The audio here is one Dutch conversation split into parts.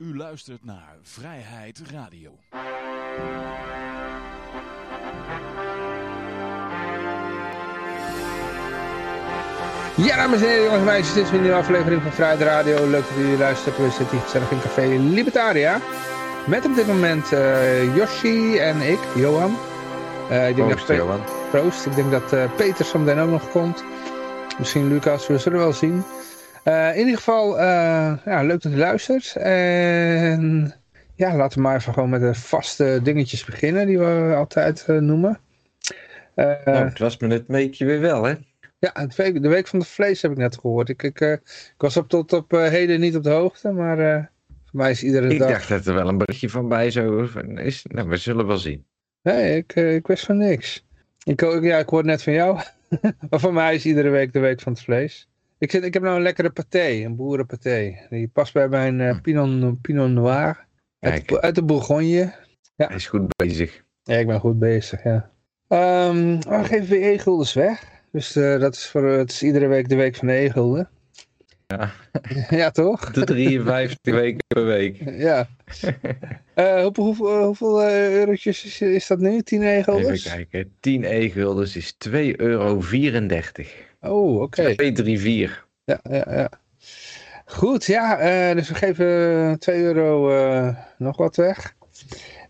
U luistert naar Vrijheid Radio. Ja, dames en heren, jongens en meisjes, dit is weer een nieuwe aflevering van Vrijheid Radio. Leuk dat jullie luisteren. We zitten hier gezellig in Café Libertaria. Met op dit moment uh, Yoshi en ik, Johan. Uh, ik denk Proost, dat Johan. Proost. Ik denk dat uh, Peter zometeen ook nog komt. Misschien Lucas, we zullen wel zien. In ieder geval, ja, leuk dat u luistert. En ja, laten we maar even gewoon met de vaste dingetjes beginnen die we altijd noemen. nou, het was me net een weekje weer wel, hè? Ja, de week, de week van de vlees heb ik net gehoord. Ik, ik, uh, ik was op, tot op uh, heden niet op de hoogte, maar uh, voor mij is iedere ik dag... Ik dacht dat er wel een berichtje van bij zo is. Nou, we zullen wel zien. Nee, ik, ik wist van niks. Ik, ja, ik hoor net van jou. maar voor mij is iedere week de week van het vlees. Ik, zit, ik heb nou een lekkere paté, een boerenpaté. Die past bij mijn uh, Pinot, Pinot Noir. Uit, uit, de Bourgogne. Ja. Hij is goed bezig. Ja, ik ben goed bezig, ja. Um, we geven weer e-guldens weg. Dus uh, dat is, voor, het is iedere week de week van de e-gulden. Ja. ja, toch? De 53 weken per week. Ja. Uh, hoeveel, hoeveel, hoeveel eurotjes is, is, dat nu? 10 e-guldens? Even kijken. 10 e-guldens is 2,34 euro. Oh, oké. Okay. 234. Ja, ja, ja. Goed, ja. Uh, dus we geven 2 euro nog wat weg.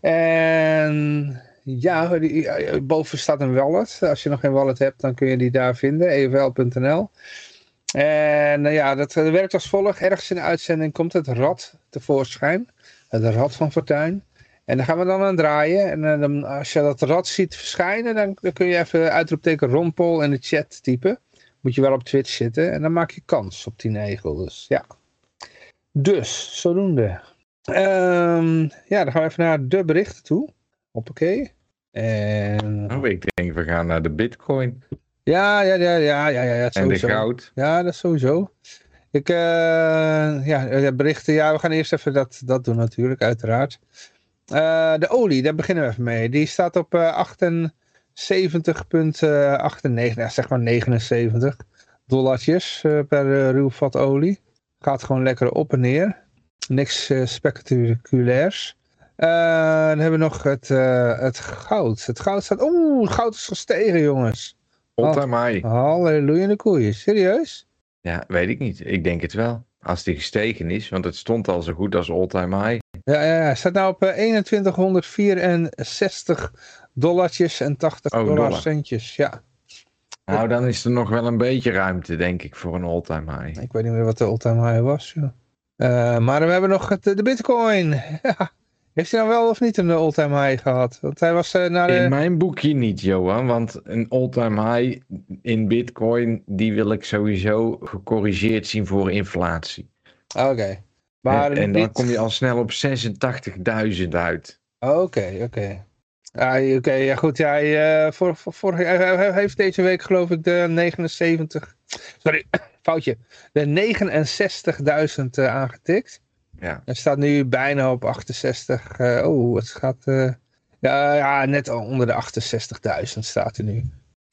En ja, die, boven staat een wallet. Als je nog geen wallet hebt, dan kun je die daar vinden. evl.nl En nou ja, dat, werkt als volgt. Ergens in de uitzending komt het rad tevoorschijn. Het rad van Fortuin. En daar gaan we dan aan draaien. En uh, dan, als je dat rad ziet verschijnen, dan, dan kun je even uitroepteken rompol in de chat typen moet je wel op Twitch zitten en dan maak je kans op die negel. Dus ja. Dus, zodoende. Um, ja, dan gaan we even naar de berichten toe. Hoppakee. En... Oh, ik denk we gaan naar de bitcoin. Ja, ja, ja, ja, ja, ja, En de goud. Ja, dat is sowieso. Ik, uh, ja, eh, berichten, ja, we gaan eerst even dat, dat doen natuurlijk, uiteraard. Uh, de olie, daar beginnen we even mee. Die staat op uh, 8 en 70,98, eh, zeg maar 79 dollartjes eh, per eh, ruw vat olie. Gaat gewoon lekker op en neer. Niks spectaculairs. Dan hebben we nog het, het goud. Het goud staat... Oeh, goud is gestegen, jongens. All-time high. Halleluja de koeien. Serieus? Ja, weet ik niet. Ik denk het wel. Als die gestegen is, want het stond al zo goed als all-time high. Ja, ja, ja. staat nou op 2164 dollartjes en 80 oh, dollar, centjes. Ja. Nou, dan is er nog wel een beetje ruimte, denk ik, voor een all-time high. Ik weet niet meer wat de all-time high was. Ja. maar we hebben nog het, de bitcoin. Ja. Heeft hij nou wel of niet een all-time high gehad? Want hij was uh, naar de... In mijn boekje niet, Johan. Want een all-time high in bitcoin... die wil ik sowieso gecorrigeerd zien voor inflatie. Oké. Okay. Maar en, en dan kom je al snel op 86.000 uit. Oké, oké. Ja, oké, ja goed. Ja, hij, uh, voor, voor, voor, hij heeft deze week geloof ik de 79... Sorry, foutje. De 69.000 uh, aangetikt. Ja. Hij staat nu bijna op 68. Uh, oh, het gaat... Ja, ja, net onder de 68.000 staat hij nu.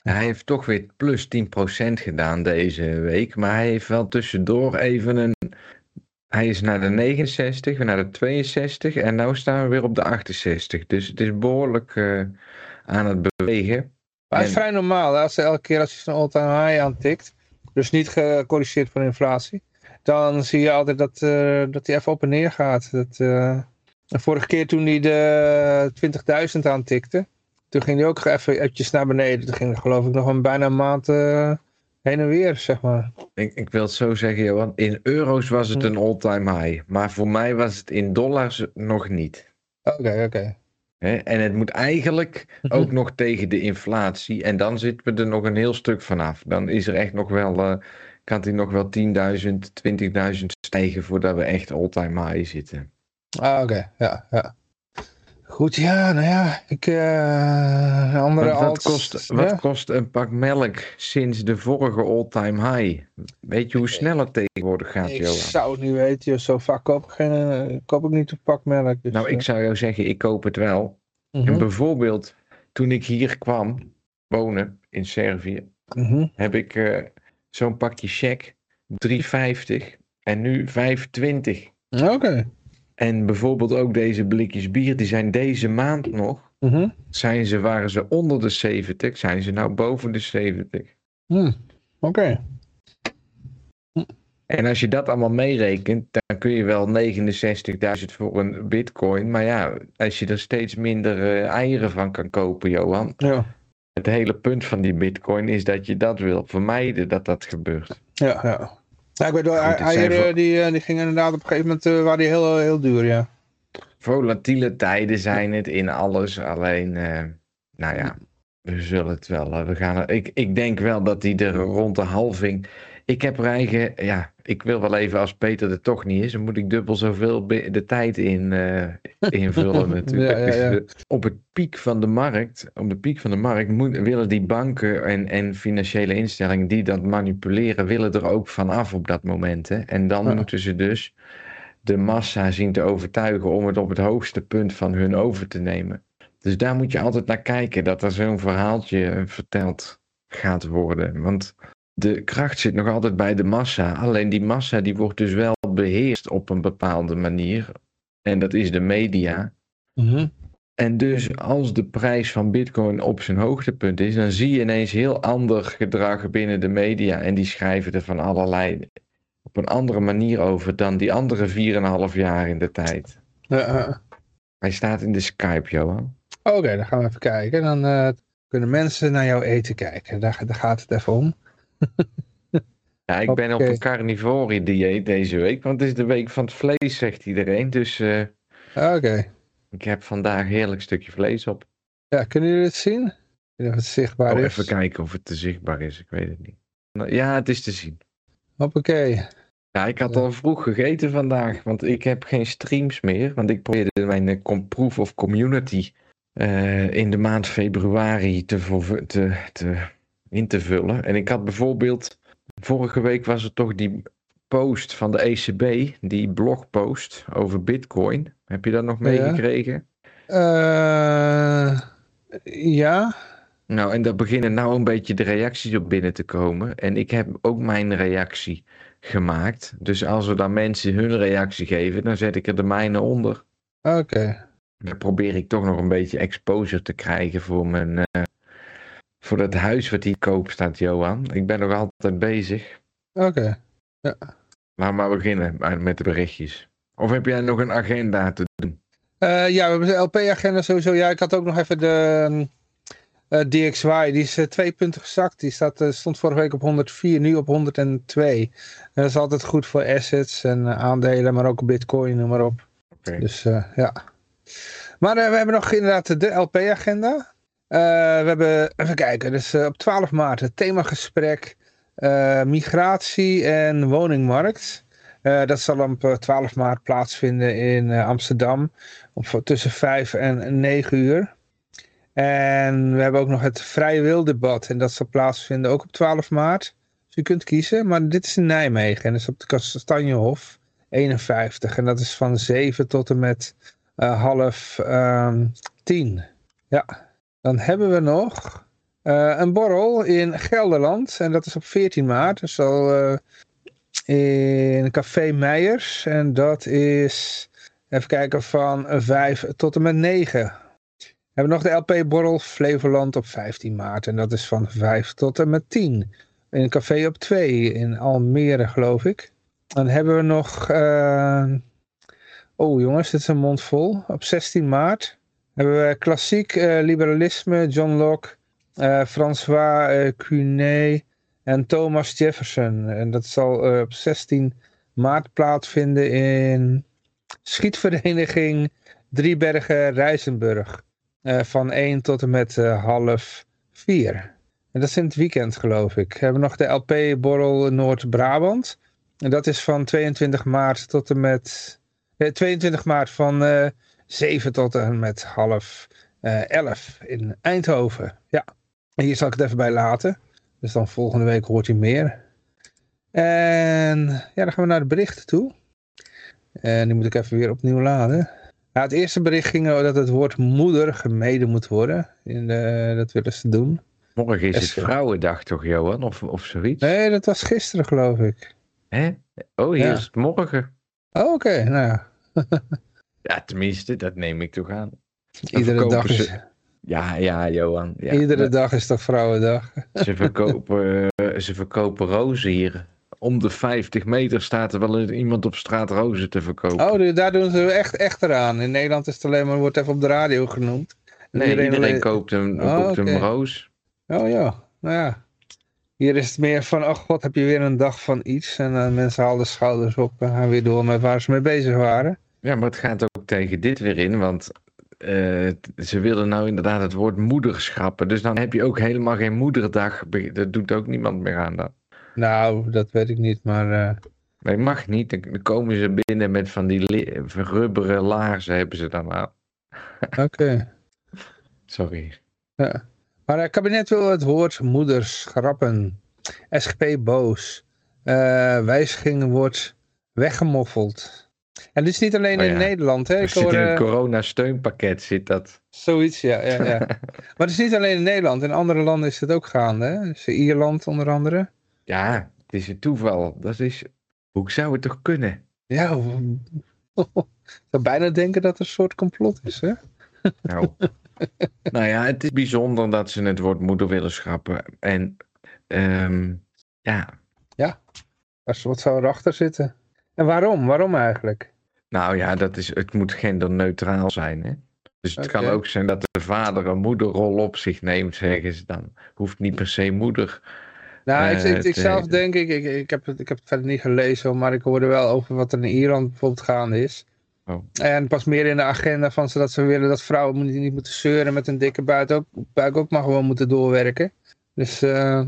Hij heeft toch weer plus 10% gedaan deze week. Maar hij heeft wel tussendoor even een... Hij is naar de 69, weer naar de 62 en nu staan we weer op de 68. Dus het is behoorlijk uh, aan het bewegen. Maar het is vrij normaal. Als elke keer als je zo'n all-time high aantikt, dus niet gecorrigeerd voor inflatie, dan zie je altijd dat, uh, dat hij even op en neer gaat. Dat, uh, vorige keer toen hij de 20.000 aantikte, toen ging hij ook even eventjes naar beneden. Toen ging er geloof ik nog een bijna een maand heen en weer, zeg maar. Ik, ik wil het zo zeggen, Johan. In euro's was het hm. een all-time high. Maar voor mij was het in dollars nog niet. Oké, okay, oké. Okay. En het moet eigenlijk ook nog tegen de inflatie. En dan zitten we er nog een heel stuk vanaf. Dan is er echt nog wel kan hij nog wel 10.000, 20.000 stijgen voordat we echt all-time high zitten. Ah, oké. Ja, ja. Goed, ja, nou ja, ik, uh, andere wat, wat, kost, wat kost een pak melk sinds de vorige all-time high? Weet je hoe snel het tegenwoordig gaat, ik Johan? Ik zou het niet weten, zo vaak koop ik, geen, koop ik niet een pak melk. Dus, nou, ik zou jou zeggen, ik koop het wel. Mm -hmm. En bijvoorbeeld, toen ik hier kwam wonen in Servië, mm -hmm. heb ik uh, zo'n pakje check 3,50 en nu 5,20. Oké. Okay. En bijvoorbeeld ook deze blikjes bier, die zijn deze maand nog, Mhm. zijn ze, waren ze onder de 70, zijn ze nou boven de 70. Hm, Oké. En als je dat allemaal meerekent, dan kun je wel 69.000 voor een bitcoin. Maar ja, als je er steeds minder eh, eieren van kan kopen, Johan. Ja. Het hele punt van die bitcoin is dat je dat wil vermijden, dat dat gebeurt. Ja, ja. Ja, ik weet wel, eieren voor- die, eh, die gingen inderdaad op een gegeven moment, eh, waren die heel, heel duur, ja. Volatiele tijden zijn het in alles. Alleen, eh, nou ja, we zullen het wel. eh, we gaan ik, ik denk wel dat die er rond de halving. Ik heb er eigen. Ja, ik wil wel even als Peter er toch niet is. Dan moet ik dubbel zoveel de tijd in, eh, invullen natuurlijk. Ja, ja, Dus, ja. eh, op het piek van de markt. Op de piek van de markt moet, willen die banken en, en financiële instellingen die dat manipuleren. willen er ook van af op dat moment. Hè? En dan moeten ze dus de massa zien te overtuigen om het op het hoogste punt van hun over te nemen. Dus daar moet je altijd naar kijken dat er zo'n verhaaltje eh, verteld gaat worden. Want de kracht zit nog altijd bij de massa. Alleen die massa die wordt dus wel beheerst op een bepaalde manier. En dat is de media. Mhm. En dus als de prijs van bitcoin op zijn hoogtepunt is, dan zie je ineens heel ander gedrag binnen de media. En die schrijven er van allerlei op een andere manier over dan die andere 4,5 jaar in de tijd. Hij staat in de Skype, Johan. Oké, dan gaan we even kijken. Dan eh, kunnen mensen naar jouw eten kijken. Daar, daar gaat het even om. Ja, ik ben op een carnivore dieet deze week, want het is de week van het vlees, zegt iedereen. Dus eh, Oké. ik heb vandaag een heerlijk stukje vlees op. Ja, kunnen jullie het zien? Ik weet of het zichtbaar Oh, is. even kijken of het te zichtbaar is, ik weet het niet. Nou, Ja, het is te zien. Hoppakee. Ja, ik had al vroeg gegeten vandaag, want ik heb geen streams meer. Want ik probeerde mijn eh, proof of community eh, in de maand februari te, te, te, in te vullen. En ik had bijvoorbeeld, vorige week was er toch die post van de ECB, die blogpost over bitcoin. Heb je dat nog meegekregen? Eh, ja. Nou, en daar beginnen nou een beetje de reacties op binnen te komen. En ik heb ook mijn reactie gemaakt. Dus als er dan mensen hun reactie geven, dan zet ik er de mijne onder. Oké. Dan probeer ik toch nog een beetje exposure te krijgen voor mijn... eh, voor dat huis wat ik koop staat, Johan. Ik ben nog altijd bezig. Oké. Laten we maar beginnen met de berichtjes. Of heb jij nog een agenda te doen? Eh, ja, we hebben de LP-agenda sowieso. Ja, ik had ook nog even de ehm, eh, DXY. Die is eh, twee punten gezakt. Die staat, eh, stond vorige week op 104, nu op 102. En dat is altijd goed voor assets en eh, aandelen, maar ook bitcoin, noem maar op. Oké. Dus eh, ja. Maar eh, we hebben nog inderdaad de LP-agenda. We hebben, even kijken, dus eh, op 12 maart het themagesprek eh, migratie en woningmarkt. Eh, dat zal op eh, 12 maart plaatsvinden in eh, Amsterdam op, tussen 5 en 9 uur. En we hebben ook nog het vrije wildebat en dat zal plaatsvinden ook op 12 maart. Dus je kunt kiezen, maar dit is in Nijmegen en dat is op de Kastanjehof 51. En dat is van 7 tot en met eh, half ehm 10. Ja, dan hebben we nog eh, een borrel in Gelderland en dat is op 14 maart. Dat zal eh, in Café Meijers en dat is, even kijken, van 5 tot en met 9. We hebben nog de LP-borrel Flevoland op 15 maart en dat is van 5 tot en met 10. In een café op 2 in Almere, geloof ik. Dan hebben we nog... eh, Oh jongens, dit is een mond vol. Op 16 maart hebben we klassiek eh, liberalisme, John Locke, eh, François eh, Cunet en Thomas Jefferson. En dat zal op 16 maart plaatsvinden in schietvereniging Driebergen Rijzenburg. Van 1 tot en met half 4. En dat is in het weekend geloof ik. We hebben nog de LP-borrel Noord-Brabant. En dat is van 22 maart tot en met... eh, 22 maart van 7 tot en met half eh 11 in Eindhoven. Ja, en hier zal ik het even bij laten. Dus dan volgende week hoort u meer. En ja, dan gaan we naar de berichten toe. En die moet ik even weer opnieuw laden. Nou, het eerste bericht ging over dat het woord moeder gemeden moet worden. In de, dat willen ze doen. Morgen is het. Vrouwendag toch, Johan? Of, of zoiets? Nee, dat was gisteren geloof ik. Hè? Oh, hier Ja. is het morgen. Oh, Oké, nou ja. Ja, tenminste, dat neem ik toch aan. Dan Iedere dag is, ze- Ja, ja, Johan. Ja. iedere dag is toch Vrouwendag? Ze, verkopen, eh, ze verkopen rozen hier. Om de 50 meter staat er wel iemand op straat rozen te verkopen. Oh, daar doen ze echt, echt eraan. In Nederland is het alleen maar, wordt even op de radio genoemd. En nee, iedereen koopt een, Oh, koopt een oké. roos. Oh ja, nou ja. Hier is het meer van, oh god, heb je weer een dag van iets. En dan mensen halen de schouders op en gaan weer door met waar ze mee bezig waren. Ja, maar het gaat ook tegen dit weer in, want eh, ze willen nou inderdaad het woord moeder schrappen. Dus dan heb je ook helemaal geen moederdag. Dat doet ook niemand meer aan dan. Nou, dat weet ik niet, maar... eh, Nee, mag niet. Dan komen ze binnen met van die rubberen laarzen hebben ze dan aan. Oké. Sorry. Ja. Maar het kabinet wil het woord moeder schrappen. SGP boos. Eh, wijziging wordt weggemoffeld. En dit is niet alleen Oh in ja. Nederland. Hè? Ik zit hoor, in het eh, corona-steunpakket zit dat. zoiets, ja. ja, ja. maar het is niet alleen in Nederland. In andere landen is het ook gaande. Hè? Dus Ierland onder andere. Ja, het is een toeval. Dat is... Hoe zou het toch kunnen? Ja, ik zou bijna denken dat er een soort complot is. Hè? Nou. nou ja, het is bijzonder dat ze het woord moeder willen schrappen. En ehm, ja, Als- Wat zou erachter zitten? En waarom? Waarom eigenlijk? nou ja, dat is, het moet genderneutraal zijn. Hè? Dus het kan ook zijn dat de vader een moederrol op zich neemt, zeggen ze dan. Hoeft niet per se moeder. Nou, ik, Eh, ik, zelf denk ik, ik, ik, heb het, ik heb het verder niet gelezen, maar ik hoorde wel over wat er in Ierland bijvoorbeeld gaande is. Oh. En pas meer in de agenda van zodat ze willen dat vrouwen niet moeten zeuren met een dikke buik ook, buik ook maar gewoon moeten doorwerken. Dus eh,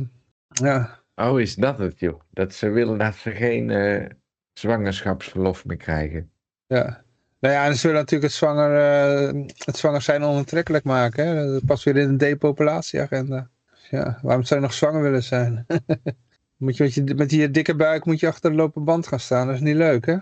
ja, Oh, is dat het, joh? Dat ze willen dat ze geen eh, zwangerschapsverlof meer krijgen. ja. Nou ja, en ze willen natuurlijk het zwanger, eh, het zwanger zijn onaantrekkelijk maken. Hè? Dat past weer in de depopulatieagenda. Ja, waarom zou je nog zwanger willen zijn? moet je met, je met die dikke buik moet je achter de lopende band gaan staan. Dat is niet leuk, hè?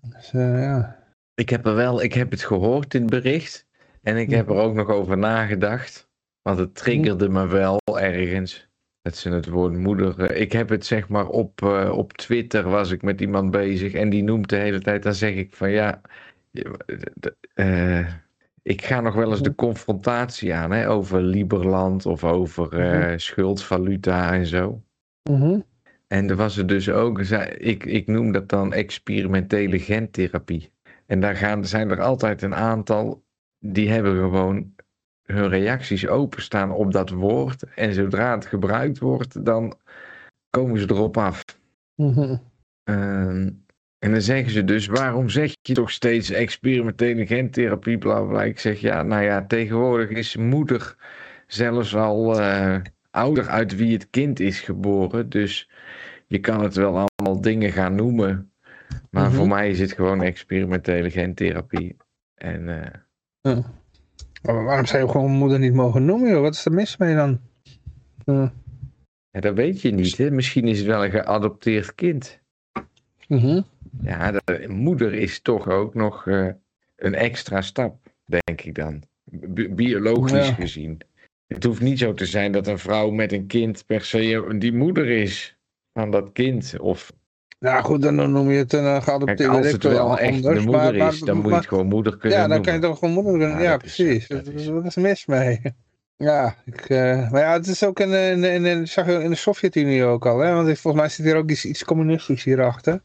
Dus, eh, ja. Ik heb er wel, ik heb het gehoord, dit bericht. En ik heb er ook nog over nagedacht. Want het triggerde me wel ergens. Dat ze het woord moeder. eh, Ik heb het zeg maar op, eh, op Twitter was ik met iemand bezig. En die noemt de hele tijd. Dan zeg ik van ja. eh, ik ga nog wel eens de confrontatie aan. Hè, over Liberland of over eh, schuldvaluta en zo. Mhm. En er was er dus ook, zei- ik, ik noem dat dan experimentele gentherapie. En daar gaan, zijn er altijd een aantal die hebben gewoon hun reacties openstaan op dat woord. En zodra het gebruikt wordt, dan komen ze erop af. Mhm. Ehm, en dan zeggen ze dus, waarom zeg je toch steeds experimentele gentherapie, bla bla. Ik zeg, ja, nou ja, tegenwoordig is moeder zelfs al eh, ouder uit wie het kind is geboren. Dus je kan het wel allemaal dingen gaan noemen. Maar Mhm. voor mij is het gewoon experimentele gentherapie. En eh, Ja. Maar waarom zou je gewoon moeder niet mogen noemen, joh? Wat is er mis mee dan? Ja. ja, dat weet je niet, hè. Misschien is het wel een geadopteerd kind. Mhm. Ja, de moeder is toch ook nog eh, een extra stap, denk ik dan. Bi- biologisch Ja. gezien. Het hoeft niet zo te zijn dat een vrouw met een kind per se die moeder is van dat kind. Of Nou goed, dan noem je het een kijk, geadopteerde als het wel echt de anders, moeder maar- maar- is, dan moet je het gewoon moeder kunnen Ja, dan noemen. kan je toch gewoon moeder kunnen. Ja, Ja, dat precies. dat Dat is- Wat is mis mee? Ja, ik, eh, maar ja, het is ook in, de- in, de- de- zag je in de Sovjet-Unie ook al, hè? Want volgens mij zit hier ook iets, iets communistisch hierachter.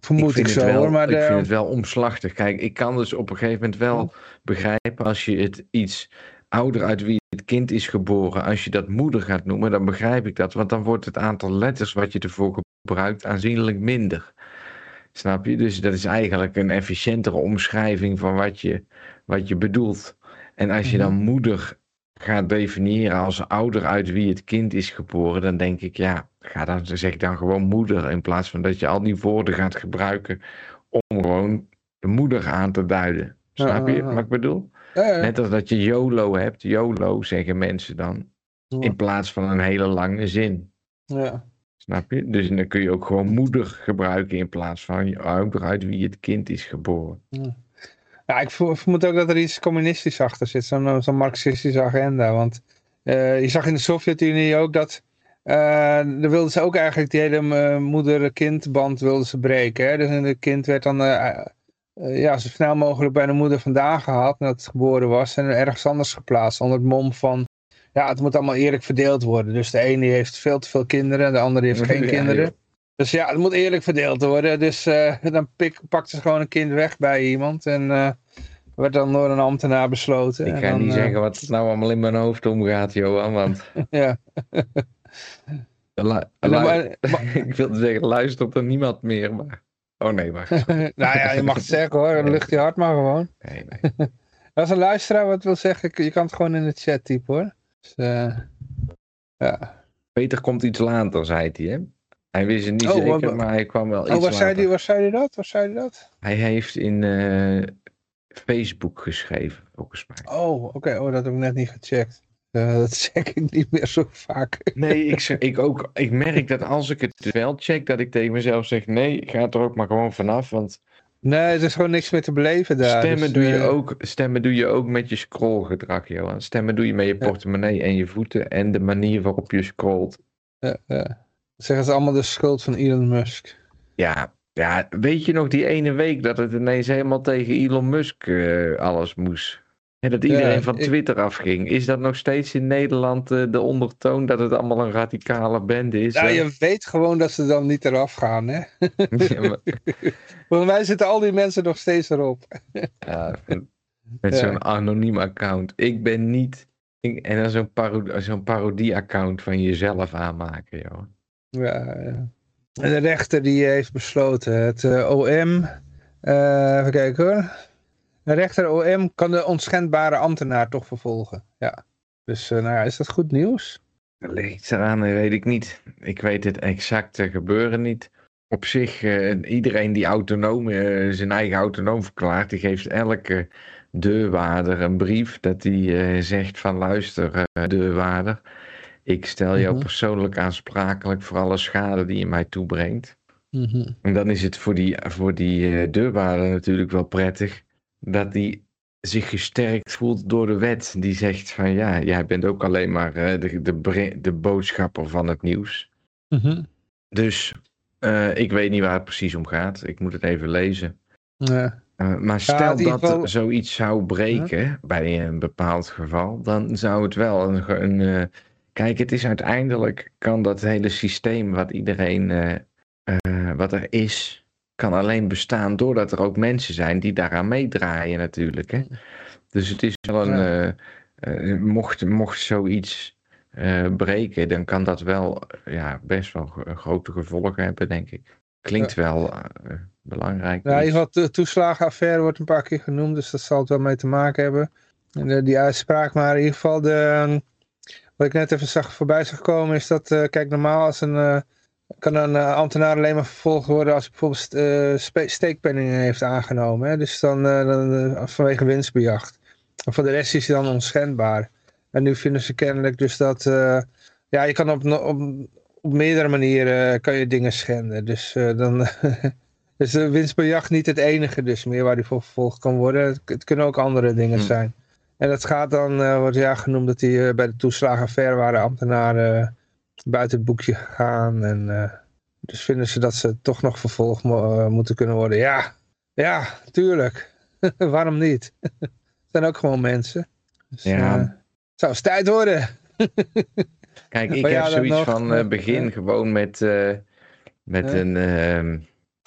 Vermoed ik, zo het wel, hoor, maar ik de, vind het wel omslachtig. Kijk, ik kan dus op een gegeven moment wel begrijpen als je het iets ouder uit wie het kind is geboren, als je dat moeder gaat noemen, dan begrijp ik dat. Want dan wordt het aantal letters wat je ervoor gebruikt aanzienlijk minder. Snap je? Dus dat is eigenlijk een efficiëntere omschrijving van wat je, wat je bedoelt. En als je dan moeder gaat definiëren als ouder uit wie het kind is geboren, dan denk ik, ja, ga dan, zeg dan gewoon moeder. In plaats van dat je al die woorden gaat gebruiken om gewoon de moeder aan te duiden. Snap je wat ik bedoel? Net als dat je YOLO hebt, YOLO zeggen mensen dan, in plaats van een hele lange zin. ja. Snap je? Dus dan kun je ook gewoon moeder gebruiken in plaats van ouder uit wie het kind is geboren. Ja, ik vermoed ook dat er iets communistisch achter zit, zo'n zo'n marxistische agenda. Want eh, je zag in de Sovjet-Unie ook dat, eh daar wilden ze ook eigenlijk die hele eh, moeder-kindband wilden ze breken. Hè? Dus een kind werd dan, eh, eh, ja, zo snel mogelijk bij de moeder vandaan gehaald nadat het geboren was en ergens anders geplaatst onder het mom van ja, het moet allemaal eerlijk verdeeld worden. Dus de ene heeft veel te veel kinderen, de andere heeft geen Ja, kinderen. joh. Dus ja, het moet eerlijk verdeeld worden. Dus eh, dan pik, pakt ze gewoon een kind weg bij iemand en eh, werd dan door een ambtenaar besloten. Ik En ga dan, niet eh, zeggen wat er nou allemaal in mijn hoofd omgaat, Johan, want... Ja. En ik wilde zeggen, luistert er niemand meer, maar... Oh nee, wacht. nou ja, je mag het zeggen hoor. Dan lucht je hart maar gewoon. Nee, nee. Als een luisteraar wat wil zeggen, je kan het gewoon in de chat typen hoor. Dus, eh, ja. Peter komt iets later, zei hij, hè? Hij wist het niet Oh, zeker, wat- maar hij kwam wel Oh, iets waar zei, die, waar zei die dat? Waar zei die dat? Hij heeft in eh, Facebook geschreven, volgens mij. Oh, oké. Oh, dat heb ik net niet gecheckt. Eh, dat check ik niet meer zo vaak. Nee, ik, ik, ook, ik merk dat als ik het wel check, dat ik tegen mezelf zeg, nee, ga er ook maar gewoon vanaf, want Nee, er is gewoon niks meer te beleven daar. stemmen, dus, doe je eh, ook, stemmen doe je ook met je scrollgedrag, Johan. Stemmen doe je met je Ja. portemonnee en je voeten en de manier waarop je scrolt. eh, eh. Zeggen ze allemaal de schuld van Elon Musk. Ja, ja, weet je nog die ene week dat het ineens helemaal tegen Elon Musk eh, alles moest? En dat iedereen van Twitter afging. Is dat nog steeds in Nederland eh, de ondertoon dat het allemaal een radicale bende is? Nou, je weet gewoon dat ze dan niet eraf gaan, hè? Ja, maar- Volgens mij zitten al die mensen nog steeds erop. ja, met zo'n anoniem account. Ik ben niet... en dan zo'n paro zo'n parodie-account van jezelf aanmaken, joh. Ja, ja. En de rechter die heeft besloten, het eh, OM, eh, even kijken hoor. De rechter OM kan de onschendbare ambtenaar toch vervolgen. Ja. Dus eh, nou ja, is dat goed nieuws? Ligt eraan, weet ik niet. Ik weet het exacte gebeuren niet. Op zich, eh, iedereen die autonoom, eh, zijn eigen autonoom verklaart, die geeft elke deurwaarder een brief dat hij eh, zegt van luister deurwaarder, ik stel jou Mhm. persoonlijk aansprakelijk voor alle schade die je mij toebrengt. Mhm. En dan is het voor die, voor die deurwaarder natuurlijk wel prettig dat die zich gesterkt voelt door de wet. Die zegt van ja, jij bent ook alleen maar de, de, de boodschapper van het nieuws. Mhm. Dus eh, ik weet niet waar het precies om gaat. Ik moet het even lezen. Ja. Eh, maar stel dat geval- zoiets zou breken bij een bepaald geval, dan zou het wel een. een eh, kijk, het is uiteindelijk kan dat hele systeem wat iedereen. wat er is, kan alleen bestaan doordat er ook mensen zijn die daaraan meedraaien, natuurlijk. Hè? Dus het is wel een. Eh, eh, mocht, mocht zoiets eh, breken, dan kan dat wel ja, best wel gro- grote gevolgen hebben, denk ik. Klinkt wel belangrijk. Nou, in ieder geval, de toeslagenaffaire wordt een paar keer genoemd, dus dat zal het wel mee te maken hebben. En, die uitspraak, maar in ieder geval, de, wat ik net even zag voorbij zag komen, is dat, kijk, normaal als een, kan een eh, ambtenaar alleen maar vervolgd worden als hij bijvoorbeeld eh, steekpenningen heeft aangenomen. Hè? Dus dan, eh, dan vanwege winstbejacht. En voor de rest is hij dan onschendbaar. En nu vinden ze kennelijk dus dat, ja, je kan op, op, op meerdere manieren kan je dingen schenden. Dus dan... Dus de winstbejacht niet het enige dus meer waar die voor vervolgd kan worden. Het, het kunnen ook andere dingen Hm. zijn. En dat gaat dan, wordt ja genoemd dat eh, bij de toeslagenaffaire waren ambtenaren buiten het boekje gegaan. En eh, dus vinden ze dat ze toch nog vervolgd mo- eh, moeten kunnen worden. Ja, ja, tuurlijk. Waarom niet? Het zijn ook gewoon mensen. Dus, Ja. eh, het zou eens tijd worden. Kijk, ik heb zoiets nog, van begin gewoon met, met Ja. een, ehm,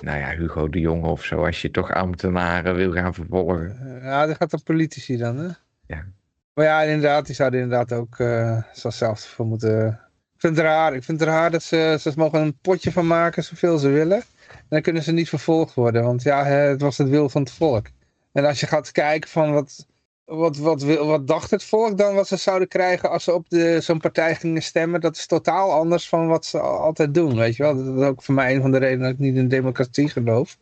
nou ja, Hugo de Jonge of zo. Als je toch ambtenaren wil gaan vervolgen. Ja, dat gaat om politici dan, hè? Ja. Maar ja, inderdaad, die zouden inderdaad ook uh, zelf voor moeten... Vind het raar. Ik vind het raar dat ze, ze mogen een potje van maken, zoveel ze willen. En dan kunnen ze niet vervolgd worden, want ja, het was het wil van het volk. En als je gaat kijken van wat, wat, wat, wat dacht het volk dan wat ze zouden krijgen als ze op zo'n partij gingen stemmen, dat is totaal anders van wat ze al- altijd doen, weet je wel. Dat is ook voor mij een van de redenen dat ik niet in democratie geloof.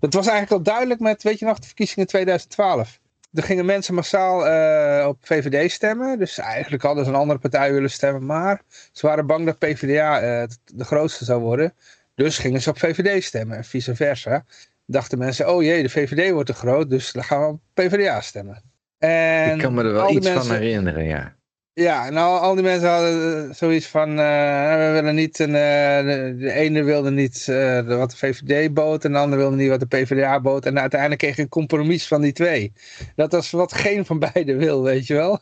Het was eigenlijk al duidelijk met, weet je nog, de verkiezingen 2012. Er gingen mensen massaal eh, op VVD stemmen. Dus eigenlijk hadden ze een andere partij willen stemmen. Maar ze waren bang dat PvdA eh, de grootste zou worden. Dus gingen ze op VVD stemmen en vice versa. Dachten mensen, oh jee, de VVD wordt te groot. Dus dan gaan we op PvdA stemmen. En ik kan me er wel iets mensen- van herinneren, ja. Ja, en al, al die mensen hadden eh, zoiets van, eh, we willen niet, een, eh, de, ene wilde niet wat de VVD bood en de andere wilde niet wat de PvdA bood. En uiteindelijk kreeg je een compromis van die twee. Dat was wat geen van beiden wil, weet je wel.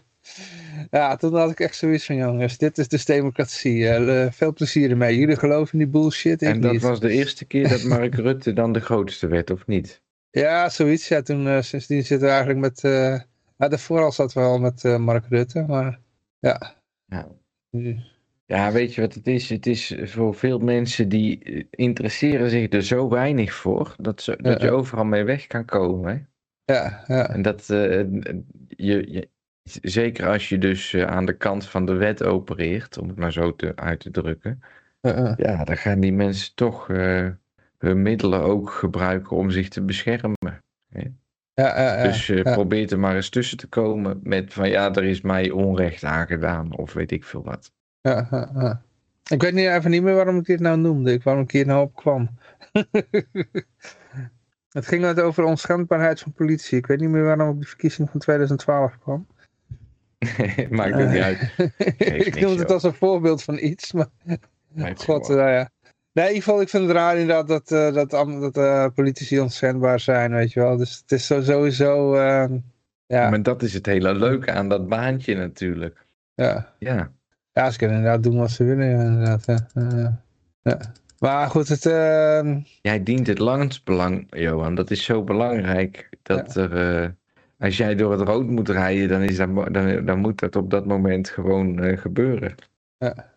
ja, toen had ik echt zoiets van, jongens, dit is dus democratie. Veel plezier ermee. Jullie geloven in die bullshit, En dat niet. was de eerste keer dat Mark Rutte dan de grootste werd, of niet? Ja, zoiets. Ja, toen, sindsdien zitten we eigenlijk met, ja, daarvoor al zat wel met eh, Mark Rutte, maar ja. Ja. Ja, weet je wat het is? Het is voor veel mensen die eh, interesseren zich er zo weinig voor, dat, ze, dat Ja. je overal mee weg kan komen. Hè? Ja, ja, En dat eh, je, je, zeker als je dus aan de kant van de wet opereert, om het maar zo te, uit te drukken, ja, ja. dan gaan die mensen toch hun middelen ook gebruiken om zich te beschermen. ja, ja, dus eh ja. probeer er maar eens tussen te komen met van ja, er is mij onrecht aangedaan of weet ik veel wat. Ik weet niet, even niet meer waarom ik dit nou noemde. Ik, waarom ik hier nou op kwam. het ging net over onschendbaarheid van politie. Ik weet niet meer waarom ik op die verkiezing van 2012 kwam. Maakt het niet uit. ik noemde het als een voorbeeld van iets, maar god, nou ja. Nee, in ieder geval, ik vind het raar inderdaad dat, eh, dat, dat eh, politici onschendbaar zijn, weet je wel. Dus het is zo, sowieso, ehm, ja, Maar dat is het hele leuke aan dat baantje natuurlijk. ja. Ja. Ja, ze kunnen inderdaad doen wat ze willen, ja, inderdaad. Ja. Ja. Maar goed, het, ehm, Jij dient het landsbelang, Johan. Dat is zo belangrijk. Dat er, eh, als jij door het rood moet rijden, dan, is dat, dan, dan moet dat op dat moment gewoon gebeuren. Ja,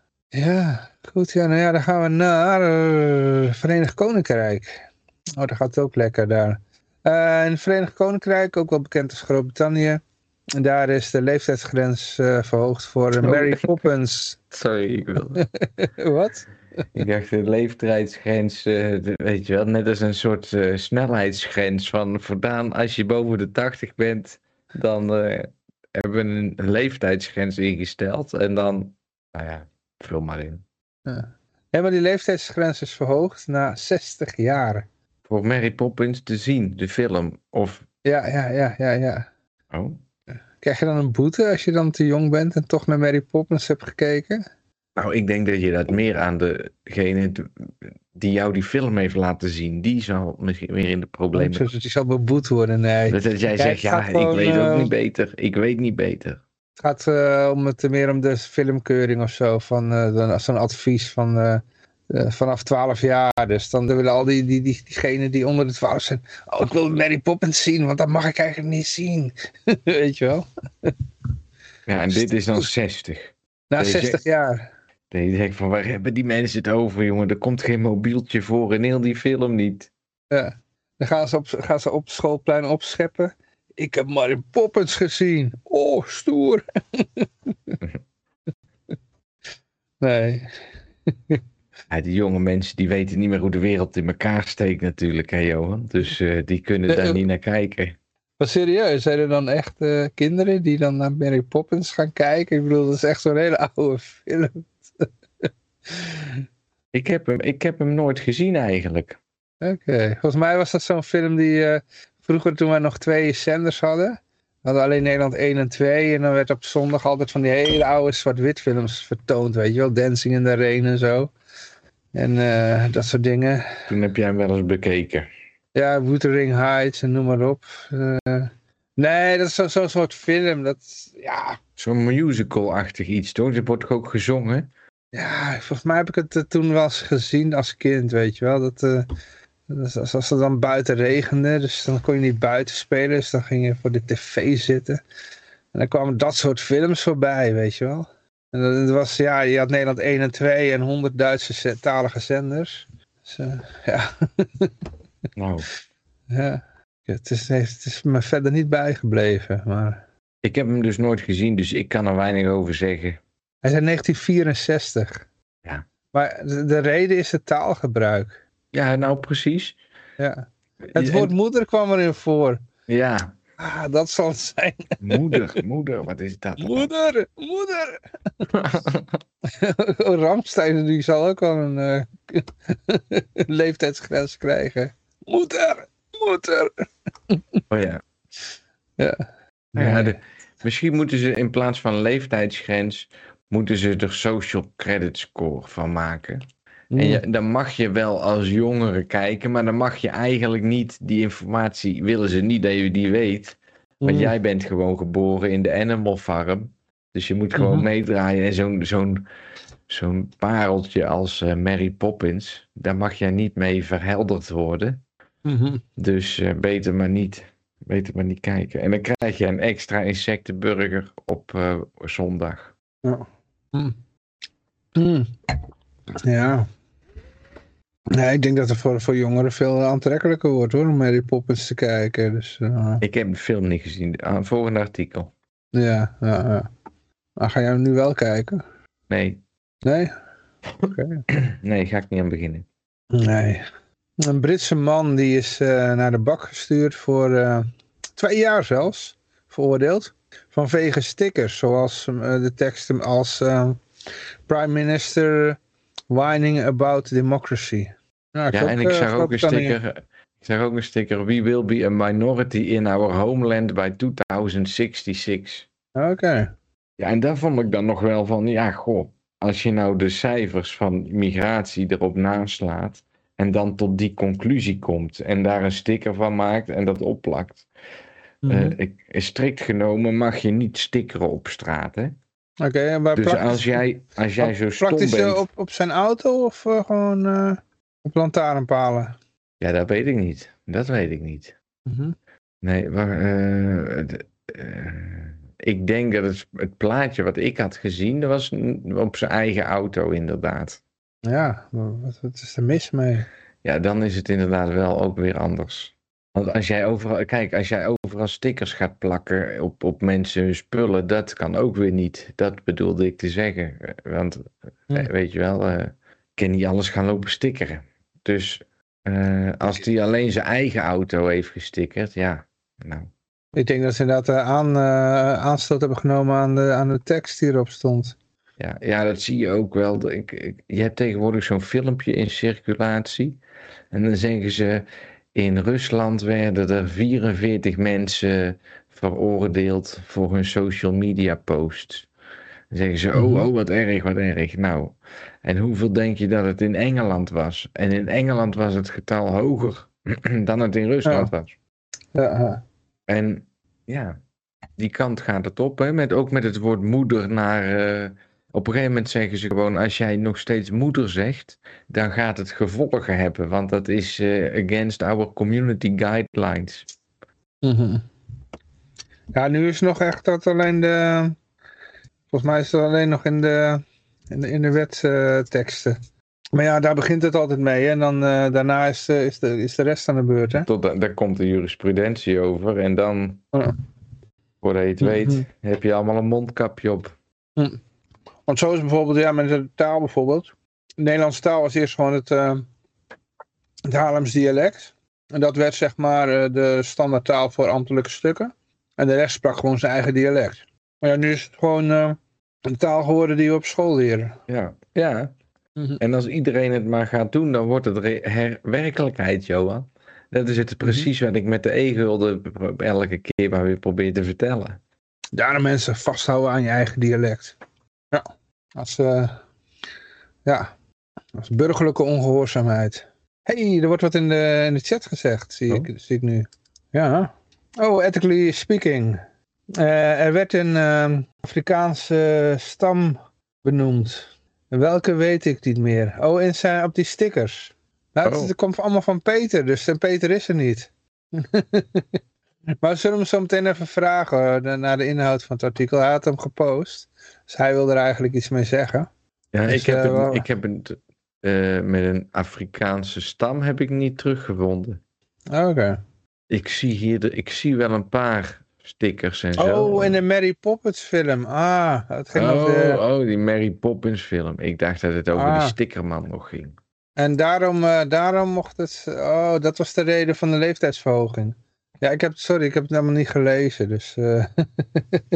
goed. Ja, nou ja, dan gaan we naar eh, Verenigd Koninkrijk. Oh, daar gaat het ook lekker daar. Eh, in het Verenigd Koninkrijk, ook wel bekend als Groot-Brittannië. En daar is de leeftijdsgrens eh, verhoogd voor Oh. Mary Poppins. Sorry, ik wil. Wat? ik dacht de leeftijdsgrens, weet je wel, net als een soort snelheidsgrens van vandaan als je boven de 80 bent, dan hebben we een leeftijdsgrens ingesteld en dan, nou ja, vul maar in. Ja, maar die leeftijdsgrens is verhoogd naar 60 jaar. Voor Mary Poppins te zien, de film, of, Ja, ja, ja, ja, ja. oh, Krijg je dan een boete als je dan te jong bent en toch naar Mary Poppins hebt gekeken? Nou, ik denk dat je dat meer aan degene die jou die film heeft laten zien, die zal misschien weer in de problemen. Die zal beboet worden, nee. Dat, jij zegt, ja, ik weet ook eh, niet beter. Ik weet niet beter. Het gaat eh, om het, meer om de filmkeuring of zo, van eh, dan- zo'n advies van eh, eh, vanaf 12 jaar. Dus dan willen al die, die, die, diegenen die onder de 12 zijn, oh ik wil Mary Poppins zien, want dat mag ik eigenlijk niet zien. Weet je wel? Ja, en dit is dan 60. Na Deze- 60 jaar. Dat je denkt van, waar hebben die mensen het over, jongen? Er komt geen mobieltje voor in heel die film niet. Ja. Dan gaan ze, op, gaan ze op schoolplein opscheppen. Ik heb Mary Poppins gezien. Oh, stoer. nee. Ja, die jonge mensen, die weten niet meer hoe de wereld in elkaar steekt natuurlijk, hè Johan? Dus eh, die kunnen daar eh. niet naar kijken. Maar serieus, zijn er dan echt eh, kinderen die dan naar Mary Poppins gaan kijken? Ik bedoel, dat is echt zo'n hele oude film. Ik heb hem, ik heb hem nooit gezien eigenlijk. Oké, volgens mij was dat zo'n film die vroeger toen wij nog twee zenders hadden. We hadden alleen Nederland 1 en 2 en dan werd op zondag altijd van die hele oude zwart-wit films vertoond, weet je wel. Dancing in the Rain en zo. En eh, dat soort dingen. Toen heb jij hem wel eens bekeken. Ja, Wuthering Heights en noem maar op. Eh, nee, dat is zo- zo'n soort film. Dat, ja, Zo'n musical-achtig iets, toch? Er wordt ook gezongen? Ja, volgens mij heb ik het toen wel eens gezien als kind, weet je wel. Dat, eh, dat als, als het dan buiten regende, dus dan kon je niet buiten spelen. Dus dan ging je voor de tv zitten. En dan kwamen dat soort films voorbij, weet je wel. En dat was, ja, je had Nederland 1 en 2 en 100 Duitse talige zenders. Dus, eh, ja, Nou, ja. Het is, het is me verder niet bijgebleven, maar... ik heb hem dus nooit gezien, dus ik kan er weinig over zeggen. Hij is uit 1964. Ja. Maar de, de reden is het taalgebruik. Ja, nou precies. Ja. Het En- woord moeder kwam erin voor. Ja, Ah, dat zal het zijn. moeder, moeder, wat is dat? dan? Moeder, moeder. Ramstein die zal ook wel een eh, leeftijdsgrens krijgen. Moeder, moeder. Oh ja. Ja. Ja, de, Misschien moeten ze in plaats van leeftijdsgrens, moeten ze er social credit score van maken. En je, dan mag je wel als jongere kijken, maar dan mag je eigenlijk niet die informatie, willen ze niet dat je die weet. Want Mm. jij bent gewoon geboren in de Animal Farm. Dus je moet gewoon Mhm. meedraaien. En zo'n zo'n zo'n pareltje als eh, Mary Poppins, daar mag jij niet mee verhelderd worden. Mhm. Dus eh, beter, maar niet, beter maar niet kijken. En dan krijg je een extra insectenburger op eh, zondag. Hmm. Ja. Nee, ik denk dat het voor, voor jongeren veel aantrekkelijker wordt hoor, om Mary Poppins te kijken. Dus eh, Ik heb de film niet gezien. Ah, volgende artikel. ja, ja, ja. Maar ga jij hem nu wel kijken? Nee, Nee? Oké. nee, ga ik niet aan beginnen. Nee. Een Britse man die is eh, naar de bak gestuurd voor eh, twee jaar zelfs, veroordeeld. Vanwege stickers, zoals eh, de teksten als eh, Prime Minister whining about democracy. Nou, Ja, en ik eh, zag ook een sticker. Ik zag ook een sticker. We will be a minority in our homeland by 2066. Oké. Ja, en daar vond ik dan nog wel van, ja, goh, als je nou de cijfers van migratie erop naslaat en dan tot die conclusie komt en daar een sticker van maakt en dat opplakt. Ik, strikt genomen mag je niet stickeren op straat, hè? Oké, en waar Dus als jij, als jij zo stom hij bent, op, op zijn auto of eh, gewoon eh, op lantaarnpalen? ja, dat weet ik niet. Dat weet ik niet. Mhm. Nee, maar eh, ik denk dat het, het plaatje wat ik had gezien, dat was op zijn eigen auto inderdaad. Ja, maar wat, wat is er mis mee? Ja, dan is het inderdaad wel ook weer anders. Want als jij overal, kijk, als jij overal stickers gaat plakken op, op mensen hun spullen, dat kan ook weer niet. Dat bedoelde ik te zeggen. Want, Hm. eh, weet je wel, eh, kan niet alles gaan lopen stickeren. Dus eh, als die alleen zijn eigen auto heeft gestickerd, ja, nou. Ik denk dat ze inderdaad aan, aanstoot hebben genomen aan de, aan de tekst die erop stond. Ja, ja, dat zie je ook wel. Ik, ik- je hebt tegenwoordig zo'n filmpje in circulatie. En dan zeggen ze, in Rusland werden er 44 mensen veroordeeld voor hun social media posts. Dan zeggen ze, oh, Mhm. oh, wat erg, wat erg. Nou, en hoeveel denk je dat het in Engeland was? En in Engeland was het getal hoger dan het in Rusland was. Ja. En ja, die kant gaat het op. Hè? Met, ook met het woord moeder naar. eh, op een gegeven moment zeggen ze gewoon: als jij nog steeds moeder zegt, dan gaat het gevolgen hebben. Want dat is eh, against our community guidelines. Mhm. Ja, nu is nog echt dat alleen de... Volgens mij is het alleen nog in de, in de, in de wetteksten. maar ja, daar begint het altijd mee. hè. En dan, eh, daarna is, de- is, de, is de rest aan de beurt. Hè? Tot, da- daar komt de jurisprudentie over. En dan, Ja. voordat je het weet, Mhm. heb je allemaal een mondkapje op. Want zo is bijvoorbeeld, ja, met de taal bijvoorbeeld. De Nederlandse taal was eerst gewoon het, eh het Haarlems dialect. En dat werd zeg maar eh, de standaardtaal voor ambtelijke stukken. En de rest sprak gewoon zijn eigen dialect. Maar ja, nu is het gewoon eh, een taal geworden die we op school leren. Ja, ja. Mhm. En als iedereen het maar gaat doen, dan wordt het werkelijkheid, Johan. Dat is het precies wat ik met de e-gulden elke keer maar weer probeer te vertellen. Daarom mensen vasthouden aan je eigen dialect. Als, eh, ja, als burgerlijke ongehoorzaamheid. hey, er wordt wat in de, in de chat gezegd, zie, Oh. ik, zie ik nu. Ja. Oh, ethically speaking. Eh, er werd een ehm, Afrikaanse stam benoemd. Welke weet ik niet meer. Oh, in zijn, op die stickers. Nou, het, Oh. het komt allemaal van Peter, dus en Peter is er niet. maar we zullen hem zo meteen even vragen eh, naar de inhoud van het artikel. Hij had hem gepost, dus hij wilde er eigenlijk iets mee zeggen. Ja, Dus, ik heb, wel- ik heb het eh, met een Afrikaanse stam heb ik niet teruggevonden. Oké. Ik zie hier, de, ik zie wel een paar stickers en zo. Oh, in de Mary Poppins film. Ah, het ging oh, over de- oh, die Mary Poppins film. Ik dacht dat het over Ah. die stickerman nog ging. En daarom, daarom mocht het... Oh, dat was de reden van de leeftijdsverhoging. Ja, ik heb, sorry, ik heb het helemaal niet gelezen. Dus eh,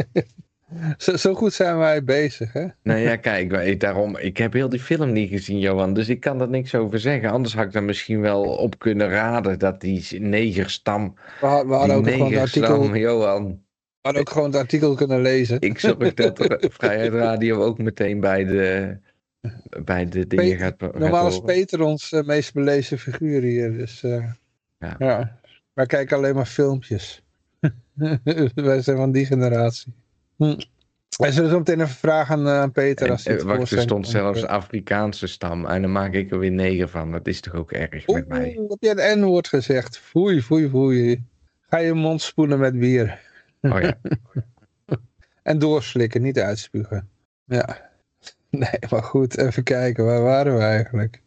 zo, zo goed zijn wij bezig, hè? Nou ja, kijk, wij- daarom, ik heb heel die film niet gezien, Johan, dus ik kan er niks over zeggen. Anders had ik dan misschien wel op kunnen raden dat die negerstam, We, had- we hadden ook een negerstam, artikel... Johan. had ook gewoon het artikel kunnen lezen. Ik zorg dat Vrijheid Radio ook meteen bij de, bij de dingen gaat, gaat Normaal is. Peter ons eh, meest belezen figuur hier. Dus eh, Ja. ja. Wij kijken alleen maar filmpjes. Wij zijn van die generatie. Hm. Wij zullen zo meteen even vragen aan, eh, Peter. En, als hij eh, het wacht, er stond zelfs Afrikaanse stam. En dan maak ik er weer negen van. Dat is toch ook erg met mij. Heb je het N-woord gezegd? Foei, foei, foei. Ga je mond spoelen met bier. Oh ja. En doorslikken, niet uitspugen. Ja. Nee, maar goed, even kijken. Waar waren we eigenlijk?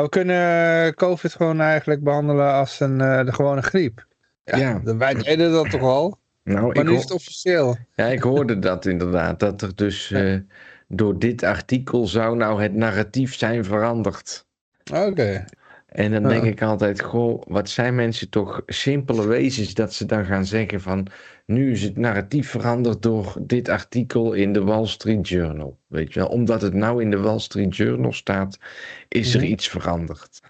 Oh, we kunnen eh, COVID gewoon eigenlijk behandelen als een eh, de gewone griep. Ja, Wij deden dat toch al? Nou, Maar nu is het officieel. ja, ik hoorde dat inderdaad. Dat er dus eh, door dit artikel zou nou het narratief zijn veranderd. Oké. En dan denk ik altijd, goh, wat zijn mensen toch simpele wezens dat ze dan gaan zeggen van, nu is het narratief veranderd door dit artikel in de Wall Street Journal. Weet je wel, omdat het nou in de Wall Street Journal staat, is er Mhm. iets veranderd.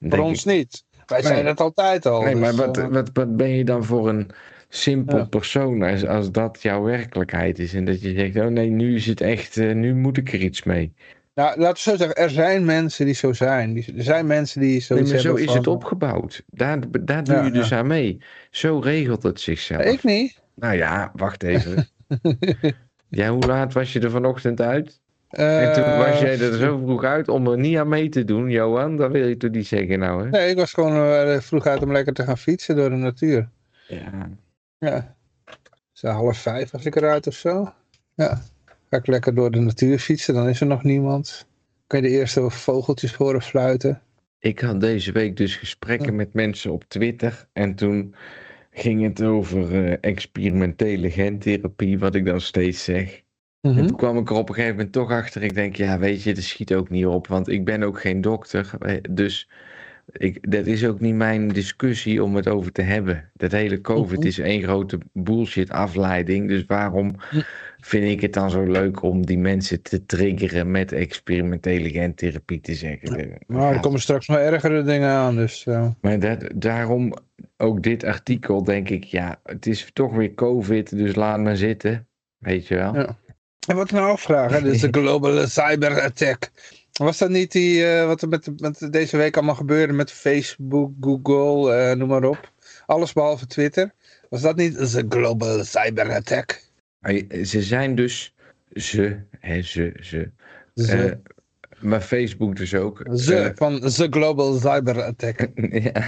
Voor denk ons ik, niet. Wij Nee. zijn het altijd al. nee, dus, maar wat, eh, wat, wat ben je dan voor een simpel Ja. persoon als, als dat jouw werkelijkheid is? En dat je zegt, oh nee, nu is het echt, eh, nu moet ik er iets mee. nou, laten we zo zeggen, er zijn mensen die zo zijn. Er zijn mensen die Nee, zoiets maar zo is van- het opgebouwd. Daar, daar doe Ja, je dus ja. aan mee. Zo regelt het zichzelf. Ik niet. Nou ja, wacht even. ja, hoe laat was je er vanochtend uit? Eh, En toen was jij er zo vroeg uit om er niet aan mee te doen, Johan. Dat wil je toch niet zeggen nou, hè? Nee, ik was gewoon eh, vroeg uit om lekker te gaan fietsen door de natuur. Ja. Ja. Zo half vijf was ik eruit of zo. Ja. Ga ik lekker door de natuur fietsen, dan is er nog niemand. Kan je de eerste vogeltjes horen fluiten. Ik had deze week dus gesprekken Ja. met mensen op Twitter. En toen ging het over eh, experimentele gentherapie, wat ik dan steeds zeg. Mhm. En toen kwam ik er op een gegeven moment toch achter. Ik denk, ja, weet je, dat schiet ook niet op. Want ik ben ook geen dokter. eh, Dus ik, dat is ook niet mijn discussie om het over te hebben. Dat hele COVID Mhm. is één grote bullshit afleiding. Dus waarom. Vind ik het dan zo leuk om die mensen te triggeren met experimentele gentherapie te zeggen? Eh, Maar er komen straks nog ergere dingen aan, dus... eh, Maar dat, daarom ook dit artikel denk ik, ja, het is toch weer COVID, dus laat maar zitten. Weet je wel? Ja. En wat ik nou afvraag, hè, dit is de global cyber attack. Was dat niet die, eh, wat er met, met deze week allemaal gebeurde met Facebook, Google, noem maar op. Alles behalve Twitter. Was dat niet de global cyber attack? Maar Ze zijn dus, ze, hè, ze, ze. Ze, eh, maar Facebook dus ook. ze Eh, van de global cyber attack. ja,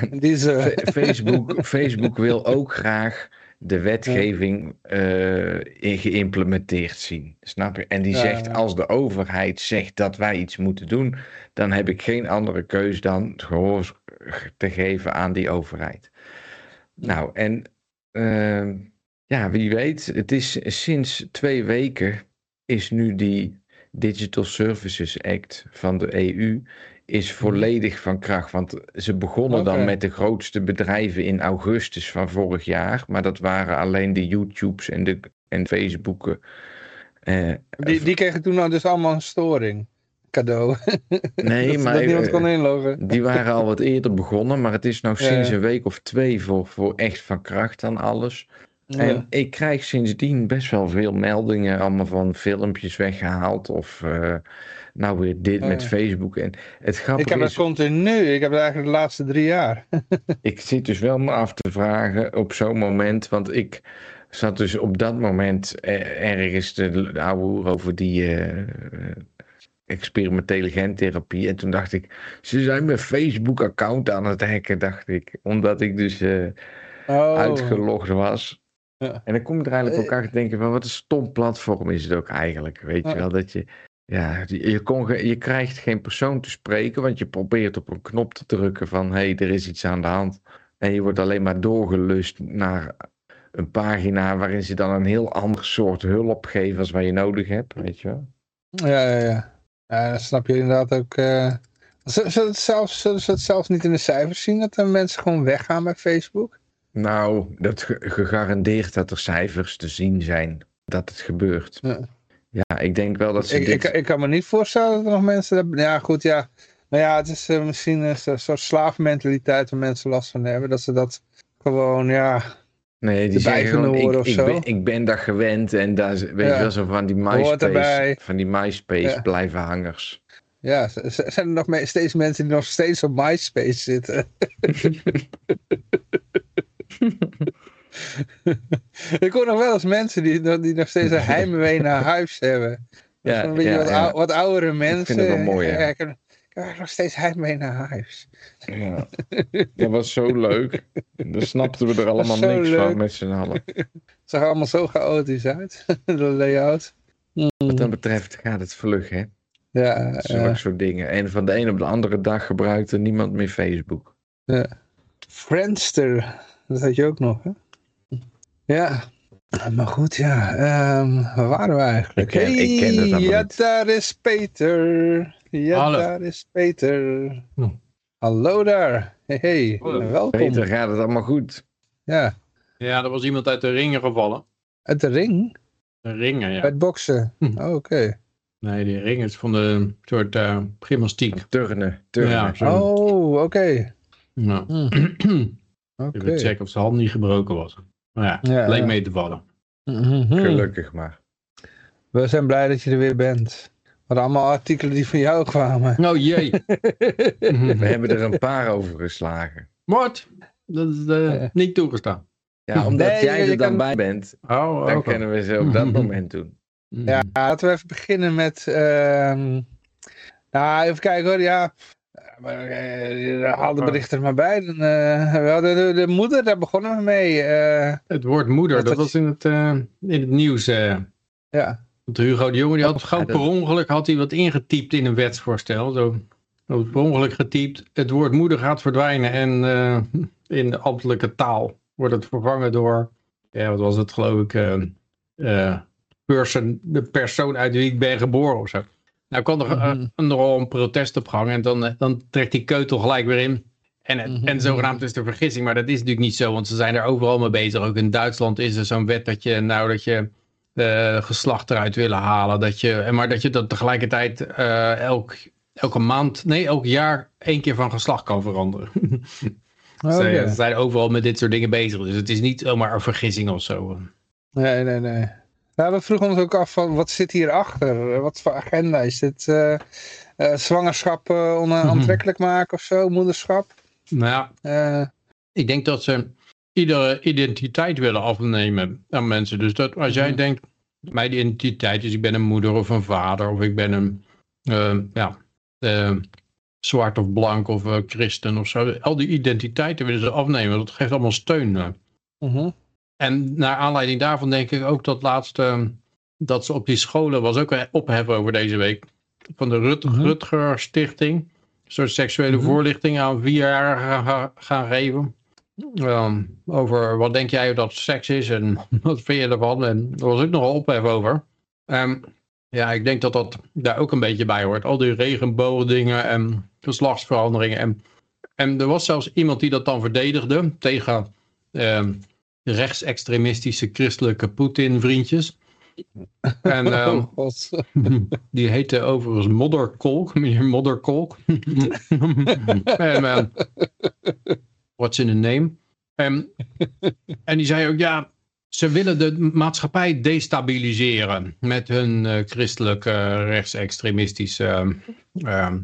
Facebook, Facebook wil ook graag de wetgeving eh, geïmplementeerd zien. Snap je? En die zegt, als de overheid zegt dat wij iets moeten doen, dan heb ik geen andere keus dan gehoor te geven aan die overheid. Nou, en ehm, ja, wie weet, het is sinds twee weken is nu die Digital Services Act van de EU is volledig van kracht. Want ze begonnen dan met de grootste bedrijven in augustus van vorig jaar. Maar dat waren alleen de YouTubes en de en Facebooken. Eh, Die, die kregen toen nou dus allemaal een storing. Cadeau. nee, dat, maar dat niemand eh, kon inloggen. die waren al wat eerder begonnen. Maar het is nou sinds ja. een week of twee voor, voor echt van kracht aan alles. En ik krijg sindsdien best wel veel meldingen, allemaal van filmpjes weggehaald of eh, nou weer dit Oh, met. Facebook. En het Ik grappige heb dat is, continu. Ik heb het eigenlijk de laatste drie jaar. ik zit dus wel me af te vragen op zo'n moment, want ik zat dus op dat moment eh, ergens de, de oude hoer over die eh, experimentele gentherapie. En toen dacht ik, ze zijn mijn Facebook-account aan het hacken, dacht ik. Omdat ik dus Oh. uitgelogd was. Ja. En dan kom je er eigenlijk ook achter te denken van wat een stom platform is het ook eigenlijk. Weet je wel, dat je, ja, je, kon, je krijgt geen persoon te spreken, want je probeert op een knop te drukken van hé, hey, er is iets aan de hand. En je wordt alleen maar doorgelust naar een pagina waarin ze dan een heel ander soort hulp geven als wat je nodig hebt, weet je wel. Ja, ja, ja. Ja, dan snap je inderdaad ook... eh zullen, ze het zelfs, zullen ze het zelfs niet in de cijfers zien dat er mensen gewoon weggaan bij Facebook? Nou, dat ge- gegarandeerd dat er cijfers te zien zijn dat het gebeurt. Ja. Ja, ik denk wel dat ze Ik, dit... ik, ik kan me niet voorstellen dat er nog mensen... Ja, goed, ja. Maar ja, het is eh, misschien een soort- slaafmentaliteit waar mensen last van hebben. Dat ze dat gewoon, ja... Nee, die zeggen gewoon, ik, of ik, zo. ben, ik ben dat gewend en daar weet Ja. je wel zo van die MySpace, van die MySpace Ja. blijven hangers. Ja, zijn er nog steeds mensen die nog steeds op MySpace zitten? ik hoor nog wel eens mensen die, nog- die nog steeds een heimwee naar huis hebben. Ja, Een beetje ja, wat, ja. wat oudere mensen. het wel mooi, ja. Ja, ik, heb- ik heb nog steeds heimwee naar huis. Ja. Dat was zo leuk. Daar snapten we er allemaal niks leuk. van met z'n allen. Het zag er allemaal zo chaotisch uit, de layout. Wat dat betreft gaat het vlug, hè? Ja, Zulke ja. soort dingen. En van de een op de andere dag gebruikte niemand meer Facebook. Friendster, dat had je ook nog, hè? Ja, maar goed, ja. ehm, waar waren we eigenlijk? Ik ken- ik ken het allemaal ja, niet. daar is Peter. Ja, Hallo. daar is Peter. Hm. Hallo daar. Hey, hey. Hallo. welkom. Peter, gaat het allemaal goed? Ja, Ja, er was iemand uit de ringen gevallen. uit de ring, De ringen, ja. bij het boksen. Hm. Oh, Oké. Nee, die ring is van de soort eh, gymnastiek. Turnen, turnen. Ja. Oh, oké. Nou, Hm, Oké. Even checken of zijn hand niet gebroken was. Maar ja, Ja, leek ja. mee te vallen. Mhm. Gelukkig maar. We zijn blij dat je er weer bent. We hadden allemaal artikelen die van jou kwamen. Oh jee. We hebben er een paar over geslagen. Moord. Dat is eh, Ja. niet toegestaan. Ja, omdat Nee, jij er dan kan- bij bent, Oh, dan oké. kunnen we ze op dat moment doen. Mhm. Ja, laten we even beginnen met... ehm nou, even kijken hoor. Ja, maar, eh, haal de berichten er maar bij. Dan, eh, de, de moeder, daar begonnen we mee. Het woord moeder, dat dat- was in het, in het nieuws. ja. Want Hugo de Jonge die had gauw per ongeluk had hij wat ingetypt in een wetsvoorstel. Zo, per ongeluk getypt. Het woord moeder gaat verdwijnen. En in de ambtelijke taal wordt het vervangen door. Ja, wat was het geloof ik? person, de persoon uit wie ik ben geboren of zo. Nou kwam er eh, Mhm. nogal een protest op gang. En dan, eh, dan trekt die keutel gelijk weer in. En, het- Mhm. en zogenaamd is de vergissing, maar dat is natuurlijk niet zo, want ze zijn er overal mee bezig. Ook in Duitsland is er zo'n wet dat je, nou, dat je eh, geslacht eruit willen halen. Dat je, en maar dat je dat tegelijkertijd elk, elke maand, nee, elk jaar één keer van geslacht kan veranderen. Oh, ze, ze zijn overal met dit soort dingen bezig. Dus het is niet zomaar een vergissing of zo. Nee, nee, nee. Nou, we vroegen ons ook af van wat zit hierachter? Wat voor agenda is dit? eh, zwangerschap eh, onaantrekkelijk maken of zo? Moederschap? Nou ja, ik denk dat ze iedere identiteit willen afnemen aan mensen. Dus dat als jij Mhm. denkt, mijn identiteit is ik ben een moeder of een vader of ik ben een ja, zwart of blank of christen of zo. Al die identiteiten willen ze afnemen. Dat geeft allemaal steun. eh. En naar aanleiding daarvan denk ik ook dat laatst eh, dat ze op die scholen was ook een ophef over deze week. Van de Rut Mhm. Rutger Stichting. Een soort seksuele Mhm. voorlichting aan vierjarigen gaan, gaan geven. Ehm, over wat denk jij dat seks is en wat vind je ervan? En er was ook nogal ophef over. Ehm, ja, ik denk dat dat daar ook een beetje bij hoort. Al die regenboogdingen en geslachtsveranderingen. En, en er was zelfs iemand die dat dan verdedigde tegen ehm, rechtsextremistische christelijke Poetin-vriendjes. En ehm, Oh, die heette overigens Modderkolk, meneer Modderkolk. en, ehm, what's in a name? En, en die zei ook, ja, ze willen de maatschappij destabiliseren met hun eh, christelijke eh, rechtsextremistische ehm,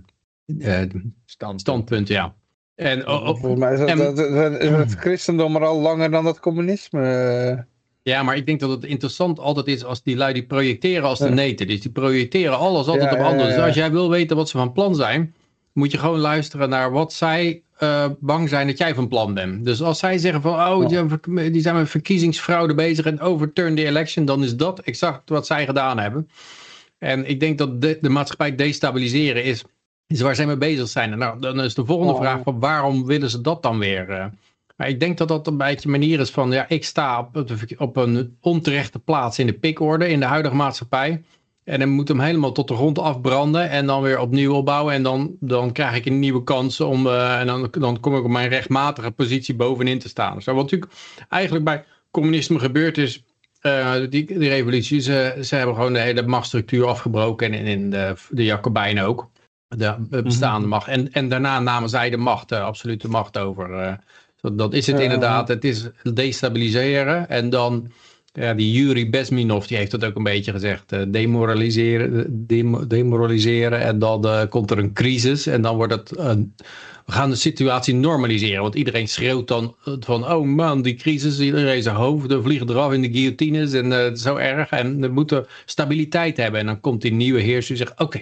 ehm, Stand. standpunt, ja. En oh, oh, Volgens mij is, dat, en- dat, dat- is het christendom er al langer dan dat communisme. eh. Ja, maar ik denk dat het interessant altijd is als die lui die projecteren als de neten. Dus die projecteren alles altijd Ja, op anderen. ja, Dus als jij wil weten wat ze van plan zijn, moet je gewoon luisteren naar wat zij eh, bang zijn dat jij van plan bent. Dus als zij zeggen van, oh, die, zijn- die zijn met verkiezingsfraude bezig en overturn the election, dan is dat exact wat zij gedaan hebben. En ik denk dat de, de maatschappij destabiliseren is, is waar zij mee bezig zijn. En nou, dan is de volgende Oh. vraag van waarom willen ze dat dan weer? eh? Maar ik denk dat dat een beetje een manier is van, ja, ik sta op, op een onterechte plaats in de pikorde in de huidige maatschappij. En dan moet hem helemaal tot de grond afbranden en dan weer opnieuw opbouwen. En dan, dan krijg ik een nieuwe kans om, eh, en dan, dan kom ik op mijn rechtmatige positie bovenin te staan. Zo, wat natuurlijk eigenlijk bij communisme gebeurd is, eh, die, die revolutie, ze, ze hebben gewoon de hele machtsstructuur afgebroken en in de, de Jacobijnen ook. De bestaande macht. En, en daarna namen zij de macht, de absolute macht over. eh, Dan is het inderdaad, het is destabiliseren en dan, ja, die Yuri Besminov, die heeft dat ook een beetje gezegd, eh, demoraliseren, dem- demoraliseren en dan eh, komt er een crisis en dan wordt het, een- we gaan de situatie normaliseren, want iedereen schreeuwt dan eh, van, oh man, die crisis, iedereen zijn hoofden vliegen eraf in de guillotines en eh, zo erg. En we moeten stabiliteit hebben en dan komt die nieuwe heerser die zegt, oké,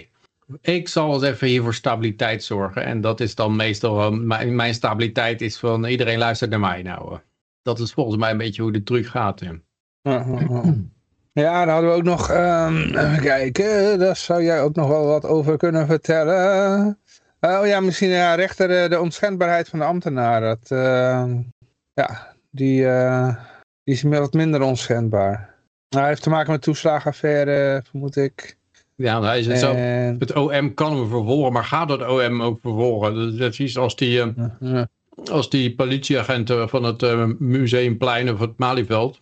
ik zal eens even hier voor stabiliteit zorgen. En dat is dan meestal, mijn, mijn stabiliteit is van iedereen luistert naar mij nou. Dat is volgens mij een beetje hoe de truc gaat. Ja, dan hadden we ook nog, ehm, even kijken, daar zou jij ook nog wel wat over kunnen vertellen. Oh ja, misschien ja, rechter eh, de onschendbaarheid van de ambtenaar. Dat, ehm, ja, die, eh, die is wat minder onschendbaar. Nou, hij heeft te maken met toeslagenaffaire, vermoed ik. Ja, hij is zo, het OM kan hem vervolgen, maar gaat het OM ook vervolgen? Dat is als die, eh, ja, als die politieagenten van het eh, Museumplein of het Malieveld.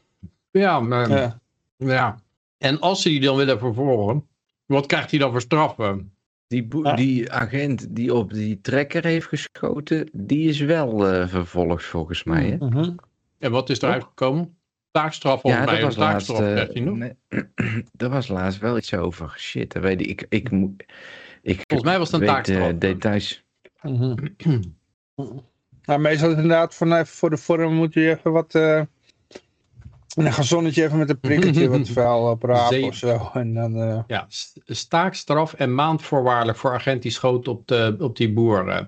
Ja, maar, ja. ja. En als ze die dan willen vervolgen, wat krijgt hij dan voor straffen? Die, Ja. die agent die op die trekker heeft geschoten, die is wel eh, vervolgd volgens mij. Hè? Mhm. En wat is eruit gekomen? Taakstraf volgens mij. dat was een laatst. taakstraf, eh, nog. nee, er was laatst wel iets over. Shit, dat weet ik. Ik, ik, moet- ik Volgens mij was het een weet, taakstraf. eh, details. Mhm. Nou, meestal is het inderdaad van voor de vorm moet je even wat... eh een gezonnetje even met een prikkertje wat vuil oprapen Zee- of zo. En dan, eh, Ja, st- staakstraf en maandvoorwaardelijk voor agent die schoot op, de, op die boer. eh.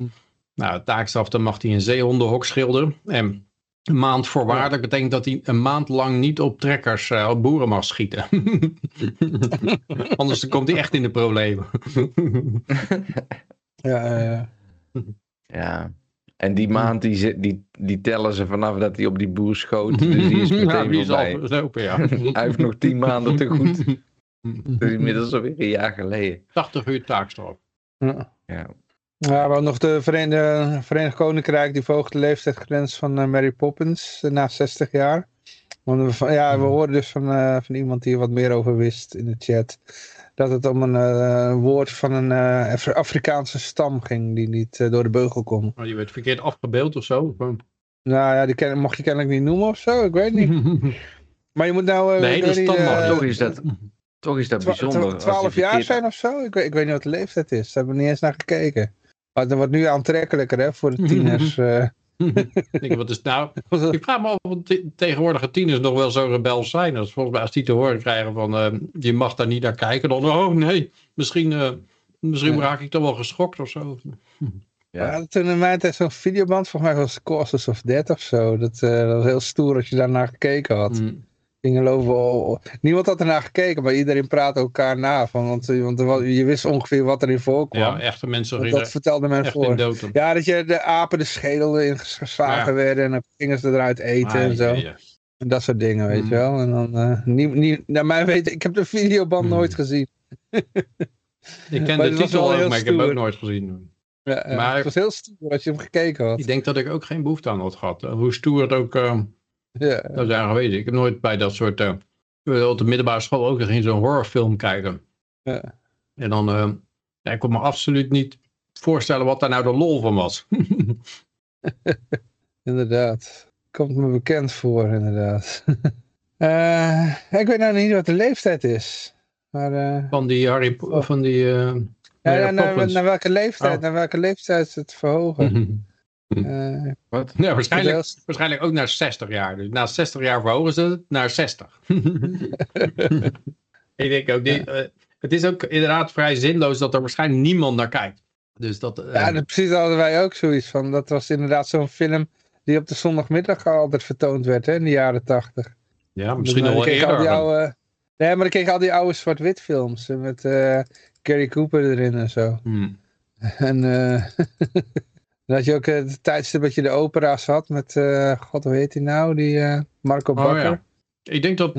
Nou, taakstraf, dan mag hij een zeehondenhok schilderen. En maandvoorwaardelijk betekent dat hij een maand lang niet op trekkers, eh, op boeren mag schieten. Anders komt hij echt in de problemen. ja, eh, Ja. En die maand die, zit- die, die tellen ze vanaf dat hij op die boer schoot. Dus die is meteen ja, die is voorbij. al verlopen, ja. Hij heeft nog tien maanden te goed. Dat is inmiddels alweer een jaar geleden. 80 uur taakstraf. ja. Ja. Ja, we hadden nog de Verenigde, Verenigd Koninkrijk, die verhoogt de leeftijdsgrens van eh, Mary Poppins eh, na 60 jaar. Want we, ja, we hoorden dus van, eh, van iemand die er wat meer over wist in de chat. Dat het om een eh, woord van een eh, Af- Afrikaanse stam ging die niet door de beugel kon. Maar je werd verkeerd afgebeeld of zo. Nou ja, die ken, mocht je kennelijk niet noemen of zo, ik weet niet. Maar je moet nou... eh, hele weet niet, standaard. Toch is dat, toch is dat bijzonder. twa- als 12 je jaar verkeerd- zijn of zo? Ik weet, ik weet niet wat de leeftijd is. Daar hebben we niet eens naar gekeken. Maar dat wordt nu aantrekkelijker hè, voor de tieners. eh. Ik denk, wat is nou? Ik vraag me af of de tegenwoordige tieners nog wel zo rebels zijn. Als volgens mij als die te horen krijgen van eh, je mag daar niet naar kijken. Dan oh nee, misschien, eh, misschien Ja. raak ik dan wel geschokt of zo. Ja. Ja. toen in mijn tijd zo'n videoband, volgens mij was het Causes of Death of zo. Dat, eh, dat was heel stoer als je daarnaar gekeken had. Mm. Gingen lopen. Niemand had ernaar gekeken, maar iedereen praatte elkaar na. Van, want eh, want je wist ongeveer wat erin voorkwam. Ja, echte mensen gingen dat vertelde men voor. Ja, dat je de apen de schedel in geslagen Ja. werden en dan gingen ze eruit eten en zo. Ja. En dat soort dingen, weet Mm. je wel. En dan, eh niet, niet, naar mijn weten, ik heb de videoband Mm. nooit gezien. Ik ken de titel ook, maar ik heb hem ook nooit gezien. Ja. Maar- Het was heel stoer als je hem gekeken had. Ik denk dat ik ook geen behoefte aan had gehad. Eh, Hoe stoer het ook eh, Ja. zou zijn geweest. Ik heb nooit bij dat soort... eh, op de middelbare school ook nog in zo'n horrorfilm kijken. Ja. En dan... eh, ja, ik kon me absoluut niet voorstellen wat daar nou de lol van was. Inderdaad. Komt me bekend voor, inderdaad. Eh, ik weet nou niet wat de leeftijd is. Maar Van die Harry... Po- Van die... ja, Mary ja, naar, Poppins. naar welke leeftijd, Oh. naar welke leeftijd is het verhogen? Mhm. Eh, Wat? Ja, waarschijnlijk, waarschijnlijk ook naar 60 jaar. Dus na 60 jaar verhogen ze het naar 60. ik denk ook, dit, eh, het is ook inderdaad vrij zinloos dat er waarschijnlijk niemand naar kijkt. Dus dat, eh, ja, dat, precies hadden wij ook zoiets van. Dat was inderdaad zo'n film die op de zondagmiddag altijd vertoond werd hè, in de jaren tachtig. ja, misschien Dan nog wel kreeg je al eerder. die oude, Nee, maar dan kreeg al die oude zwart-wit films. Met eh Gary Cooper erin en zo. Hmm. En eh, dan had je ook eh, het tijdstip dat je de opera's had met, eh, god hoe heet die nou, die eh, Marco Oh, Bakker. ja. Ik denk dat,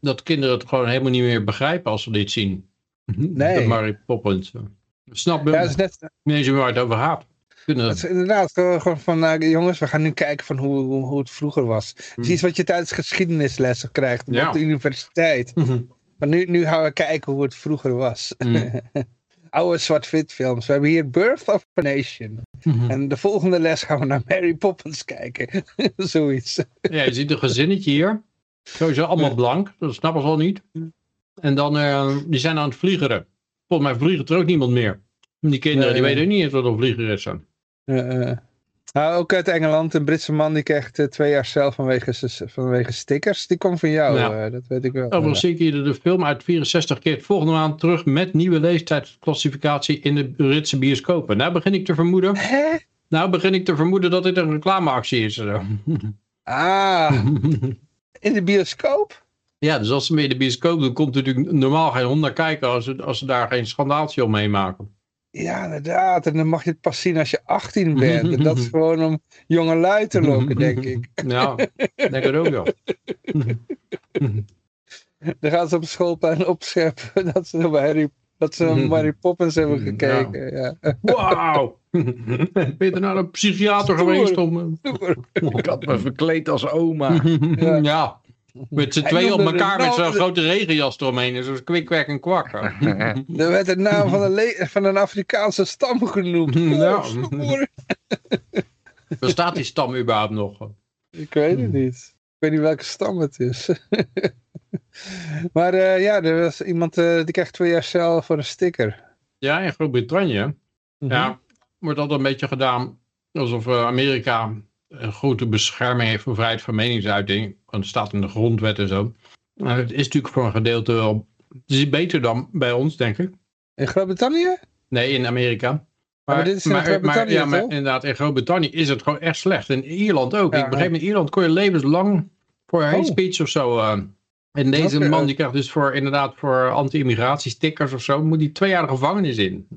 dat kinderen het gewoon helemaal niet meer begrijpen als ze dit zien. Nee. De Mary Poppins. Snap je ja, is net, niet waar het over gaat. Kunnen, het is inderdaad gewoon van, jongens, we gaan nu kijken van hoe, hoe, hoe het vroeger was. Het is Hmm. iets wat je tijdens geschiedenislessen krijgt Ja. op de universiteit. Maar nu, nu gaan we kijken hoe het vroeger was. Hmm. oude zwart-wit films. We hebben hier Birth of a Nation. En de volgende les gaan we naar Mary Poppins kijken. Zoiets. Ja, je ziet een gezinnetje hier. Sowieso allemaal blank. Dat snappen ze al niet. En dan, eh, die zijn aan het vliegeren. Volgens mij vliegt er ook niemand meer. Die kinderen, die Nee. weten niet eens wat een vlieger is. eh. Nou, ook uit Engeland, een Britse man die krijgt eh, twee jaar cel vanwege, vanwege stickers. Die komt van jou, Ja. eh, dat weet ik wel. Overigens zie ik hier de film uit 64 keer volgende maand terug met nieuwe leeftijdsclassificatie in de Britse bioscopen. Nou begin ik te vermoeden, Hè? nou begin ik te vermoeden dat dit een reclameactie is. Ah, in de bioscoop? Ja, dus als ze mee in de bioscoop doen, komt natuurlijk normaal geen hond naar kijken als ze, als ze daar geen schandaaltje om meemaken. Ja, inderdaad. En dan mag je het pas zien als je 18 bent. En dat is gewoon om jonge lui te lokken, denk ik. Ja, denk het ook wel. Dan gaan ze op schoolplein opscheppen dat ze naar Harry, dat ze naar Mary Poppins hebben gekeken. Ja. Wauw! Ben je naar een psychiater Stoer. geweest om... Ik had me verkleed als oma. Ja. ja. Met z'n tweeën op elkaar met zo'n grote regenjas eromheen. En zo'n kwik, kwek en kwak. Er werd de naam van een, van een Afrikaanse stam genoemd. Ja. Stoer. Bestaat die stam überhaupt nog? Ik weet het niet. Ik weet niet welke stam het is. maar eh, ja, er was iemand eh, die krijgt twee jaar cel voor een sticker. Ja, in Groot-Brittannië. Mhm. Ja, wordt altijd een beetje gedaan alsof eh, Amerika een grote bescherming heeft voor vrijheid van meningsuiting. Want het staat in de grondwet en zo. Maar het is natuurlijk voor een gedeelte wel... Het is beter dan bij ons, denk ik. In Groot-Brittannië? Nee, in Amerika. maar dit is in Groot-Brittannië, ja, maar inderdaad, in Groot-Brittannië is het gewoon echt slecht. In Ierland ook. Ja, ik begreep, in Ierland kon je levenslang voor hate Oh. speech of zo. eh, en deze man die krijgt dus voor inderdaad voor anti-immigratiestickers of zo, moet hij twee jaar de gevangenis in.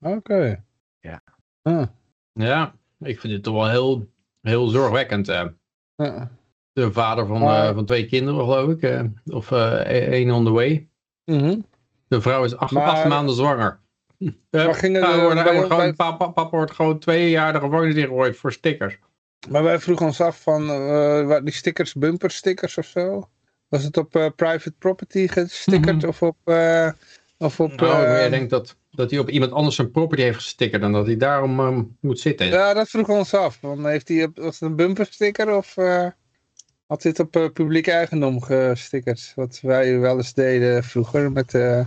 Oké. Ja. Ah, Ja, ik vind dit toch wel heel, heel zorgwekkend. eh. De vader van, Maar- eh, van twee kinderen, geloof ik. eh, of één on the way. Mhm. De vrouw is acht, Maar- acht maanden zwanger. Uh, Maar gingen de- hij bij- wordt gewoon, bij- papa, papa wordt gewoon twee jaar de gevangenis ingegooid voor stickers. Maar wij vroegen ons af van, wat die stickers, bumper stickers of zo? Was het op private property gestickerd Mhm. of op... eh, of op Nou, eh, jij denkt dat, dat hij op iemand anders zijn property heeft gestickerd en dat hij daarom ehm, moet zitten. Ja, dat vroegen we ons af. Want heeft hij, was het een bumper sticker of eh, had hij het op eh, publiek eigendom gestickerd? Wat wij wel eens deden vroeger met eh,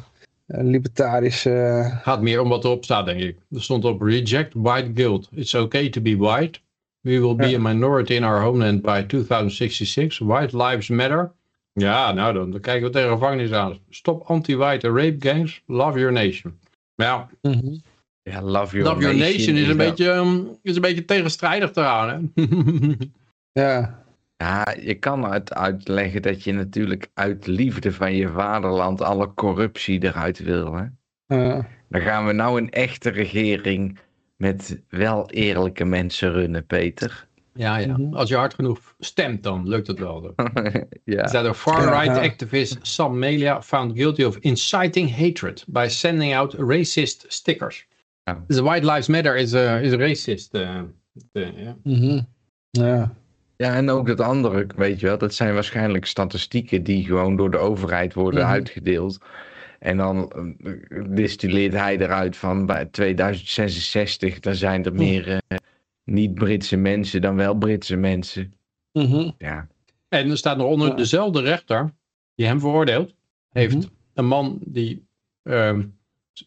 libertarische... Het gaat meer om wat erop staat, denk ik. Er stond op reject white guilt. It's okay to be white. We will be Ja. a minority in our homeland by 2066. White lives matter. Ja, nou dan, dan kijken we tegen gevangenis aan. Stop anti-white rape gangs. Love your nation. Ja, Mhm. Ja, love your, love your nation is een, wel- beetje, ehm, is een beetje tegenstrijdig eraan. Hè? Ja, Ja, je kan het uitleggen dat je natuurlijk uit liefde van je vaderland alle corruptie eruit wil. Hè? eh, Dan gaan we nou een echte regering met wel eerlijke mensen runnen, Peter. Ja, ja. Mhm. Als je hard genoeg stemt, dan lukt het wel. ja. That a far-right Ja. activist Sam Melia found guilty of inciting hatred by sending out racist stickers. Ja. Dus White Lives Matter is, uh, is racist. eh, eh, ja. ja. ja, en ook dat andere, weet je wel, dat zijn waarschijnlijk statistieken die gewoon door de overheid worden Mhm. uitgedeeld. En dan eh, distilleert hij eruit van bij 2066, dan zijn er meer eh, niet-Britse mensen dan wel Britse mensen. Mhm. Ja, En er staat nog onder Ja. dezelfde rechter die hem veroordeeld. Heeft Mhm. een man die ehm,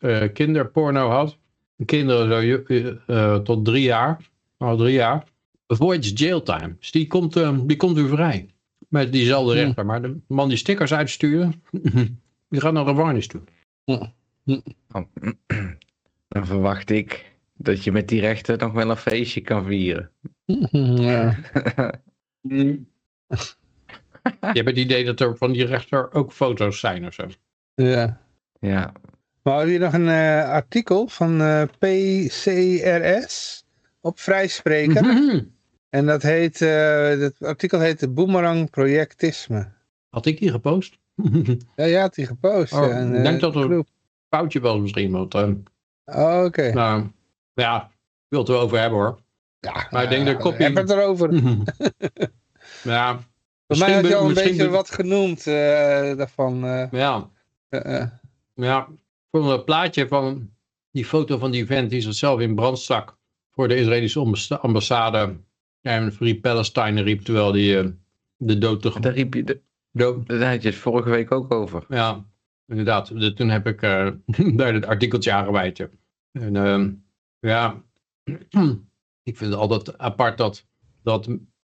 eh, kinderporno had. Kinderen zo, eh, tot drie jaar. Nou, drie jaar. Avoids jail time. Dus die komt, eh, die komt weer vrij. Met diezelfde rechter. Maar de man die stickers uitstuurde. die gaat naar de gevangenis toe. Dan verwacht ik dat je met die rechter nog wel een feestje kan vieren. ja. Je hebt het idee dat er van die rechter ook foto's zijn of zo. ja. Ja, Maar we hebben hier nog een eh, artikel van eh, PCRS op Vrijspreker. Mhm. En dat heet, eh het artikel heet de Boomerang Projectisme. Had ik die gepost? Ja, jij had die gepost. Oh, ja, en, ik eh, denk dat er- groep. Foutje wel misschien. Want, eh, Oh, Oké. nou, ja, ik wil het er wel over hebben hoor. Ja, maar ik denk de eh, kopie- Heb het erover. ja, Voor mij had je al een beetje be- wat genoemd eh, daarvan. eh, ja, eh, eh. ja, vond het plaatje van die foto van die vent die zichzelf in brand stak voor de Israëlische ambassa- ambassade en Free Palestine riep, terwijl die eh, de dood te Daar riep je, de- dood, daar had je het vorige week ook over. ja, inderdaad. De- toen heb ik eh, daar het artikeltje aan gewijd. En ehm, ja, ik vind het altijd apart dat, dat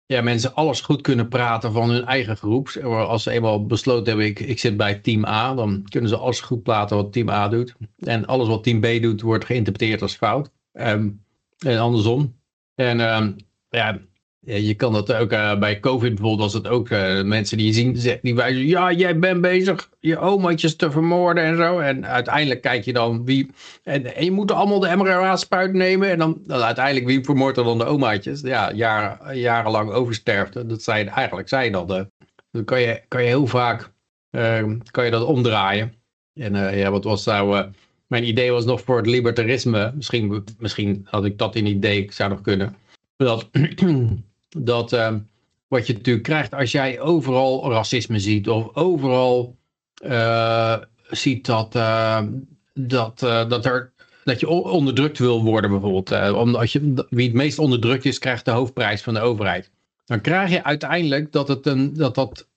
ja, mensen alles goed kunnen praten van hun eigen groep. Als ze eenmaal besloten hebben, ik, ik zit bij team A, dan kunnen ze alles goed praten wat team A doet. En alles wat team B doet, wordt geïnterpreteerd als fout. Ehm, en andersom. En ehm, ja, je kan dat ook eh, bij COVID bijvoorbeeld, was het ook eh, mensen die zien, ze- die wijzen, ja, jij bent bezig je omaatjes te vermoorden en zo. En uiteindelijk kijk je dan wie, en, en je moet allemaal de mRNA-spuit nemen. En dan, dan uiteindelijk, wie vermoordt er dan de omaatjes? Ja, jaren, jarenlang oversterfte. Dat zijn eigenlijk zij dan. De, dan kan je, kan je heel vaak eh, kan je dat omdraaien. En eh, ja, wat was nou... eh, mijn idee was nog voor het libertarisme. Misschien, misschien had ik dat in idee, ik zou nog kunnen. Dat, dat eh, wat je natuurlijk krijgt als jij overal racisme ziet. Of overal eh, ziet dat, eh, dat, eh, dat, er, dat je onderdrukt wil worden bijvoorbeeld. eh, omdat je, wie het meest onderdrukt is, krijgt de hoofdprijs van de overheid. Dan krijg je uiteindelijk dat het een, dat, dat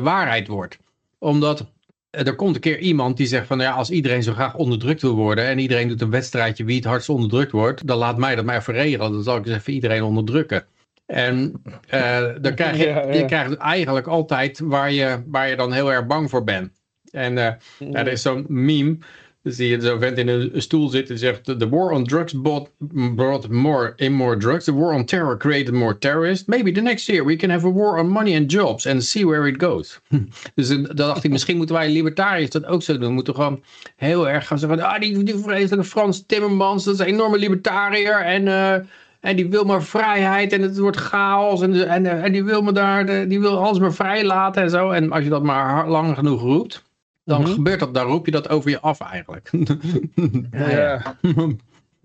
waarheid wordt. Omdat er komt een keer iemand die zegt van ja, als iedereen zo graag onderdrukt wil worden en iedereen doet een wedstrijdje wie het hardst onderdrukt wordt, dan laat mij dat maar even regelen. Dan zal ik eens even iedereen onderdrukken. En eh, dan krijg je, Ja, ja. je krijgt eigenlijk altijd waar je, waar je dan heel erg bang voor bent. En eh, ja, er is zo'n meme. Dan zie je zo'n vent in een stoel zitten en zegt... The war on drugs brought, brought more in more drugs. The war on terror created more terrorists. Maybe the next year we can have a war on money and jobs and see where it goes. dus dan dacht ik, misschien moeten wij libertariërs dat ook zo doen. We moeten gewoon heel erg gaan zeggen... Ah, die, die vreselijke Frans Timmermans, dat is een enorme libertariër. En... eh, en die wil maar vrijheid en het wordt chaos. En, en, en die wil me daar, de- die wil alles maar vrij laten en zo. En als je dat maar hard- lang genoeg roept, dan Mhm. gebeurt dat, dan roep je dat over je af eigenlijk. Ja, ja. een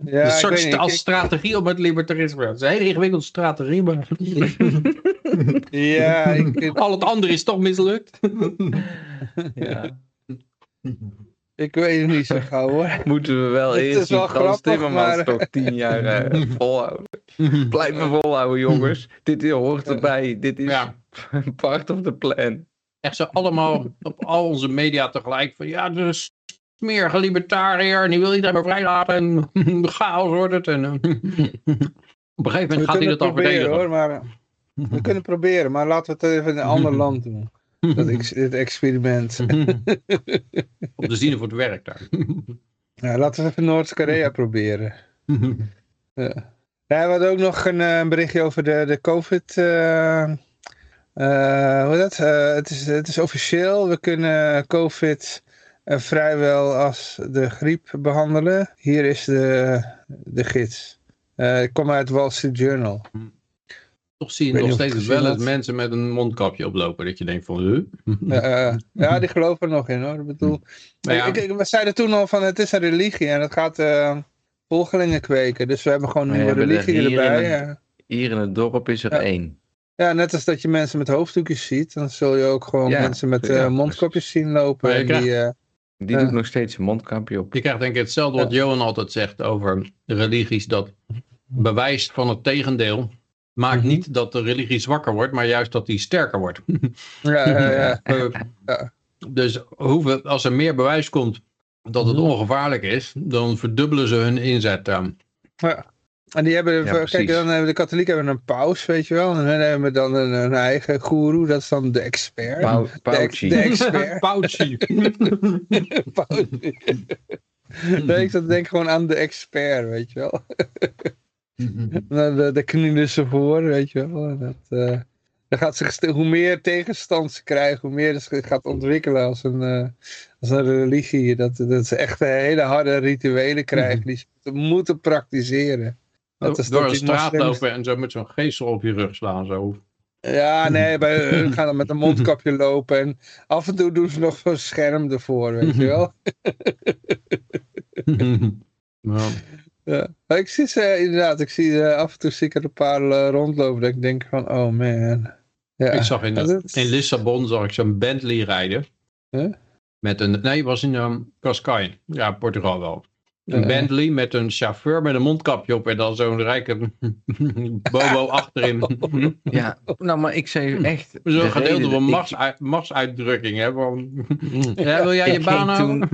Ja, ik soort weet niet, als ik- strategie om het libertarisme. Het is een hele ingewikkelde strategie, maar ja, ik, al het andere is toch mislukt. Ja. Ik weet het niet zo gauw hoor. Moeten we wel Het eerst is wel die Frans grappig, Timmermans maar- toch tien jaar eh, volhouden. Blijven volhouden jongens. Dit hoort erbij. Dit is Ja. part of the plan. Echt zo allemaal op al onze media tegelijk van ja, er is smerige libertariër en die wil iedereen maar vrijlaten en chaos wordt het. En, eh, op een gegeven moment We gaat hij dat dan proberen verdedigen. hoor, maar we kunnen proberen, maar laten we het even in een ander land doen. Dat ex, dit experiment. Om te zien of het werkt daar. Ja, laten we even Noord-Korea proberen. Ja, we hadden ook nog een, eh, berichtje over de, de COVID. eh, eh, hoe dat? Het, is, het is officieel. We kunnen COVID vrijwel als de griep behandelen. Hier is de, de gids. Ik kom uit Wall Street Journal. Toch zie je nog steeds wel eens had. mensen met een mondkapje oplopen. Dat je denkt van, huh? Eh, eh, ja, die geloven er nog in hoor. Ik bedoel, Nou ja, ik, ik- we zeiden toen al van het is een religie en het gaat eh, volgelingen kweken. Dus we hebben gewoon We nieuwe hebben er religie hier erbij. in ja. Hier in het dorp is er Ja. één. Ja, net als dat je mensen met hoofddoekjes ziet, dan zul je ook gewoon Ja, mensen met eh, ja, mondkapjes zien lopen. Die, eh, Die Ja. doet nog steeds een mondkapje op. je krijgt denk ik hetzelfde wat Johan altijd zegt over de religies. Dat bewijs van het tegendeel maakt Mhm. niet dat de religie zwakker wordt, maar juist dat die sterker wordt. ja, ja, ja. Eh, Ja. Dus hoeveel, als er meer bewijs komt dat het Mhm. ongevaarlijk is, dan verdubbelen ze hun inzet. eh. Ja. En die hebben, Ja, kijk, dan hebben de katholieken hebben een paus, weet je wel. En dan hebben we dan een, een eigen goeroe, dat is dan de expert. Pau- de, ex- Pauci. de expert. Pauci. Paus. nee, ik denken gewoon aan de expert, weet je wel. Nou, de, de knielen ze voor, weet je wel. Dat, eh, dan gaat zich hoe meer tegenstand ze krijgen, hoe meer het gaat ontwikkelen als een, eh, als een religie. Dat, dat ze echt hele harde rituelen krijgen die ze moeten- praktiseren. Dat is Door dat een straat lopen en zo met zo'n geestel op je rug slaan. Zo. Ja, nee, bij hun gaan dan met een mondkapje lopen. En af en toe doen ze nog zo'n scherm ervoor, weet je wel. Ja. Ja. Maar ik zie ze inderdaad, ik zie eh, af en toe zie ik er een paar eh, rondlopen dat ik denk van, oh man. Ja. Ik zag in, Ja, dat- in Lissabon zag ik zo'n Bentley rijden. Huh? Met een, nee, was in um, Cascais. Ja, Portugal wel. Een Bentley met een chauffeur met een mondkapje op en dan zo'n rijke bobo achterin. Ja, nou, maar ik zei echt... de Zo'n gedeelte van marsuitdrukking. Hè, van, ja, wil jij je baan houden?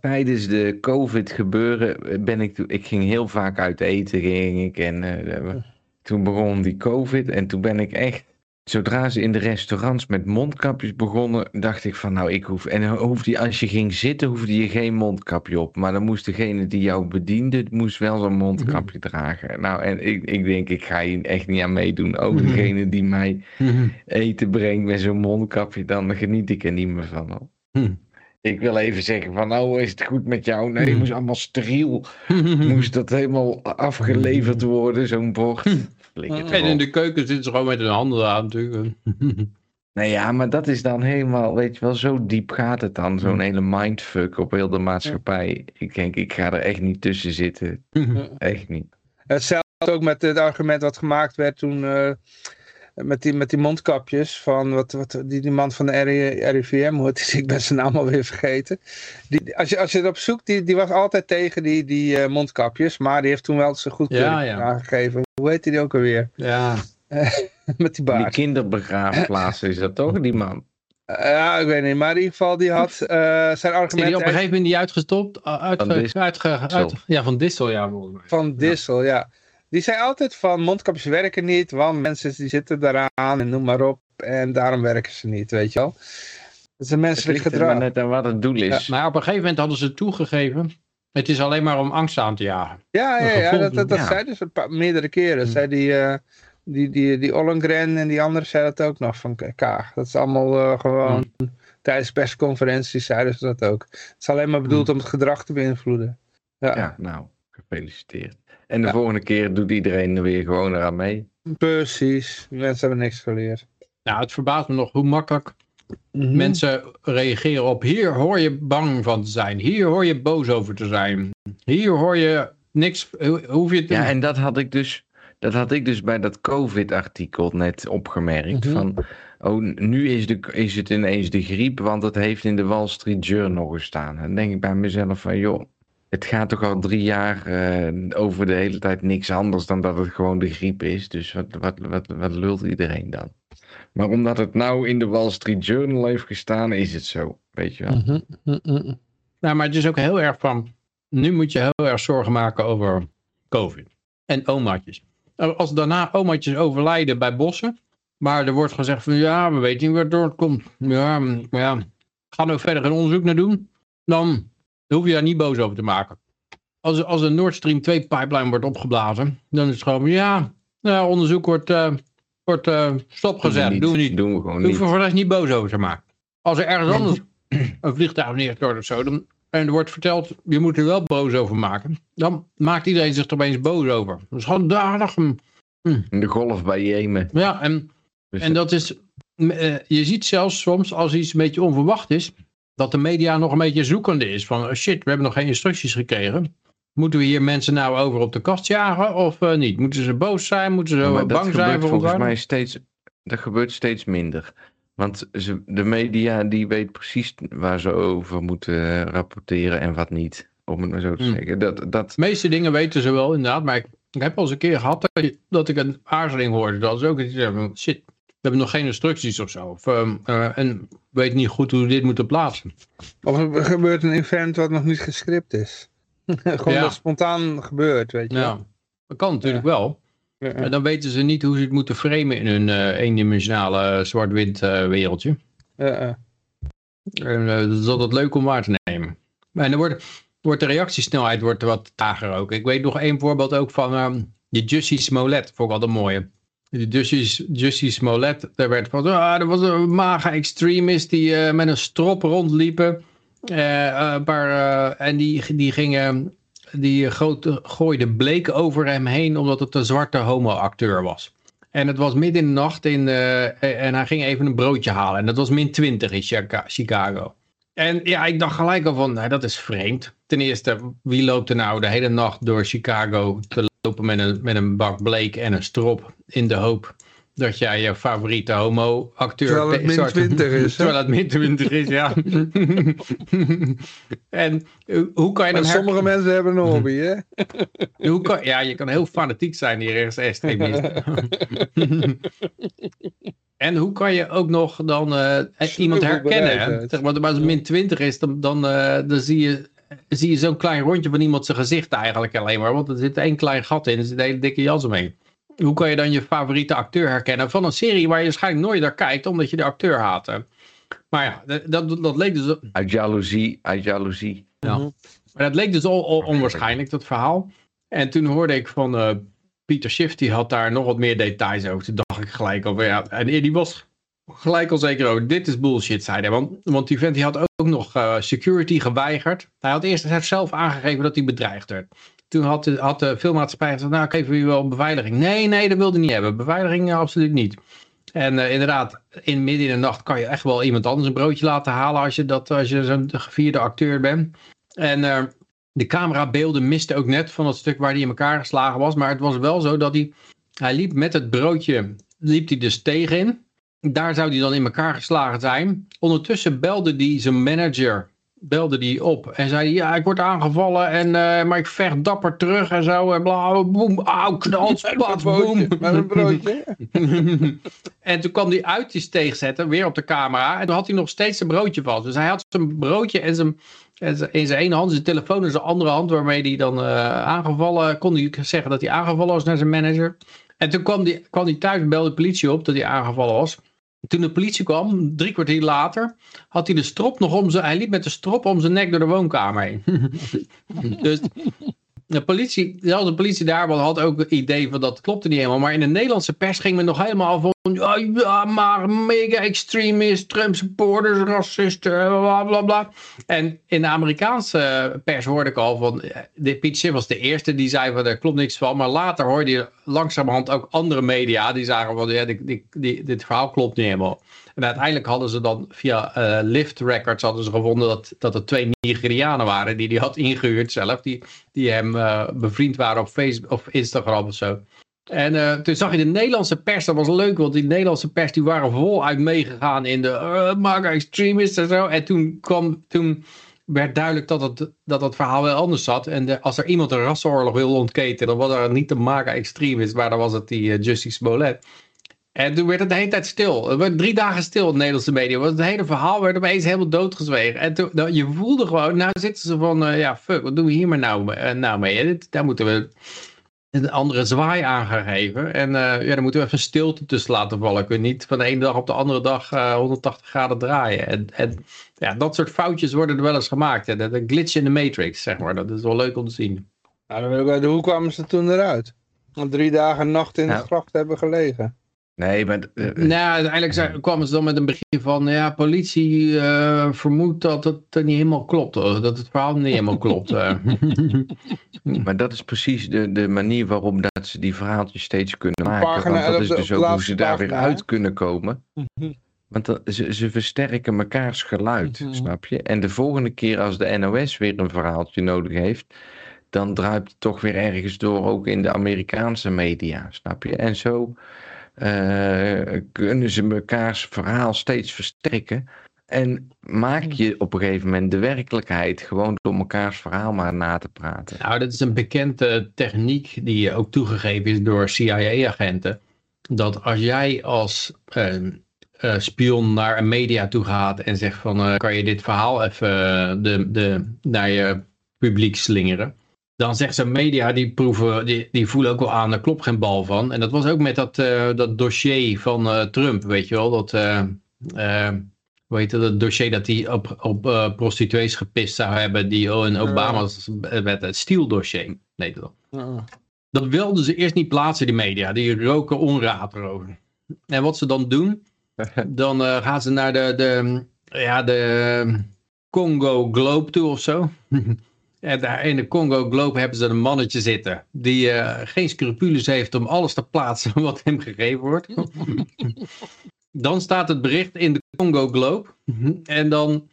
Tijdens de COVID gebeuren ben ik. Ik ging heel vaak uit eten, ging ik. En eh, toen begon die COVID en toen ben ik echt... Zodra ze in de restaurants met mondkapjes begonnen, dacht ik van nou, ik hoef... En hoefde als je ging zitten, hoefde je geen mondkapje op. Maar dan moest degene die jou bediende, moest wel zo'n mondkapje dragen. Nou, en ik, ik denk, ik ga hier echt niet aan meedoen. Ook Mhm. degene die mij eten brengt met zo'n mondkapje, dan geniet ik er niet meer van. hoor. Ik wil even zeggen van, nou is het goed met jou? Nee, het moest allemaal steriel. Moest dat helemaal afgeleverd worden, zo'n bord. Toch En in de keuken zitten ze gewoon met hun handen aan natuurlijk. Nee, ja, maar dat is dan helemaal, weet je wel, zo diep gaat het dan. Zo'n hele mindfuck op heel de maatschappij. Ik denk, ik ga er echt niet tussen zitten. Echt niet. Hetzelfde ook met het argument wat gemaakt werd toen eh, met, die, met die mondkapjes van wat, wat, die, die man van de RI RIVM, hoe het is, ik ben zijn naam alweer vergeten. Die, als, je, als je het opzoekt, die, die was altijd tegen die, die eh, mondkapjes, maar die heeft toen wel zijn goedkeuring Ja, ja. aangegeven. Hoe heet die ook alweer? Ja. met die Die baard. kinderbegraafplaatsen is dat toch, die man? Eh, ja, ik weet niet, maar in ieder geval die had eh, zijn Is die argument op een gegeven moment niet uitgestopt? Uitge, Van Dissel. uitge, uit, ja, van Dissel, ja. volgens mij. van Dissel, ja. Die zei altijd van mondkapjes werken niet, want mensen die zitten daaraan en noem maar op. En daarom werken ze niet, weet je wel. Dat is een Het menselijk maar gedrag. net aan wat het doel is. Maar op een gegeven moment hadden ze toegegeven. Het is alleen maar om angst aan te jagen. Ja, ja, ja, dat, dat, dat ja. zei dus een paar, meerdere keren. Zei die, eh, die, die, die Ollengren en die anderen zei dat ook nog van Kaag. Dat is allemaal eh, gewoon tijdens persconferenties zeiden ze dat ook. Het is alleen maar bedoeld om het gedrag te beïnvloeden. Ja, Ja, nou, gefeliciteerd. En de Ja. volgende keer doet iedereen er weer gewoon eraan mee. precies. Mensen hebben niks geleerd. Nou, het verbaast me nog hoe makkelijk Mhm. mensen reageren op hier hoor je bang van te zijn. Hier hoor je boos over te zijn. Hier hoor je niks, ho- hoef je te Ja, en dat had ik dus, dat had ik dus bij dat COVID-artikel net opgemerkt. Mhm. Van, oh, nu is, de, is het ineens de griep, want het heeft in de Wall Street Journal gestaan. En dan denk ik bij mezelf van, joh, het gaat toch al drie jaar eh, over de hele tijd niks anders dan dat het gewoon de griep is. Dus wat, wat, wat, wat lult iedereen dan? Maar omdat het nou in de Wall Street Journal heeft gestaan, is het zo. Weet je wel? Mhm, mhm, mhm. Nou, maar het is ook heel erg van. Nu moet je heel erg zorgen maken over COVID. En omaatjes. Als daarna omaatjes overlijden bij bossen. Maar er wordt gezegd van ja, we weten niet waar het komt. Ja, maar ja, ga nou verder een onderzoek naar doen. Dan hoef je daar niet boos over te maken. Als, als een Nord Stream 2 pipeline wordt opgeblazen. Dan is het gewoon ja, nou, onderzoek wordt, eh, wordt eh, stopgezet. Doen we niet. Doen we gewoon Hoef niet. de rest niet boos over te maken. Als er ergens anders een vliegtuig neerstort of zo, dan, en er wordt verteld, je moet er wel boos over maken, dan maakt iedereen zich er opeens boos over. Dat is gewoon dadig. De golf bij Jemen. Ja, en, en dat is, eh, je ziet zelfs soms als iets een beetje onverwacht is, dat de media nog een beetje zoekende is. Van oh shit, we hebben nog geen instructies gekregen. Moeten we hier mensen nou over op de kast jagen of eh, niet? Moeten ze boos zijn? Moeten ze dat bang zijn voor volgens mij steeds, dat gebeurt steeds minder. Want ze, de media die weet precies waar ze over moeten eh, rapporteren en wat niet. Om het maar zo te Hmm. zeggen. Dat, dat, De meeste dingen weten ze wel inderdaad, maar ik, ik heb al eens een keer gehad dat, ik een aarzeling hoorde. Dat ze ook iets zeggen van, shit, we hebben nog geen instructies of zo. Of, ehm, eh, en weet niet goed hoe we dit moeten plaatsen. Of er gebeurt een event wat nog niet gescript is. Gewoon Ja. dat spontaan gebeurt, weet je wel. Ja, dat kan natuurlijk wel. Ja. En dan weten ze niet hoe ze het moeten framen in hun eh, eendimensionale eh, zwart-wit wereldje. Ja. En dat is altijd leuk om waar te nemen. En dan wordt, wordt de reactiesnelheid wordt wat trager ook. Ik weet nog één voorbeeld ook van ehm die Jussie Smollett. Vond ik een mooie. Die Jussie, Smollett, daar werd van, ah, er was een maga extremist die eh, met een strop rondliepen. Eh, eh, eh, en die, die gingen, die grote, gooide bleek over hem heen omdat het een zwarte homo-acteur was. En het was midden in de nacht in, en hij ging even een broodje halen. En dat was min 20 in Chica- Chicago. En ja, ik dacht gelijk al van, nou, dat is vreemd. Ten eerste, wie loopt er nou de hele nacht door Chicago te lopen met een, met een bak bleek en een strop in de hoop dat jij je favoriete homo-acteur... Terwijl het min 20 is? Terwijl het min 20 is, ja. en hoe kan je dan sommige mensen hebben een hobby, hè? hoe kan, ja, je kan heel fanatiek zijn, die rechtsextremist. en hoe kan je ook nog dan eh, iemand herkennen? Zeg maar, als het min 20 is, dan, dan, eh, dan zie je, zie je zo'n klein rondje van iemand zijn gezicht eigenlijk alleen maar. Want er zit één klein gat in, er zit een hele dikke jas omheen. Hoe kan je dan je favoriete acteur herkennen van een serie waar je waarschijnlijk nooit naar kijkt, omdat je de acteur haat? hè? Maar ja, dat, dat, dat leek dus Uit jaloezie, uit jaloezie. ja. Maar dat leek dus al, al onwaarschijnlijk, dat verhaal. En toen hoorde ik van eh, Pieter Schiff, die had daar nog wat meer details over. Toen dacht ik gelijk over, ja, en die was gelijk al zeker over, dit is bullshit, zei hij. Want, want die vent die had ook nog eh, security geweigerd. Hij had eerst zelf aangegeven dat hij bedreigd werd. Toen had, de- had de filmmaatschappij gezegd, nou, ik geef u wel beveiliging. Nee, nee, dat wilde hij niet hebben. Beveiliging eh, absoluut niet. En eh, inderdaad, in midden in de nacht kan je echt wel iemand anders een broodje laten halen als je, dat, als je zo'n gevierde acteur bent. En eh, de camerabeelden misten ook net van het stuk waar hij in elkaar geslagen was. Maar het was wel zo dat hij, hij liep met het broodje, liep hij de steeg in. Daar zou hij dan in elkaar geslagen zijn. Ondertussen belde hij zijn manager belde die op en zei ja, ik word aangevallen, en, eh, maar ik vecht dapper terug en zo. En bla, boem, auw, knal, spat, boem. Met een broodje. en toen kwam hij uit die steeg zetten, weer op de camera. En toen had hij nog steeds zijn broodje vast. Dus hij had zijn broodje en zijn, en zijn- in zijn ene hand, zijn telefoon in zijn andere hand, waarmee hij dan eh, aangevallen, kon hij zeggen dat hij aangevallen was naar zijn manager. En toen kwam hij, kwam hij thuis en belde de politie op dat hij aangevallen was. Toen de politie kwam, drie kwartier later, had hij de strop nog om zijn... Hij liep met de strop om zijn nek door de woonkamer heen. dus de politie, zelfs de politie daar had ook het idee van dat klopte niet helemaal. Maar in de Nederlandse pers ging men nog helemaal van... Ja, maar mega extremist, Trump supporters, racisten, bla bla bla. En in de Amerikaanse pers hoorde ik al van... eh, De Schiff was de eerste die zei van er klopt niks van. Maar later hoorde je langzamerhand ook andere media die zagen van... Ja, die- dit verhaal klopt niet helemaal. En uiteindelijk hadden ze dan via eh Lyft Records hadden ze gevonden dat, dat het twee Nigerianen waren die hij had ingehuurd zelf. Die, die hem eh, bevriend waren op Facebook of Instagram of zo. En eh, toen zag je de Nederlandse pers, dat was leuk, want die Nederlandse pers die waren voluit meegegaan in de uh, MAGA extremists en zo. En toen, kwam, toen werd duidelijk dat het, dat verhaal wel anders zat. En de- als er iemand een rassenoorlog wilde ontketen, dan was er niet de MAGA extremist, maar dan was het die Justice Smollett. En toen werd het de hele tijd stil. Het werd drie dagen stil in de Nederlandse media. Want het hele verhaal werd opeens helemaal doodgezwegen. En toen, nou, je voelde gewoon, nou zitten ze van, eh, ja fuck, wat doen we hier maar nou, eh, nou mee? En dit- daar moeten we een andere zwaai aan gaan geven. En eh, ja, dan moeten we even stilte tussen laten vallen. Kun je niet van de ene dag op de andere dag eh, 180 graden draaien. En, en ja, dat soort foutjes worden er wel eens gemaakt. hè. De, de glitch in de matrix, zeg maar. Dat is wel leuk om te zien. Nou, dan wil ik weten, hoe kwamen ze toen eruit? Om drie dagen nacht in Nou. het graf te hebben gelegen. Nee, maar... eh, eh, Nou, uiteindelijk zei- kwamen ze dan met een berichtje van... Ja, politie eh, vermoedt dat het niet helemaal klopt. hoor. Dat het verhaal niet helemaal klopt. eh. Maar dat is precies de, de manier waarop dat ze die verhaaltjes steeds kunnen maken. pagina Want dat is dus ook hoe ze daar weer hè? uit kunnen komen. Want dan- ze, ze versterken mekaars geluid, Mhm. snap je? En de volgende keer als de NOS weer een verhaaltje nodig heeft, dan druipt het toch weer ergens door, ook in de Amerikaanse media, snap je? En zo kunnen ze mekaars verhaal steeds versterken. En maak je op een gegeven moment de werkelijkheid gewoon door mekaars verhaal maar na te praten. Nou, dat is een bekende techniek die ook toegegeven is door CIA-agenten. Dat als jij als eh, eh, spion naar een media toe gaat en zegt van eh, kan je dit verhaal even eh, de, de, naar je publiek slingeren. Dan zegt zo'n media, die proeven, die, die voelen ook wel aan, er klopt geen bal van. En dat was ook met dat, eh, dat dossier van eh, Trump, weet je wel. Dat, eh, eh, hoe heet dat, dossier dat hij op, op prostituees gepist zou hebben, die oh, in Obama's wet, het stieldossier. Nee, dat. Dat wilden ze eerst niet plaatsen, die media. Die roken onraad erover. En wat ze dan doen, dan gaan ze naar de, de, ja, de Congo Globe toe of zo. En daar in de Congo Globe hebben ze een mannetje zitten. Die eh, geen scrupules heeft om alles te plaatsen wat hem gegeven wordt. dan staat het bericht in de Congo Globe. En dan,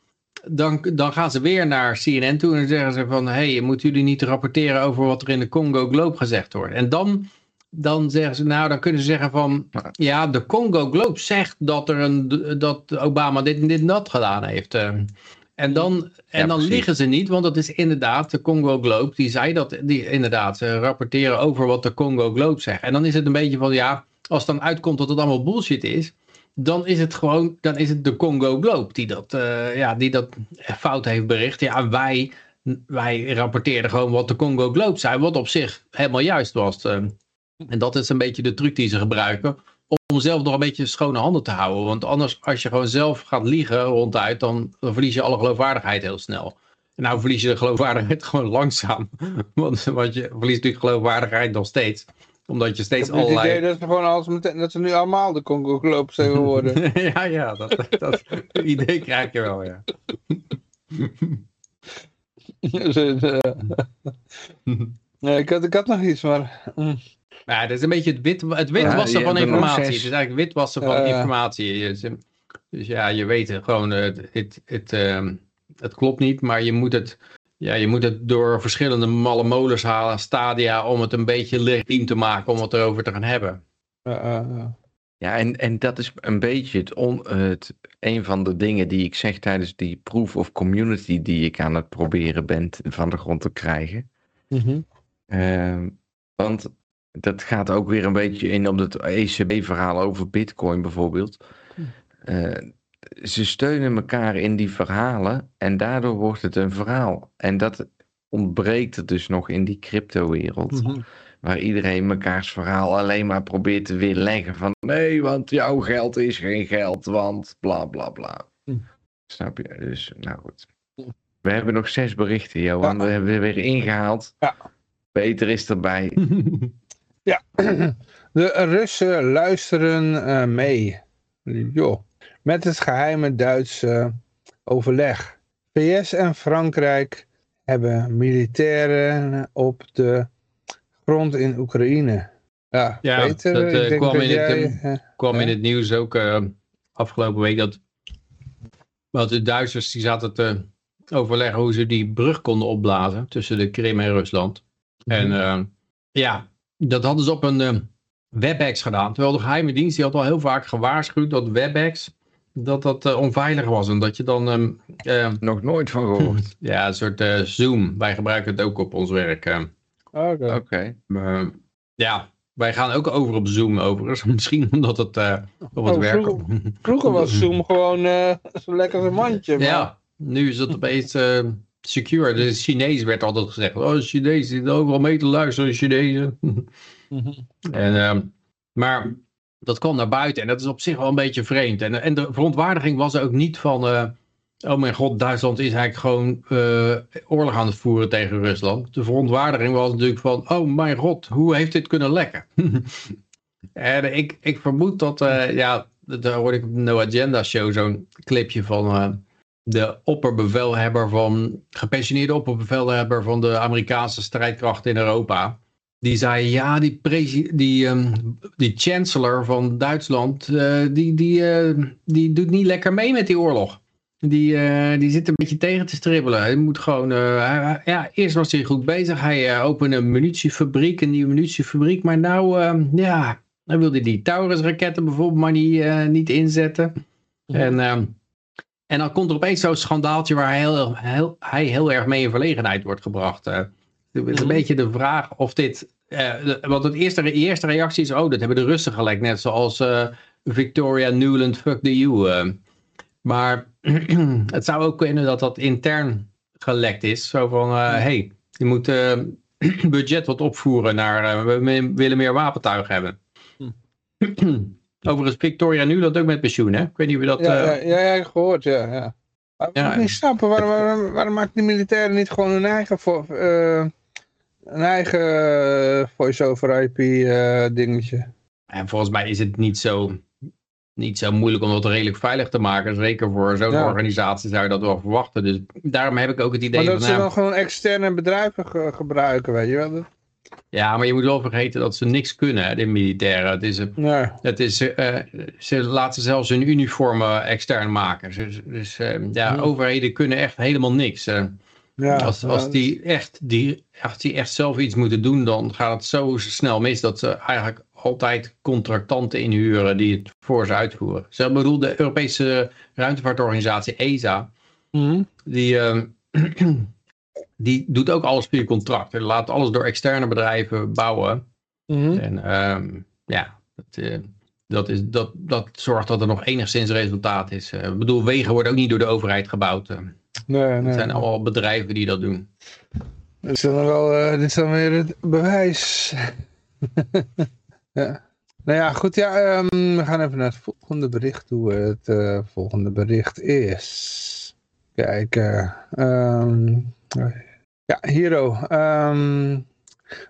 dan, dan gaan ze weer naar CNN toe en zeggen ze van... hé, hey, moeten jullie niet rapporteren over wat er in de Congo Globe gezegd wordt? En dan dan zeggen ze, nou, dan kunnen ze zeggen van, ja, de Congo Globe zegt dat er een, dat Obama dit en dit en dat gedaan heeft. En dan, en Ja, dan liggen ze niet, want dat is inderdaad, de Congo Globe, die zei dat, die inderdaad, ze rapporteren over wat de Congo Globe zegt. En dan is het een beetje van, ja, als het dan uitkomt dat het allemaal bullshit is, dan is het gewoon, dan is het de Congo Globe die dat, eh, ja, die dat fout heeft bericht. Ja, wij, wij rapporteerden gewoon wat de Congo Globe zei, wat op zich helemaal juist was. eh. En dat is een beetje de truc die ze gebruiken. Om zelf nog een beetje schone handen te houden. Want anders, als je gewoon zelf gaat liegen ronduit, dan, dan verlies je alle geloofwaardigheid heel snel. En nou verlies je de geloofwaardigheid gewoon langzaam. Want, want je verliest natuurlijk geloofwaardigheid nog steeds. Omdat je steeds heb het allerlei... idee dat ze gewoon alles meteen, dat ze nu allemaal de Congo Globe zijn geworden. ja, ja, dat, dat idee krijg je wel, ja. Dus, ik, had, ik had nog iets, maar... Ja, dat is een beetje het, wit, het witwassen van informatie. Het is eigenlijk het witwassen van Eh. informatie. Dus ja, je weet het gewoon, eh, het, het, het, ehm, het klopt niet, maar je moet het, ja, je moet het door verschillende malle molens halen, stadia, om het een beetje legitiem te maken om het erover te gaan hebben. Ja, en, en dat is een beetje het on, het, een van de dingen die ik zeg tijdens die proof of community die ik aan het proberen ben van de grond te krijgen. Mhm. Ehm, want dat gaat ook weer een beetje in op het ECB-verhaal over Bitcoin bijvoorbeeld. Eh, ze steunen elkaar in die verhalen en daardoor wordt het een verhaal. En dat ontbreekt er dus nog in die crypto-wereld. Mhm. Waar iedereen mekaars verhaal alleen maar probeert te weerleggen van nee, want jouw geld is geen geld, want bla bla bla. Hm. Snap je? Dus, nou goed. We hebben nog zes berichten, Johan. Ja. We hebben er weer ingehaald. Ja. Peter is erbij. De Russen luisteren eh, mee. Jo. Met het geheime Duitse overleg. VS en Frankrijk hebben militairen op de grond in Oekraïne. Ja, Ja, Peter, dat, ik eh, denk kwam dat in het, jij... eh, eh, kwam in Ja. het nieuws ook eh, afgelopen week dat want de Duitsers die zaten te overleggen hoe ze die brug konden opblazen tussen de Krim en Rusland. En eh, ja, dat hadden ze op een eh, WebEx gedaan. Terwijl de geheime dienst die had al heel vaak gewaarschuwd dat WebEx dat dat eh, onveilig was. En dat je dan ehm, eh, Nog nooit van gehoord. ja, een soort eh, Zoom. Wij gebruiken het ook op ons werk. eh. Oké. Oké. Ja, wij gaan ook over op Zoom overigens. Misschien omdat het eh, op het Oh, werk... vroeger- Vroeger was Zoom gewoon eh, zo lekker als een mandje. maar- Ja, nu is het opeens secure. De Chinees werd altijd gezegd. Oh, de Chinezen zitten overal mee te luisteren, de Chinezen. Mhm. en, ehm, maar dat kwam naar buiten en dat is op zich wel een beetje vreemd. En, en de verontwaardiging was ook niet van... eh, oh mijn god, Duitsland is eigenlijk gewoon eh, oorlog aan het voeren tegen Rusland. De verontwaardiging was natuurlijk van... Oh mijn god, hoe heeft dit kunnen lekken? en ik, ik vermoed dat... eh, ja, daar hoorde ik op de No Agenda show zo'n clipje van... de opperbevelhebber van, gepensioneerde opperbevelhebber van de Amerikaanse strijdkrachten in Europa. Die zei, ja, die, die, ehm, die chancellor van Duitsland, eh, die, die, eh, die doet niet lekker mee met die oorlog. Die, eh, die zit een beetje tegen te stribbelen. Hij moet gewoon, hij- ja, eerst was hij goed bezig. Hij opende een munitiefabriek, een nieuwe munitiefabriek. Maar nou, eh, ja, dan wilde hij die Taurus-raketten bijvoorbeeld maar niet, niet inzetten. En, ehm, en dan komt er opeens zo'n schandaaltje waar hij heel, heel, hij heel erg mee in verlegenheid wordt gebracht. Eh, het is een Mhm. beetje de vraag of dit... eh, de- want het eerste, de eerste reactie is, oh, dat hebben de Russen gelijk. Net zoals eh, Victoria Nuland, fuck the EU. eh. maar het zou ook kunnen dat dat intern gelekt is. Zo van, eh hey, je moet budget wat opvoeren naar... we willen meer wapentuig hebben. Overigens, Victoria Nuland ook met pensioen, hè? Ik weet niet of je dat... Ja, eh, ja, ja, ja, gehoord, ja. ja. Maar Ja, ik niet snappen, waarom, waarom, waarom maken die militairen niet gewoon hun eigen, een eigen eh, voice-over IP dingetje? En volgens mij is het niet zo, niet zo moeilijk om dat redelijk veilig te maken. Zeker voor zo'n Ja. organisatie zou je dat wel verwachten. Dus daarom heb ik ook het idee Maar dat van... ze ja, dan gewoon externe bedrijven ge- gebruiken, weet je wel? Ja, maar je moet wel vergeten dat ze niks kunnen, de militairen. Het is, Nee. het is, eh, ze laten zelfs hun uniformen extern maken. Dus, dus eh, ja, overheden kunnen echt helemaal niks. eh. Ja, als, als, die echt, die, als die echt zelf iets moeten doen, dan gaat het zo snel mis dat ze eigenlijk altijd contractanten inhuren die het voor ze uitvoeren. Ze bedoel, de Europese ruimtevaartorganisatie ESA, Mhm. die, ehm, die doet ook alles via contracten. Laat alles door externe bedrijven bouwen. Mhm. En ehm, ja, dat, eh, dat, is, dat, dat zorgt dat er nog enigszins resultaat is. Eh, ik bedoel, wegen worden ook niet door de overheid gebouwd. eh. Nee, Het nee. zijn allemaal bedrijven die dat doen. Dit is dan wel, dit is dan weer het bewijs. ja. Nou ja, goed. Ja, ehm, we gaan even naar het volgende bericht toe. Het volgende bericht is... Kijk, eh, ehm, ja, Hero. ehm,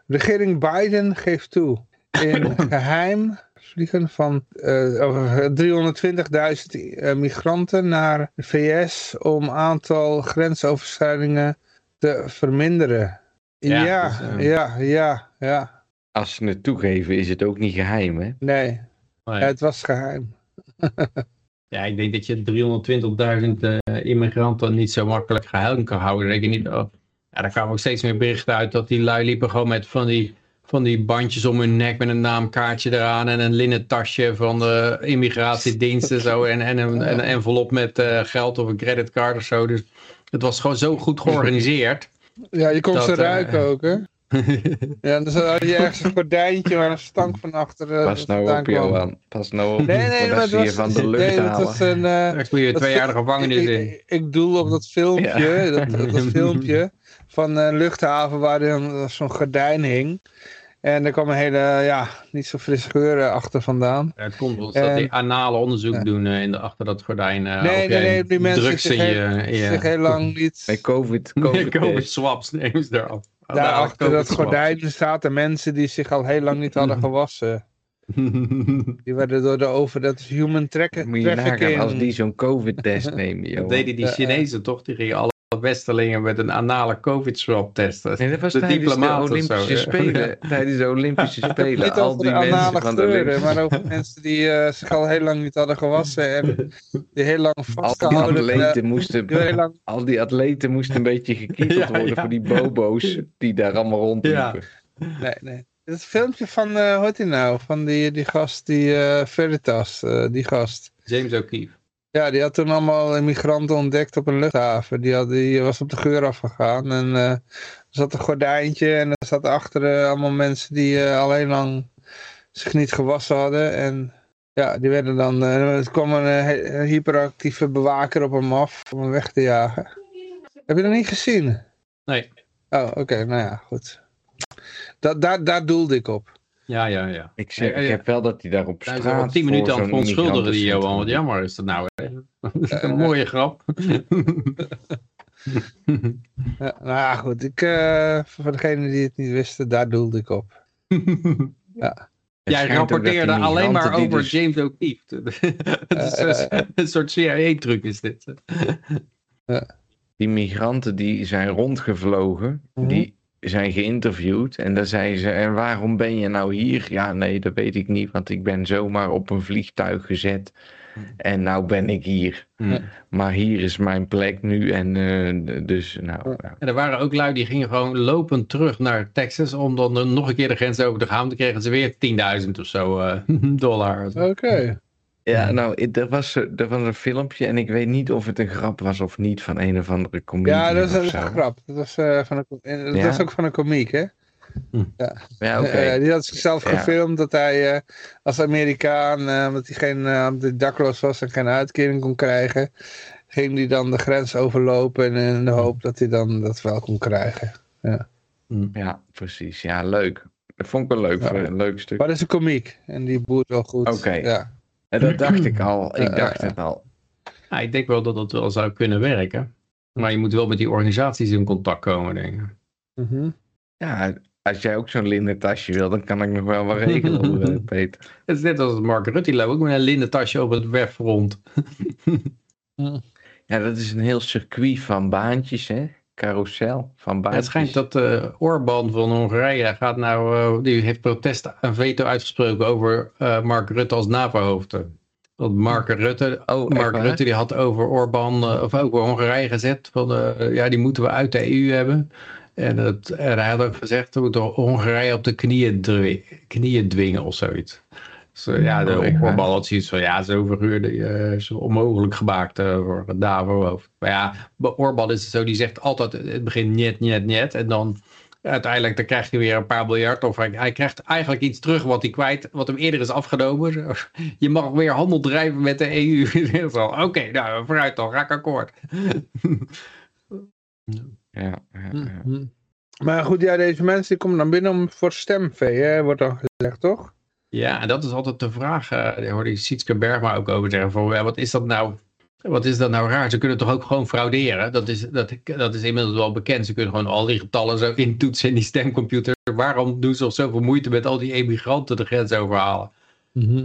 regering Biden geeft toe in geheim vliegen van eh, over 320.000 eh, migranten naar de VS om aantal grensoverschrijdingen te verminderen. Ja, Ja, dus, eh, ja, ja, ja. Als ze het toegeven is het ook niet geheim, hè? Nee, het was geheim. Ja, ik denk dat je 320.000 eh, immigranten niet zo makkelijk geheim kan houden. Denk je niet, oh, ja, daar kwamen ook steeds meer berichten uit dat die lui liepen gewoon met van die, van die bandjes om hun nek met een naamkaartje eraan en een linnen tasje van de immigratiediensten zo en, en, een, en een envelop met eh, geld of een creditcard of zo. Dus het was gewoon zo goed georganiseerd. Ja, je kon Dat, ze eh, ruiken ook, hè? Ja, dan had je ergens een gordijntje waar een stank van achter eh, Pas nou op. Johan. Pas nou op. Nee, nee, het ze je van de lucht nee, dat halen. was een... eh, Daar je dat twee jaar de gevangenis ik, in. ik, ik doel op dat filmpje, dat, dat filmpje van een luchthaven waar zo'n gordijn hing. En er kwam een hele, ja, niet zo fris geur eh, achter vandaan. Ja, het komt wel eens En- dat die anale onderzoek Ja. doen eh, in de, achter dat gordijn. eh, nee, nee, nee, die mensen zich, je, heel, je- zich heel lang niet... Bij COVID. Nee, COVID COVID swaps nemen ze eraf. Daar achter dat gordijn zaten mensen die zich al heel lang niet hadden gewassen. Die werden door de over, dat is human track, Moet je nagaan trafficking. als die zo'n COVID-test nemen, Dat deden die. Chinezen toch? Die gingen alle Westerlingen met een anale COVID-swab testen. Nee, dat was de tijdens de Olympische zo, ja. Spelen. Tijdens de Olympische Spelen. Niet Al die de mensen anale van de Olympische maar over mensen die eh, zich al heel lang niet hadden gewassen en die heel lang Al die vastgehouden eh, atleten moesten, die heel lang, al die atleten moesten een beetje gekieteld Ja, worden ja. voor die bobo's die daar allemaal rondliepen. nee, nee. Het filmpje van, eh hoe heet die nou, van die, die gast, die eh, Veritas, eh, die gast. James O'Keefe. Ja, die had toen allemaal immigranten ontdekt op een luchthaven. Die, had, die was op de geur afgegaan en eh, er zat een gordijntje en er zaten achter eh, allemaal mensen die eh, al heel lang zich niet gewassen hadden. En ja, die werden dan, er kwam een hy- hyperactieve bewaker op hem af om hem weg te jagen. Heb je dat niet gezien? Nee. Oh, oké, nou ja, goed. Dat, daar, daar doelde ik op. Ja, ja, ja. Ik, zeg, Ja, ja. ik heb wel dat hij daar op Hij straat is al tien voor minuten aan het zo'n verontschuldigen, die Johan. Wat jammer is dat nou. Hè? Dat is een mooie grap. Ja, nou ja, goed. Ik, eh, voor degenen die het niet wisten, daar doelde ik op. Het Jij rapporteerde alleen maar over dus- James O'Keefe. Het is Eh, een- soort CIA-truc is dit. Die migranten die zijn rondgevlogen, Mhm. die zijn geïnterviewd. En dan zeiden ze, en waarom ben je nou hier? Ja, nee, dat weet ik niet, want ik ben zomaar op een vliegtuig gezet. En nou ben ik hier. Hm. Maar hier is mijn plek nu. En eh, dus, nou, ja. En er waren ook lui die gingen gewoon lopend terug naar Texas om dan nog een keer de grens over te gaan. Dan kregen ze weer 10.000 of zo eh, dollar. Oké. Ja, nou, er was, er was een filmpje en ik weet niet of het een grap was of niet van een of andere comedian Ja, dat zo. een grap. Dat was, eh, van een, eh, dat Ja? was ook van een komiek, hè? Ja, oké. Eh, die had zichzelf Ja. gefilmd dat hij eh, als Amerikaan, eh, omdat hij geen, eh, hij dakloos was en geen uitkering kon krijgen, ging hij dan de grens overlopen en in de hoop dat hij dan dat wel kon krijgen. Ja, precies. Ja, leuk. Dat vond ik wel leuk, Ja. voor een leuk stuk. Maar dat is een komiek en die boert wel goed. Oké. Ja. En dat dacht ik al. Ik Ja, dacht het al. Ja, ik denk wel dat dat wel zou kunnen werken. Maar je moet wel met die organisaties in contact komen, denk ik. Mhm. Ja, als jij ook zo'n linnen tasje wil, dan kan ik nog wel wat regelen, eh, Peter. Het is net als Mark Rutte, die loopt ook met een linnen tasje op het web rond. Ja, dat is een heel circuit van baantjes, hè? Carousel van baantjes. Het schijnt dat uh, Orbán van Hongarije gaat nou, uh, die heeft protest een veto uitgesproken over uh, Mark Rutte als NAVO-hoofd. Want Mark Rutte, Oh, Mark waar? Rutte die had over Orbán, eh, of over Hongarije gezet. Van, eh, ja, die moeten we uit de EU hebben. En, het, en hij had ook gezegd, we moeten Hongarije op de knieën, knieën dwingen of zoiets. Eh, ja, de? Orbán had zoiets van, ja, zo verhuurde je is onmogelijk gemaakt eh, voor het hoofd. Maar ja, bij Orbán is het zo, die zegt altijd in het begin niet, niet, niet. En dan uiteindelijk dan krijgt hij weer een paar miljard. Of hij, hij krijgt eigenlijk iets terug wat hij kwijt, wat hem eerder is afgenomen. Je mag weer handel drijven met de EU. Oké, nou vooruit dan, raak akkoord. Ja, ja, ja. Hm. Maar goed, ja, deze mensen die komen dan binnen om voor stemvee, hè, wordt dan gezegd, toch? Ja, en dat is altijd de vraag. eh daar hoorde je Sietske Bergma ook over zeggen. Van, ja, wat is dat nou? Wat is dat nou raar? Ze kunnen toch ook gewoon frauderen? Dat is, dat, dat is inmiddels wel bekend. Ze kunnen gewoon al die getallen zo intoetsen in die stemcomputer. Waarom doen ze nog zoveel moeite met al die emigranten de grens overhalen?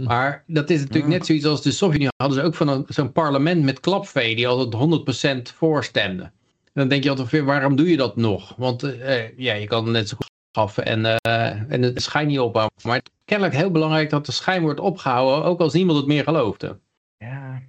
Maar dat is natuurlijk Ja. net zoiets als de Sovjet-Unie. Hadden ze ook van zo'n parlement met klapvee die altijd 100% voorstemde. En dan denk je altijd, waarom doe je dat nog? Want eh, ja, je kan net zo en, eh, en het schijn niet ophouden. Maar het is kennelijk heel belangrijk dat de schijn wordt opgehouden, ook als niemand het meer geloofde. Ja.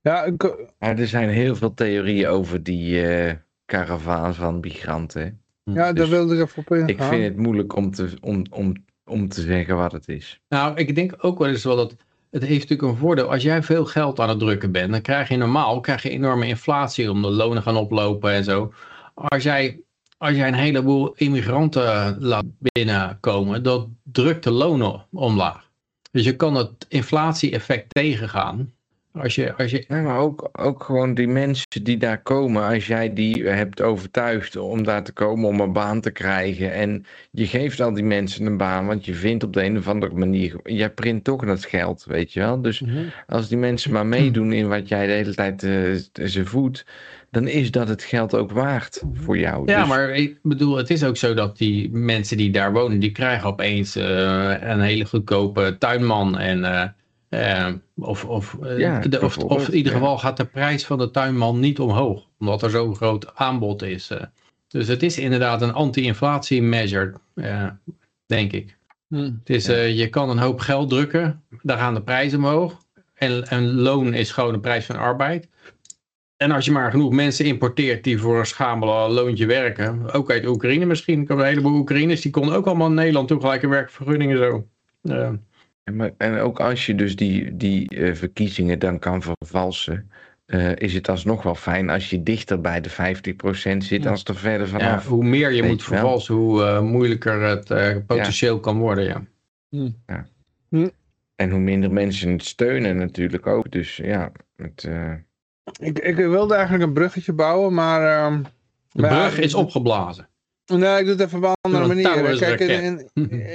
Ja, ik, Maar er zijn heel veel theorieën over die eh karavaan van migranten. ja daar Dus wilde ik even op ingaan. Ik vind het moeilijk om te, om, om, om te zeggen wat het is. Nou, ik denk ook wel eens wel dat het heeft natuurlijk een voordeel. Als jij veel geld aan het drukken bent, dan krijg je normaal krijg je enorme inflatie, om de lonen gaan oplopen en zo. Als jij, als jij een heleboel immigranten laat binnenkomen, dat drukt de lonen omlaag. Dus je kan het inflatie-effect tegengaan. Als je, als je, Ja, maar ook, ook gewoon die mensen die daar komen, als jij die hebt overtuigd om daar te komen om een baan te krijgen en je geeft al die mensen een baan, want je vindt op de een of andere manier, jij print toch dat geld, weet je wel. Dus als die mensen maar meedoen in wat jij de hele tijd eh, ze voedt, dan is dat het geld ook waard voor jou. Ja, Dus- maar ik bedoel, het is ook zo dat die mensen die daar wonen, die krijgen opeens eh, een hele goedkope tuinman. En, eh, eh, of, of, Ja, de- of, of in ieder ja. geval gaat de prijs van de tuinman niet omhoog, omdat er zo'n groot aanbod is. Dus het is inderdaad een anti-inflatie measure, eh, denk ik. Hm. Het is, eh, je kan een hoop geld drukken, daar gaan de prijzen omhoog. En, en loon is gewoon de prijs van arbeid. En als je maar genoeg mensen importeert die voor een schamele loontje werken, ook uit Oekraïne misschien, ik heb een heleboel Oekraïners, die konden ook allemaal in Nederland toe gelijk een werkvergunning en zo. Eh, En, maar, en ook als je dus die, die eh, verkiezingen dan kan vervalsen, eh, is het alsnog wel fijn als je dichter bij de 50% zit, Ja. als er verder ja, vanaf. hoe meer je moet wel. vervalsen, hoe eh, moeilijker het eh, potentieel kan worden. Ja. En hoe minder mensen het steunen natuurlijk ook. Dus ja, het, eh, Ik, ik wilde eigenlijk een bruggetje bouwen, maar... ehm, De ja, brug is opgeblazen. Nee, ik doe het even op een andere manier. Kijk, in,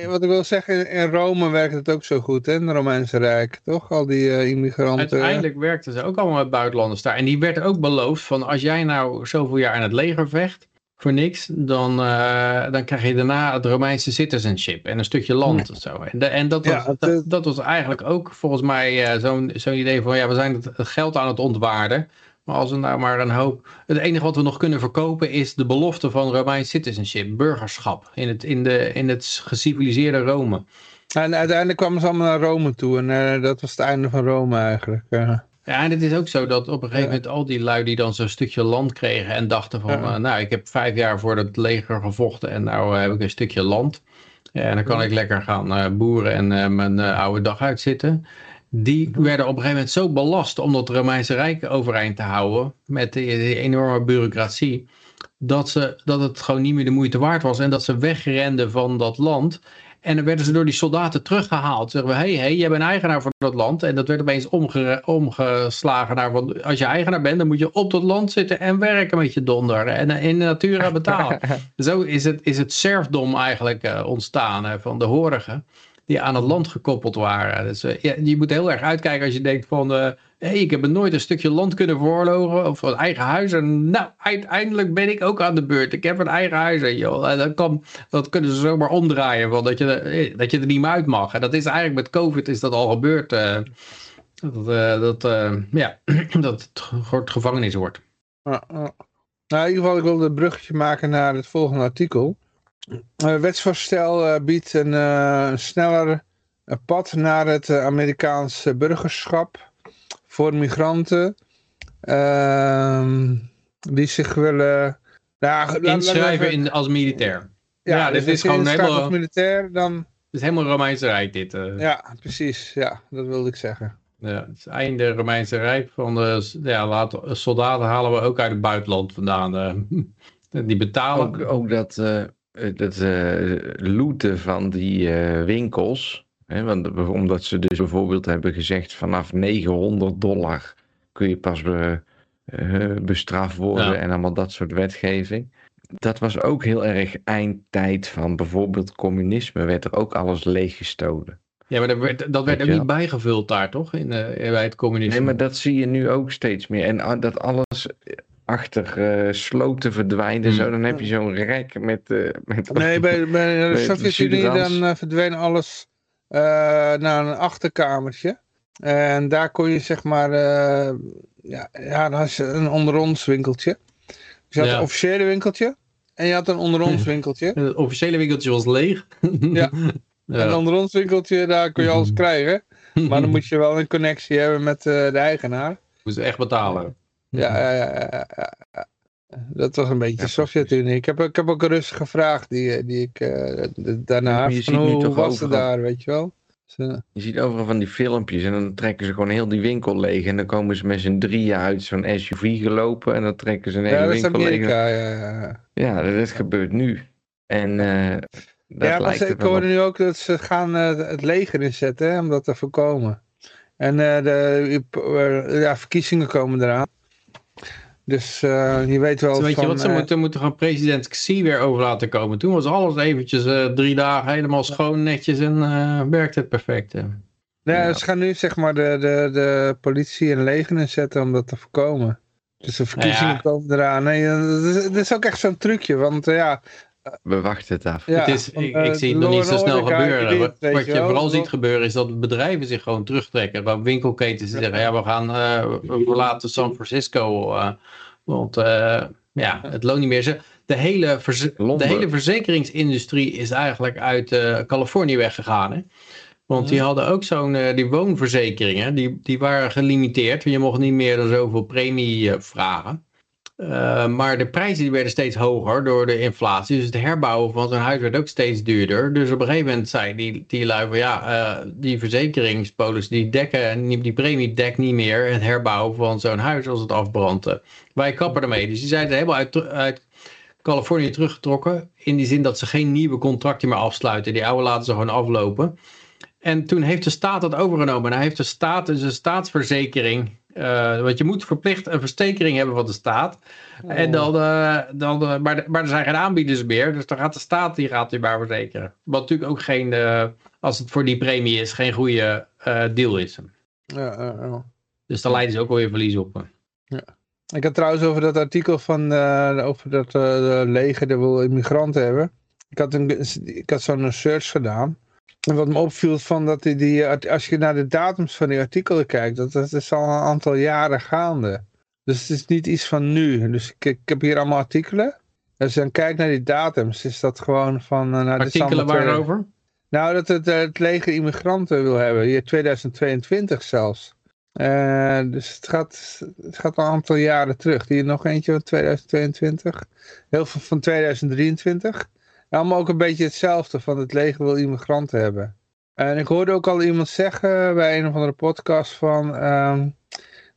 wat ik wil zeggen, in, Rome werkt het ook zo goed, hè, in het Romeinse Rijk. Toch? Al die eh, immigranten. Uiteindelijk werkten ze ook allemaal met buitenlanders daar. En die werd ook beloofd van als jij nou zoveel jaar in het leger vecht, voor niks, dan, eh, dan krijg je daarna het Romeinse citizenship en een stukje land of zo. En, de- en dat, was, Ja, dat, dat was eigenlijk ook volgens mij eh, zo'n zo'n idee van ja, we zijn het, geld aan het ontwaarden. Maar als we nou maar een hoop... Het enige wat we nog kunnen verkopen is de belofte van Romeins citizenship, burgerschap, in het, in de, in het geciviliseerde Rome. En uiteindelijk kwamen ze allemaal naar Rome toe en eh, dat was het einde van Rome eigenlijk. Ja, en het is ook zo dat op een gegeven moment al die lui die dan zo'n stukje land kregen en dachten van, eh, nou, ik heb vijf jaar voor het leger gevochten en nou eh, heb ik een stukje land. En dan kan ik lekker gaan eh, boeren en mijn oude dag uitzitten. Die werden op een gegeven moment zo belast om dat Romeinse Rijk overeind te houden met die, die enorme bureaucratie. Dat, ze, dat het gewoon niet meer de moeite waard was en dat ze wegrenden van dat land. En dan werden ze door die soldaten teruggehaald. Zeggen we, hé, hey, hey, jij bent eigenaar van dat land. En dat werd opeens omge omgeslagen naar, want als je eigenaar bent, dan moet je op dat land zitten en werken met je donder. En in de natura betalen. Zo is het, is het serfdom eigenlijk eh, ontstaan hè, van de horigen. Die aan het land gekoppeld waren. Dus eh, ja, je moet heel erg uitkijken als je denkt van... eh hey, ik heb nooit een stukje land kunnen veroorloven. Of een eigen huis. En nou, uiteindelijk ben ik ook aan de beurt. Ik heb een eigen huis. En, joh, en dat, kan, dat kunnen ze zomaar omdraaien. Van dat, je, eh, dat je er niet meer uit mag. En dat is eigenlijk met COVID is dat al gebeurd. eh, dat, eh, dat, eh, ja, dat het ge- gevangenis wordt. Ja, ja. Nou, in ieder geval, ik wilde een bruggetje maken naar het volgende artikel. Eh, wetsvoorstel biedt een, sneller pad naar het Amerikaanse burgerschap voor migranten ehm, die zich willen... Nou, Inschrijven in, als militair. Ja, ja, dit dus is gewoon als je inschrijft helemaal- als militair, dan... Het is helemaal Romeinse Rijk dit. eh. Ja, precies. Ja, dat wilde ik zeggen. Ja, het is einde Romeinse Rijk. Van de, ja, laten, soldaten halen we ook uit het buitenland vandaan. eh. die betalen. Ook, ook dat, eh, dat eh, looten van die eh, winkels. Hè, want, omdat ze dus bijvoorbeeld hebben gezegd vanaf 900 dollar kun je pas be- eh, bestraft worden Ja. en allemaal dat soort wetgeving. Dat was ook heel erg eindtijd van bijvoorbeeld communisme werd er ook alles leeggestolen. Ja, maar dat werd, dat werd ook niet bijgevuld daar, toch? In, eh, bij het communisme. Nee, maar dat zie je nu ook steeds meer. En ah, dat alles achter eh, sloten verdwijnt en Hmm. zo, dan heb je zo'n rek met... eh, met Nee, bij, bij de Sovjet-Unie dan verdween alles naar een achterkamertje. En daar kon je zeg maar, eh, ja, ja, dan had je een onderonds winkeltje. Dus je had Ja. een officiële winkeltje en je had een onderonds winkeltje. Het officiële winkeltje was leeg. Ja. En een onderonds winkeltje, daar kon je alles krijgen. Maar dan moet je wel een connectie hebben met eh, de eigenaar. Moest echt betalen. Ja, ja, ja, ja, ja, ja. Dat was een beetje Ja, de Sovjet-Unie. Ik heb, ik heb ook een Rus gevraagd die, die ik d- daarna. Je van ziet nu hoe toch was het overal- daar, weet je wel? Dus, eh, Je ziet overal van die filmpjes en dan trekken ze gewoon heel die winkel leeg. En dan komen ze met z'n drieën uit zo'n SUV gelopen en dan trekken ze een hele ja, dat is winkel leeg. Amerika. Ja, ja, ja. Ja, dat, dat gebeurt nu. En eh dat ja maar ze- ik wel hoorde op. nu ook dat ze gaan het leger inzetten hè, om dat te voorkomen. En de ja, verkiezingen komen eraan. Dus eh, je weet wel Weet je wat, ze eh, moeten, moeten gewoon president Xi weer over laten komen. Toen was alles eventjes eh, drie dagen helemaal schoon, netjes en werkte het perfect. Nee, Ja. ze gaan nu zeg maar de, de, de politie en leger inzetten om dat te voorkomen. Dus de verkiezingen Ja. komen eraan. Nee, dat is, dat is ook echt zo'n trucje, want ja... We wachten het af. ja het is, want, ik, eh, ik zie het nog niet zo snel gebeuren. Wat, wat je vooral ziet gebeuren is dat bedrijven zich gewoon terugtrekken. Waar winkelketens die zeggen, ja we gaan eh, we verlaten San Francisco. eh, want eh, ja, het loont niet meer. Ze- De hele, verze- de hele verzekeringsindustrie is eigenlijk uit eh, Californië weggegaan. Hè? Want die hadden ook zo'n, eh, die woonverzekeringen, die, die waren gelimiteerd. Je mocht niet meer dan zoveel premie eh, vragen. Eh, maar de prijzen die werden steeds hoger door de inflatie. Dus het herbouwen van zo'n huis werd ook steeds duurder. Dus op een gegeven moment zei die, die lui van ja, eh, die verzekeringspolis die dekken, die, premie dekt niet meer het herbouwen van zo'n huis als het afbrandt. Wij kappen ermee. Dus die zijn helemaal uit, uit Californië teruggetrokken. In die zin dat ze geen nieuwe contracten meer afsluiten. Die oude laten ze gewoon aflopen. En toen heeft de staat dat overgenomen. En hij heeft de staat, dus een staatsverzekering. Eh, want je moet verplicht een verzekering hebben van de staat. En dan, eh, dan, eh, maar, maar er zijn geen aanbieders meer. Dus dan gaat de staat die gaat die maar verzekeren. Wat natuurlijk ook geen, als het voor die premie is, geen goede deal is. Ja, ja, ja. Dus daar leiden ze ook alweer verlies op. Ik had trouwens over dat artikel van over dat de leger de wil immigranten hebben. Ik had, een, ik had zo'n search gedaan. En wat me opviel van dat die, als je naar de datums van die artikelen kijkt, dat, dat is al een aantal jaren gaande. Dus het is niet iets van nu. Dus ik, ik heb hier allemaal artikelen. Als je dan kijkt naar die datums, is dat gewoon van... eh, nou, Artikelen waarover? nou, dat het, eh, het leger immigranten wil hebben. Hier 2022 zelfs. Eh, dus het gaat, het gaat al een aantal jaren terug. Hier nog eentje van 2022. Heel veel van 2023. Allemaal ook een beetje hetzelfde van het leger wil immigranten hebben. En ik hoorde ook al iemand zeggen bij een of andere podcast van... ehm,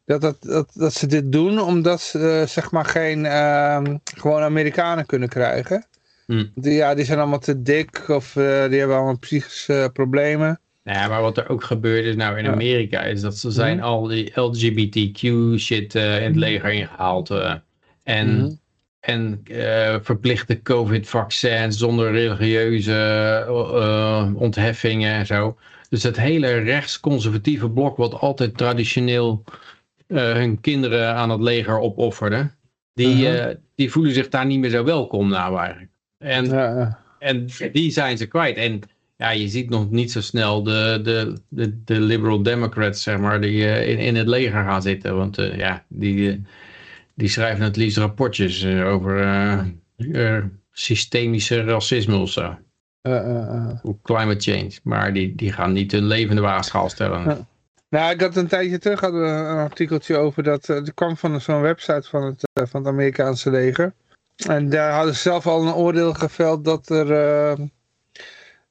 dat, dat, dat, dat ze dit doen omdat ze eh, zeg maar geen ehm, gewoon Amerikanen kunnen krijgen. Hm. Die, ja, die zijn allemaal te dik of eh, die hebben allemaal psychische eh, problemen. Nou ja, maar wat er ook gebeurd is nou in. Amerika is dat ze zijn Mhm. al die LGBTQ shit in het leger ingehaald. eh, en Mhm. En eh, verplichte COVID-vaccins zonder religieuze eh, ontheffingen en zo. Dus het hele rechtsconservatieve blok wat altijd traditioneel eh, hun kinderen aan het leger opofferde. Die, eh, die voelen zich daar niet meer zo welkom nou eigenlijk. En en die zijn ze kwijt. En ja, je ziet nog niet zo snel de, de, de, de liberal democrats, zeg maar, die in, in het leger gaan zitten. Want ja, die, die schrijven het liefst rapportjes eh, over eh, eh, systemische racisme of zo. Climate change. Maar die, die gaan niet hun levende waagschaal stellen. Nou, ik had een tijdje terug hadden we een artikeltje over dat. Het kwam van zo'n website van het, van het Amerikaanse leger. En daar hadden ze zelf al een oordeel geveld dat er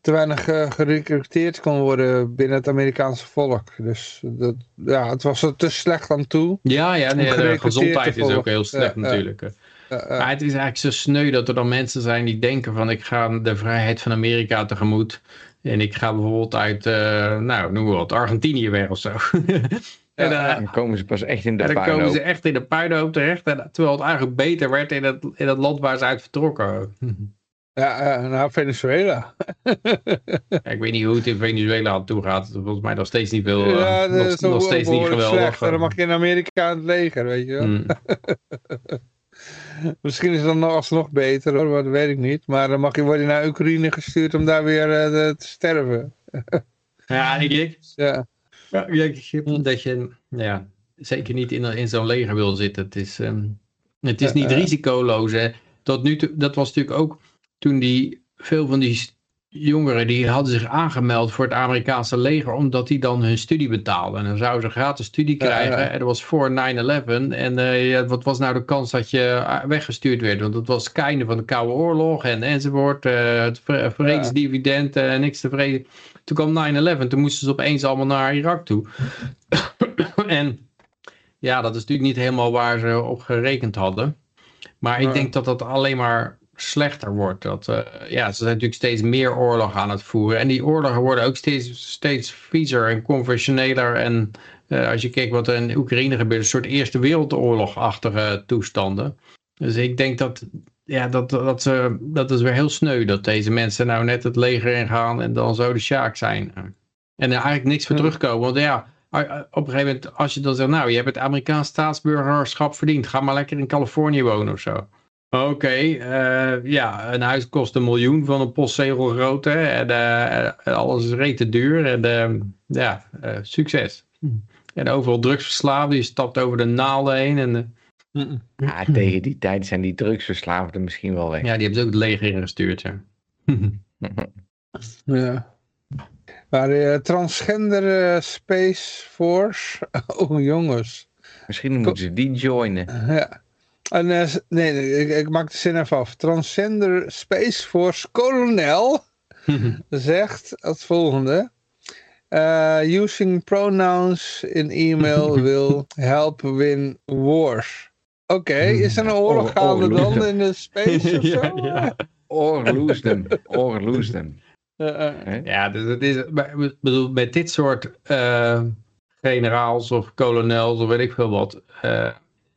te weinig eh, gerecruiteerd kon worden binnen het Amerikaanse volk. Dus dat, ja, het was er te slecht aan toe. Ja, ja nee, de gezondheid is ook heel slecht Ja, natuurlijk. Maar het is eigenlijk zo sneu dat er dan mensen zijn die denken van ik ga de vrijheid van Amerika tegemoet. En ik ga bijvoorbeeld uit, eh, nou noem maar wat, Argentinië weg of zo. en, eh, Dan komen ze pas echt in de en dan komen puinhoop. ze echt in de puinhoop terecht. En, terwijl het eigenlijk beter werd in het, in het land waar ze uit vertrokken. Ja, eh, nou, Venezuela. Ja, ik weet niet hoe het in Venezuela aan toe gaat. Volgens mij nog steeds niet veel. eh, ja, nog, is nog steeds niet geweldig. slecht. En dan mag je in Amerika aan het leger, weet je wel. Hmm. Misschien is het dan nog alsnog beter hoor, dat weet ik niet. Maar dan mag je worden naar Oekraïne gestuurd om daar weer eh, te sterven. Ja, ik denk, Ja, ja, ik dat je ja, zeker niet in, in zo'n leger wil zitten. Het is, ehm, het is niet eh. risicoloos. Hè. Tot nu toe, dat was natuurlijk ook toen die, veel van die jongeren die hadden zich aangemeld voor het Amerikaanse leger omdat die dan hun studie betaalden. En dan zouden ze gratis studie krijgen. ja. En dat was voor 9-11. En eh, wat was nou de kans dat je eh, weggestuurd werd? Want het was het einde van de Koude Oorlog en, enzovoort. eh, het vre- vredesdividend, eh, niks te vreden. Toen kwam 9-11. Toen moesten ze opeens allemaal naar Irak toe. en ja, dat is natuurlijk niet helemaal waar ze op gerekend hadden. Maar ik denk dat dat alleen maar slechter wordt. Dat, eh, ja, ze zijn natuurlijk steeds meer oorlog aan het voeren. En die oorlogen worden ook steeds, steeds viezer en conventioneler. En eh, als je kijkt wat er in Oekraïne gebeurt, een soort Eerste Wereldoorlog-achtige toestanden. Dus ik denk dat, ja, dat, dat, ze, dat is weer heel sneu dat deze mensen nou net het leger ingaan en dan zo de sjaak zijn. En er eigenlijk niks voor Ja. terugkomen. Want ja, op een gegeven moment, als je dan zegt, nou, je hebt het Amerikaans staatsburgerschap verdiend, ga maar lekker in Californië wonen of zo. Oké, eh, ja, een huis kost een miljoen van een postzegel grootte en eh, alles is rete duur en eh, ja, eh, succes. En overal drugsverslaafden, je stapt over de naalden heen en eh, Ja, tegen die tijd zijn die drugsverslaafden misschien wel weg. ja, die hebben ze ook het leger ingestuurd. Ja. ja. Maar de transgender eh, Space Force, oh jongens. Misschien moeten ze die joinen. Ja. En, eh, nee, nee ik, ik maak de zin even af. Transgender Space Force kolonel zegt het volgende. Eh, using pronouns in email will help win wars. Oké, is er een oorlog Oh, gaande oh, dan loser. in de space of zo? ja, ja. Or lose them. Or lose them. Eh? Ja, dus het is, maar ik bedoel, met dit soort eh, generaals of kolonels of weet ik veel wat.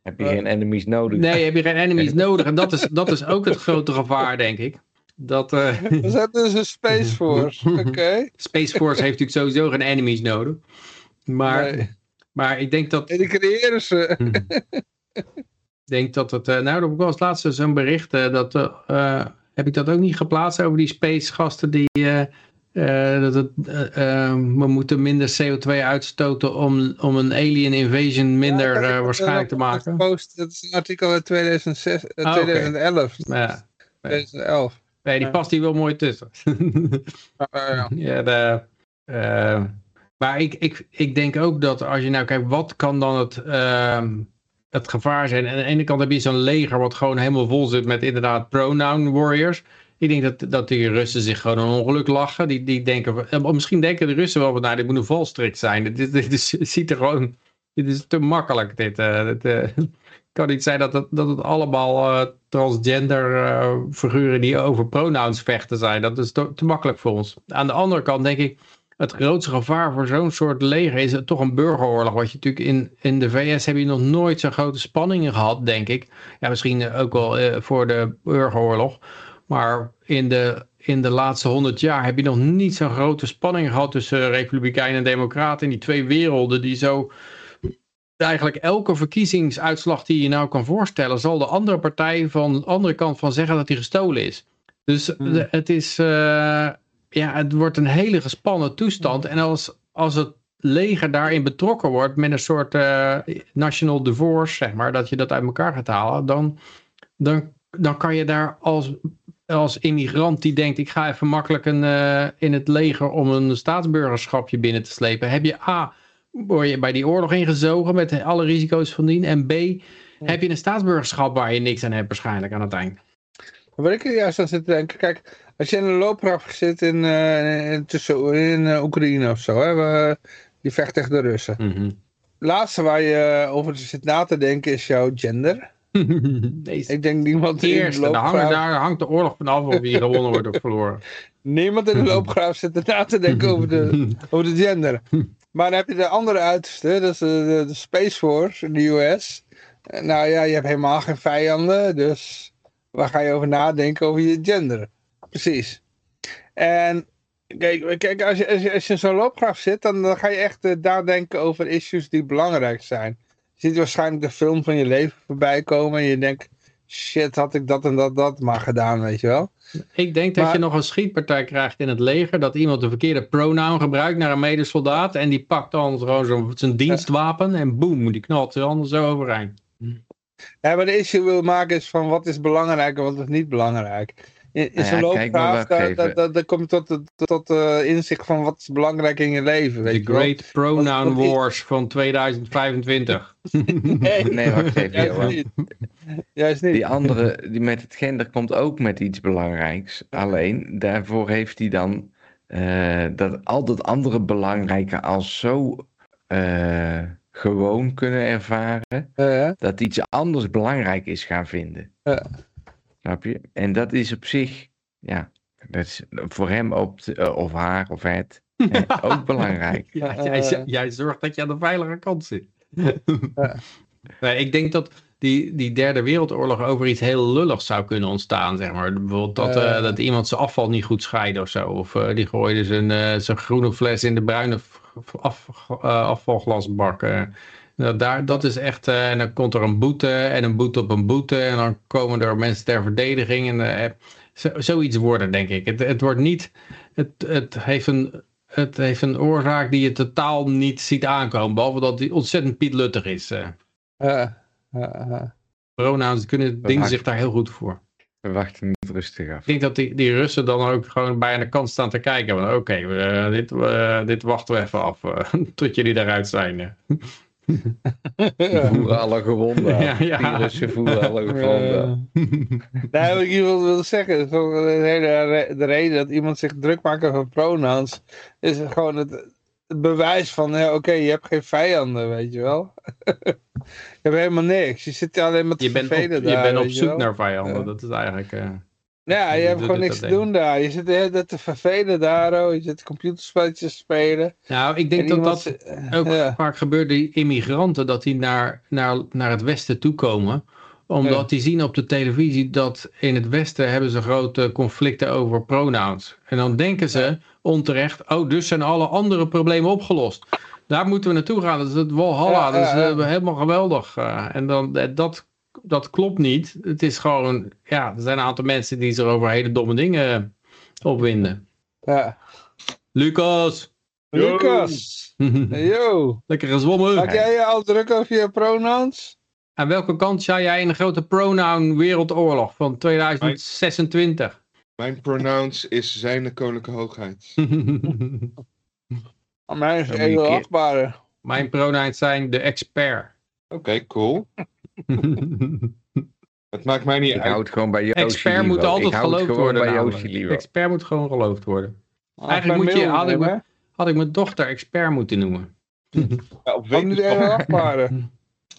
Eh, Heb je geen enemies nodig? nee, heb je geen enemies nodig. En dat is, dat is ook het grote gevaar, denk ik. Dat eh, we zetten dus een Space Force. Oké. Space Force heeft natuurlijk sowieso geen enemies nodig. Maar, Nee. maar ik denk dat, En die creëren ze. ik denk dat het... eh, nou, er was als laatste zo'n bericht. eh, dat, eh, eh, heb ik dat ook niet geplaatst over die space gasten die... eh, eh, dat het, eh, eh, we moeten minder CO2 uitstoten om, om een alien invasion minder Ja, eh, waarschijnlijk te maken. gepost. Dat is een artikel uit 2006, eh, Ah, oké. 2011. Ja. 2011. Nee, die past hier wel mooi tussen. Ah, ja. ja, de, eh, maar ik, ik, ik denk ook dat als je nou kijkt, wat kan dan het, ehm, het gevaar zijn? En aan de ene kant heb je zo'n leger wat gewoon helemaal vol zit met inderdaad pronoun warriors. Ik denk dat, dat die Russen zich gewoon een ongeluk lachen. Die, die denken, eh, misschien denken de Russen wel nou, dit moet een valstrik zijn. Dit, dit, ziet er gewoon, dit is te makkelijk. Dit, eh, eh, kan niet zijn dat het, dat het allemaal transgender figuren die over pronouns vechten zijn. Dat is te, makkelijk voor ons. Aan de andere kant denk ik, het grootste gevaar voor zo'n soort leger is toch een burgeroorlog. Wat je natuurlijk in, in de VS heb je nog nooit zo'n grote spanningen gehad, denk ik. Ja, misschien ook wel voor de burgeroorlog. Maar in de, in de laatste honderd jaar heb je nog niet zo'n grote spanning gehad tussen Republikeinen en Democraten. In die twee werelden die zo eigenlijk elke verkiezingsuitslag die je nou kan voorstellen, zal de andere partij van de andere kant van zeggen dat die gestolen is. Dus Hmm. het is, eh, ja, het wordt een hele gespannen toestand. En als, als het leger daarin betrokken wordt met een soort eh, national divorce, zeg maar, dat je dat uit elkaar gaat halen, dan, dan, dan kan je daar als als immigrant die denkt ik ga even makkelijk een, eh, in het leger om een staatsburgerschapje binnen te slepen. Heb je A, word je bij die oorlog ingezogen met alle risico's van dien. En B, heb je een staatsburgerschap waar je niks aan hebt waarschijnlijk aan het eind. Wat ik er juist aan zit te denken, kijk, als je in een loopgraaf zit in, eh, in, tussen, in eh, Oekraïne of zo, hè, we- je vecht tegen de Russen. Het laatste waar je over zit na te denken is jouw gender. Ik denk niemand in de eerste, daar, hangen, daar hangt de oorlog vanaf of je gewonnen wordt of verloren. niemand in de loopgraaf zit er na te denken over de, over de gender. Maar dan heb je de andere uiterste, dat is de, de, de Space Force in de US. Eh, Nou ja, je hebt helemaal geen vijanden, dus waar ga je over nadenken over je gender? Precies. En kijk, kijk als, je, als, je, als je in zo'n loopgraaf zit, dan, dan ga je echt eh, nadenken over issues die belangrijk zijn. Je ziet waarschijnlijk de film van je leven voorbij komen en je denkt, shit, had ik dat en dat, dat maar gedaan, weet je wel. Ik denk dat Maar- je nog een schietpartij krijgt in het leger. Dat iemand de verkeerde pronoun gebruikt naar een medesoldaat. En die pakt dan gewoon zo'n zijn dienstwapen. En boem, die knalt de handen zo overeind. Ja, maar de issue wil maken is van wat is belangrijk en wat is niet belangrijk. In, in zo'n ja, kijk maar, loopgraaf, wacht daar, even. daar, daar, daar kom je tot, tot, tot eh, inzicht van wat is belangrijk in je leven. Weet De je wel. Great Pronoun Wat- wat is- Wars van 2025. Nee, Nee, wacht even, juist niet. Juist niet. Die andere, die met het gender, komt ook met iets belangrijks. Alleen, daarvoor heeft hij dan eh, dat al dat andere belangrijke als zo eh, gewoon kunnen ervaren, dat iets anders belangrijk is gaan vinden. Ja. Snap je? En dat is op zich, ja, dat is voor hem op, eh, of haar of het eh, ook belangrijk. Ja, Eh, jij, jij zorgt dat je aan de veilige kant zit. Ja. Nee, ik denk dat die, die derde wereldoorlog over iets heel lulligs zou kunnen ontstaan. Zeg maar. Bijvoorbeeld dat, eh, dat iemand zijn afval niet goed scheidde of zo. Of die gooide zijn, eh, zijn groene fles in de bruine af, afvalglasbak. Nou, daar, dat is echt, eh, en dan komt er een boete en een boete op een boete. En dan komen er mensen ter verdediging. En, zo, zoiets worden, denk ik. Het, het wordt niet, het, het heeft een het heeft een oorzaak die je totaal niet ziet aankomen. Behalve dat die ontzettend pietluttig is. eh. eh, eh, eh. Pronouns kunnen dingen zich daar heel goed voor. We wachten het rustig af. Ik denk dat die, die Russen dan ook gewoon bij aan de kant staan te kijken. van, Oké, dit, dit wachten we even af tot jullie daaruit zijn. Alle gewonden. Ja, ja. Die Russen voeren alle gewonden. Nee, wat ik hier wil, zeggen, is gewoon de, hele, re- de reden dat iemand zich druk maakt over pronouns, is gewoon het, het bewijs van, oké, je hebt geen vijanden, weet je wel. je hebt helemaal niks. Je zit alleen maar te Je bent op, vervelen je bent op zoek wel. naar vijanden. Ja. Dat is eigenlijk... eh, Ja, je Je hebt gewoon niks te doen daar. Je zit de hele tijd te vervelen daar, oh. je zit computerspelletjes te spelen. Nou, ik denk En dat iemand dat ook ja. vaak gebeurt die immigranten dat die naar, naar, naar het westen toe komen omdat Ja. die zien op de televisie dat in het westen hebben ze grote conflicten over pronouns. En dan denken ze onterecht, oh dus zijn alle andere problemen opgelost. Daar moeten we naartoe gaan, dat is het Walhalla, Ja, dat is eh, helemaal geweldig. Eh, en dan, eh, dat, dat klopt niet. Het is gewoon, ja, er zijn een aantal mensen die zich over hele domme dingen opwinden. Ja. Lucas! Lucas! Yo! Lekker gezwommen! Maak jij je al druk over je pronouns? Aan welke kant zou jij in de grote pronoun wereldoorlog van 2026? Mijn pronouns is zijn koninklijke hoogheid. Aan mij is Dan moet je edel keer- achtbare. Mijn pronouns zijn de expert. Oké, cool. Het maakt mij niet Ik uit. hou het gewoon bij Yoshi expert moet altijd geloofd worden. bij. Yoshi. Expert moet gewoon geloofd worden. Ah, Eigenlijk moet je- had ik Had ik mijn dochter expert moeten noemen. Ja, of wetenschapper.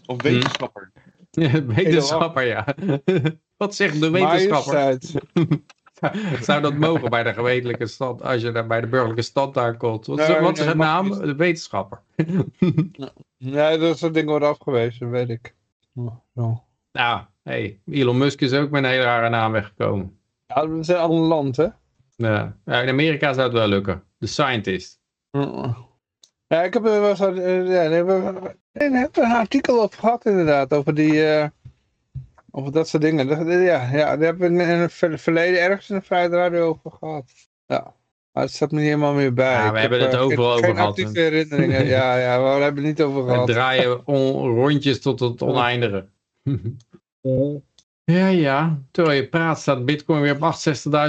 Of wetenschapper. Ja, wetenschapper, ja. Wat zegt de wetenschapper? Majesteit. Zou dat mogen bij de gewetelijke stand, als je daar bij de burgerlijke stand aankomt? Wat, Nee, wat is nee, het naam? niet. De wetenschapper. Nee, dat soort dingen worden afgewezen, weet ik. Oh. Nou, hey, Elon Musk is ook met een hele rare naam weggekomen. Ja, we zijn al een land, hè? Ja. Ja, in Amerika zou het wel lukken. De scientist. Ja, ik heb er eh, ja, daar hebben we een artikel over gehad inderdaad, over die, eh, over dat soort dingen. Ja, ja, daar hebben we in het ver- verleden ergens in de Vrijheid Radio over gehad. Ja, maar het staat me niet helemaal meer bij. Ja, we Ik hebben heb, het eh, overal geen- over geen gehad, actieve herinneringen, ja, ja, maar we hebben het niet over We gehad. draaien on- rondjes tot het oneindige. Ja, ja. Terwijl je praat staat bitcoin weer op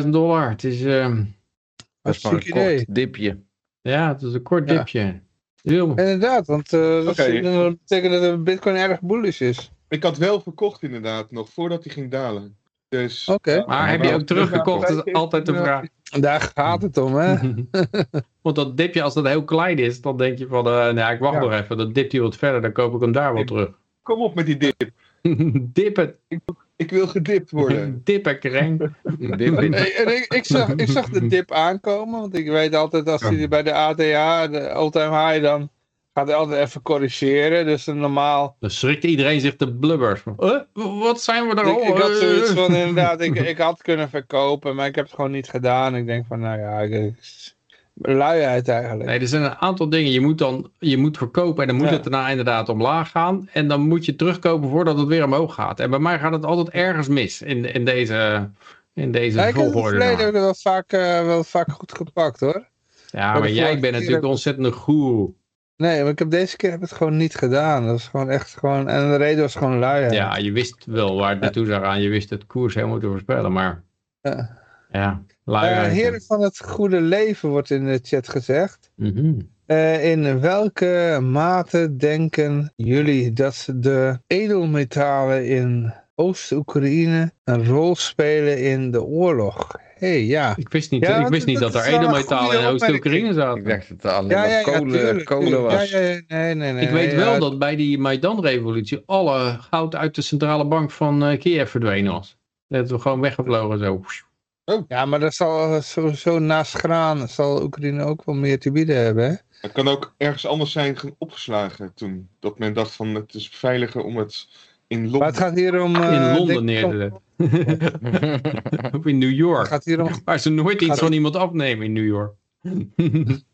68.000 dollar. Het is, ehm, Dat is maar een idee. kort dipje. ja, het is een kort Ja. dipje. Heel. Inderdaad, want eh, dat, Oké. is- dat betekent dat de bitcoin erg bullish is. Ik had wel verkocht inderdaad, nog voordat hij ging dalen. Dus, Oké. Maar heb je ook teruggekocht? Dat is altijd de vraag. Daar gaat het om, hè? Want dat dipje, als dat heel klein is, dan denk je van, eh nou, ik wacht Ja. nog even. Dat dipt hij wat verder, dan koop ik hem daar wel terug. kom op met die dip. dip het. Ik wil gedipt worden. Dip het, kreng. Dip. Hey, en ik, ik, zag, ik zag de dip aankomen, want ik weet altijd als hij bij de ATH, de all-time high, dan gaat hij altijd even corrigeren. Dus een normaal... Dan schrikt iedereen zich de blubbers. van, "Eh, wat zijn we daar Ik, al? ik had zoiets Eh." van, inderdaad, ik, ik had kunnen verkopen, maar ik heb het gewoon niet gedaan. Ik denk van, nou ja, ik, luiheid eigenlijk. Nee, er zijn een aantal dingen. Je moet dan je moet verkopen en dan moet Ja. het daarna inderdaad omlaag gaan. En dan moet je terugkopen voordat het weer omhoog gaat. En bij mij gaat het altijd ergens mis in, in deze, in deze Ja, ik heb het volgorde. verleden heb ik het wel vaak, eh, wel vaak goed gepakt hoor. Ja, maar jij bent natuurlijk een ontzettende goeroe. Nee, maar ik heb deze keer heb het gewoon niet gedaan. Dat is gewoon echt gewoon... En de reden was gewoon luiheid. Ja, je wist wel waar het naartoe zou gaan. Je wist het koers helemaal te voorspellen. Maar Ja. ja, Eh, luiheid. heren van het goede leven wordt in de chat gezegd. Mhm. Eh, in welke mate denken jullie dat de edelmetalen in Oost-Oekraïne een rol spelen in de oorlog? Hey, ja. Ik wist niet, Ja, ik dat- wist niet dat er goede in Oost-Oekraïne Ik zaten. dacht dat het alleen Ja, ja, maar ja, kolen, was. Ja, ja, ja, nee, nee, nee. Ik weet wel ja, dat bij die Maidan-revolutie alle goud uit de centrale bank van eh, Kiev verdwenen was. Dat we gewoon weggevlogen zo. Ja, maar dat zal sowieso naast graan zal Oekraïne ook wel meer te bieden hebben, hè? Het kan ook ergens anders zijn ge- opgeslagen toen. Dat men dacht van het is veiliger om het in Maar Londen... het gaat hier om... eh, in Londen denk ik, neer om- te zetten. of in New Het York. gaat hier om... Waar ze nooit iets van iemand afnemen in New York.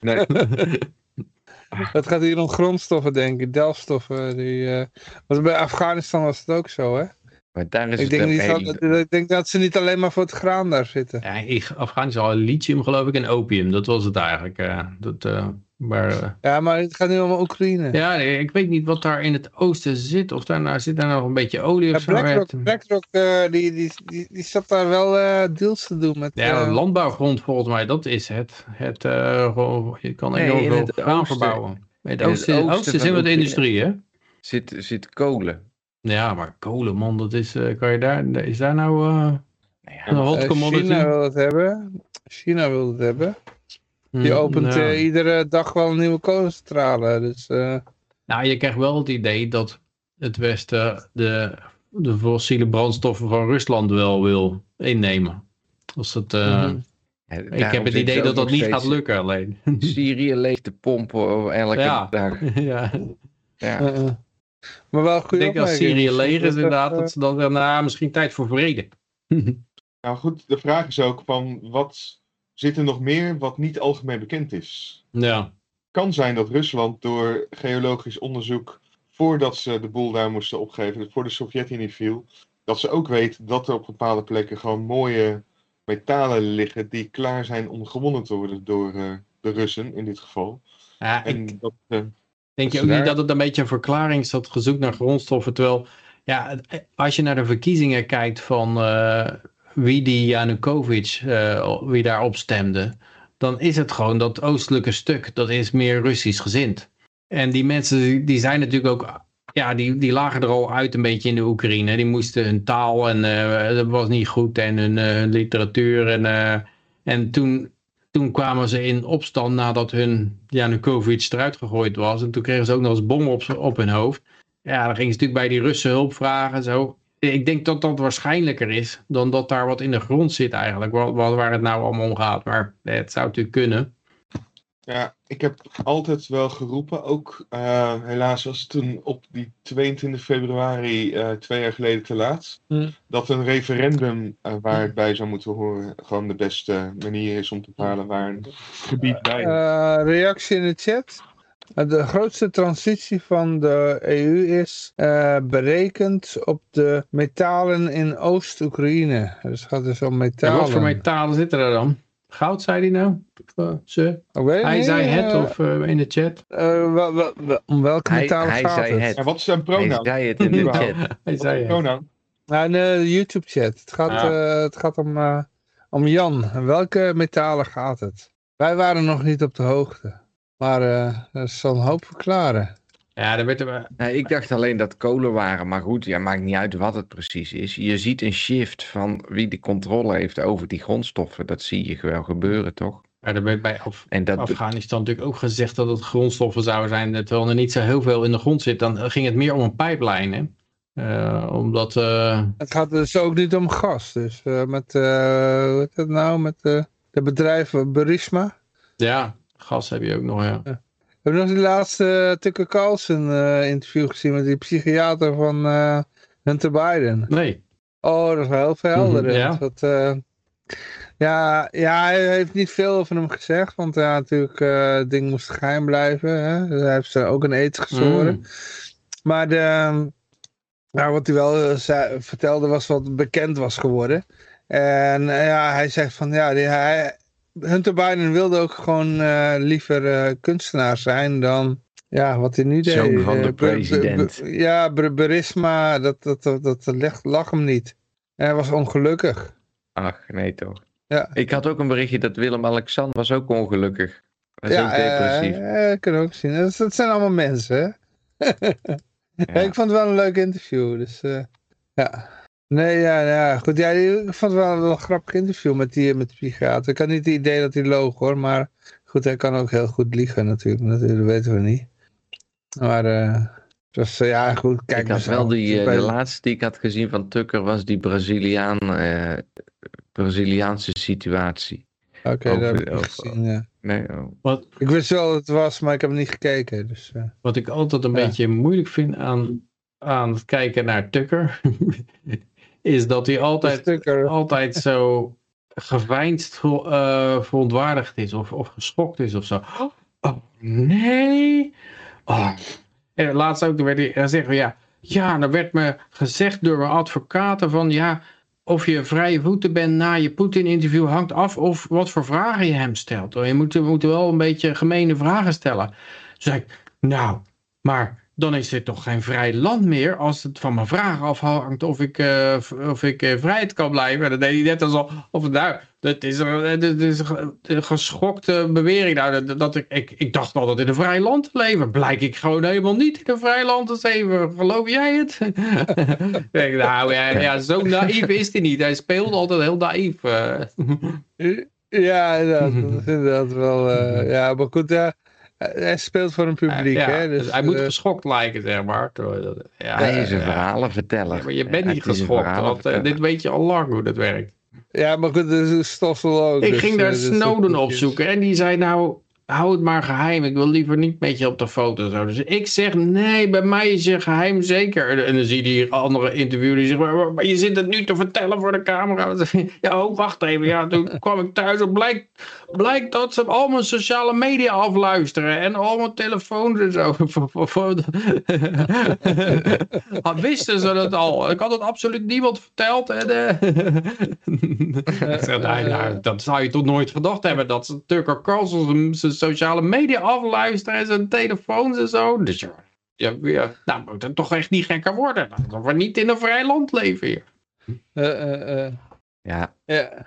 Nee, Het gaat hier om grondstoffen, denk ik. Delfstoffen. Die, eh, want bij Afghanistan was het ook zo, hè? maar daar is Ik het denk, niet heel- dat, ik denk dat ze niet alleen maar voor het graan daar zitten. Ja, in Afghanistan lithium geloof ik en opium. Dat was het eigenlijk. eh, dat, eh, maar, eh, Ja, maar het gaat nu om Oekraïne. ja, nee, ik weet niet wat daar in het oosten zit. Of daar nou, zit daar nog een beetje olie Ja, of zo. BlackRock, BlackRock eh, die, die, die, die zat daar wel eh, deals te doen met... Ja, eh, landbouwgrond volgens mij, dat is het. het eh, gewoon- je kan Nee, enorm in veel het graan oosten- verbouwen. In het in het oosten, oosten oosten zijn wat industrie, hè? zit, zit kolen. Ja, maar kolen, man, dat is, eh, kan je daar, is daar nou eh, Nou ja, een hot commodity? China wil het hebben. China wil het hebben. Die Hmm, opent eh, iedere dag wel een nieuwe kolencentrale. Dus eh, Nou, je krijgt wel het idee dat het Westen de, de fossiele brandstoffen van Rusland wel wil innemen. Als het, eh, Mhm. Ik daarom heb het idee dat dat niet gaat lukken alleen. Syrië leeg te pompen elke Ja. dag. ja. Ja. Maar wel Ik goed. denk als Syrië leeg is inderdaad, dat ze dan zeggen, nou, misschien tijd voor vrede. Nou goed, de vraag is ook van wat zit er nog meer wat niet algemeen bekend is? ja. kan zijn dat Rusland door geologisch onderzoek, voordat ze de boel daar moesten opgeven, voor de Sovjet-Unie viel, dat ze ook weten dat er op bepaalde plekken gewoon mooie metalen liggen die klaar zijn om gewonnen te worden door eh, de Russen in dit geval. ja ik, dat, eh, Denk je Dat ook niet dat het een beetje een verklaring is, dat gezoek naar grondstoffen, terwijl, ja, het- als je naar de verkiezingen kijkt van eh, wie die Yanukovych, eh, wie daarop stemde, dan is het gewoon dat oostelijke stuk, dat is meer Russisch gezind. En die mensen, die- zijn natuurlijk ook, ja, die, die lagen er al uit een beetje in de Oekraïne. Die moesten hun taal en eh, dat was niet goed en hun, eh, literatuur en, en toen toen kwamen ze in opstand nadat hun Janukovic eruit gegooid was. En toen kregen ze ook nog eens bommen op, op hun hoofd. Ja, dan gingen ze natuurlijk bij die Russen hulp vragen en zo. Ik denk dat dat waarschijnlijker is dan dat daar wat in de grond zit eigenlijk. Waar, waar het nou allemaal om gaat. Maar het zou natuurlijk kunnen. ja, ik heb altijd wel geroepen, ook eh, helaas was het toen op die 22 februari eh, twee jaar geleden te laat, Hm. dat een referendum eh, waar het bij zou moeten horen gewoon de beste manier is om te bepalen waar een gebied bij. Eh, reactie in de chat. Eh, De grootste transitie van de EU is eh, berekend op de metalen in Oost-Oekraïne. Dus het gaat dus om Ja, metalen. wat voor metalen zitten er dan? Goud zei hij nou? Of, eh, ze? Hij zei het of in de chat? eh, wel- wel- wel- om welke Hij, metalen hij gaat zei het? het. En wat is zijn Hij pronoun? zei het in de chat. Hij Wat is zei zijn het. pronoun? Nou, in de YouTube-chat. Het gaat, Ja. eh, het gaat om, eh, om Jan. En welke metalen gaat het? Wij waren nog niet op de hoogte. Maar eh, dat zal een hoop verklaren. Ja, daar werd er... Nee, ik dacht alleen dat kolen waren, maar goed, ja, maakt niet uit wat het precies is. Je ziet een shift van wie de controle heeft over die grondstoffen. Dat zie je wel gebeuren, toch? Ja, werd bij Af- En dat, Afghanistan natuurlijk ook gezegd dat het grondstoffen zouden zijn. Terwijl er niet zo heel veel in de grond zit. Dan ging het meer om een pijplijn. Hè? Eh, omdat... eh, Het gaat dus ook niet om gas. Dus eh, met, eh hoe heet het nou, met eh de bedrijven Burisma. ja, gas heb je ook nog, ja. We hebben nog die laatste eh, Tucker Carlson eh, interview gezien met die psychiater van eh, Hunter Biden. Nee. Oh, dat is wel heel verhelderend. Mhm, ja. Dat, eh, ja, ja, hij heeft niet veel over hem gezegd, want ja, natuurlijk, het ding moest geheim blijven. Hè? Dus hij heeft ze ook een eet gezworen. Mm. Maar de, nou, wat hij wel zei, vertelde was wat bekend was geworden. En ja, hij zegt van ja, die, hij, Hunter Biden wilde ook gewoon eh, liever eh, kunstenaar zijn dan ja, wat hij nu deed. Zoon van de Eh, president. Ja, Ber- Berisma, dat, dat, dat, dat lag, hem niet. En hij was ongelukkig. ach, nee toch. Ja. Ik had ook een berichtje dat Willem-Alexander was ook ongelukkig. Was ook depressief. Ja, dat kan ook zien. Dat, dat zijn allemaal mensen, hè? Ja, ik vond het wel een leuk interview, dus ja. Nee, ja, ja, goed. Ja, ik vond het wel, wel een grappig interview met die, met die psychiater. Ik had niet het idee dat hij loog, hoor, maar goed, hij kan ook heel goed liegen natuurlijk, natuurlijk dat weten we niet. Maar, eh, het was, eh, ja, goed, kijk ik had wel die, eh, Bij- de laatste die ik had gezien van Tucker was die Braziliaan, eh, Braziliaanse situatie. Oké, dat heb ik over- gezien, ja. Nee, oh. Wat, Ik wist wel dat het was, maar ik heb niet gekeken, dus... eh. wat ik altijd een Ja. beetje moeilijk vind aan, aan het kijken naar Tucker... is dat hij altijd, altijd zo geveinsd eh, verontwaardigd is. Of, of geschokt is of zo. Oh, nee. Oh. En laatst ook, werd hij van ja... Ja, dan werd me gezegd door mijn advocaten van ja... Of je vrije voeten bent na je Poetin-interview hangt af of wat voor vragen je hem stelt. Je moet, we moeten wel een beetje gemene vragen stellen. Zei ik, nou, maar dan is dit toch geen vrij land meer als het van mijn vragen afhangt of ik, eh, v- of ik eh, vrijheid kan blijven. En dan deed hij net alsof, of nou, dat is, een- dat is een ge- een geschokte bewering. Nou, dat, dat ik, ik, ik dacht altijd in een vrij land te leven. Blijk ik gewoon helemaal niet in een vrij land te leven. Geloof jij het? denk, nou, ja, ja, zo naïef is hij niet. Hij speelt altijd heel naïef. eh. Ja, inderdaad, dat is inderdaad wel... eh, ja, maar goed, ja, hij speelt voor een publiek, ja, hè. dus Dus, hij moet eh, geschokt lijken, zeg maar. Ja, Hij is een verhalenverteller. Maar je bent Ja, niet geschokt, want eh, dit weet je al lang hoe dat werkt. ja, maar goed, dat is Stoffel ook. Ik dus, ging eh, daar dus Snowden opzoeken en die zei nou, hou het maar geheim. Ik wil liever niet met je op de foto. Zo. Dus ik zeg, nee, bij mij is je geheim zeker. En dan zie je hier andere interview die zegt, maar, maar- je zit het nu te vertellen voor de camera. Ja, oh, wacht even. Ja, toen kwam ik thuis en blijkt, blijkt dat ze al mijn sociale media afluisteren. En al mijn telefoons en zo. Ah, Wisten ze dat al? Ik had het absoluut niemand verteld. En, eh, ik zeg, nou, nou, dat zou je toch nooit gedacht hebben. Dat ze Tucker Carlson zijn sociale media afluisteren en zijn telefoons en zo. Dus ja, ja, ja, nou moet het toch echt niet gekker worden. Dat we niet in een vrij land leven hier. eh, eh, eh, Ja, ja.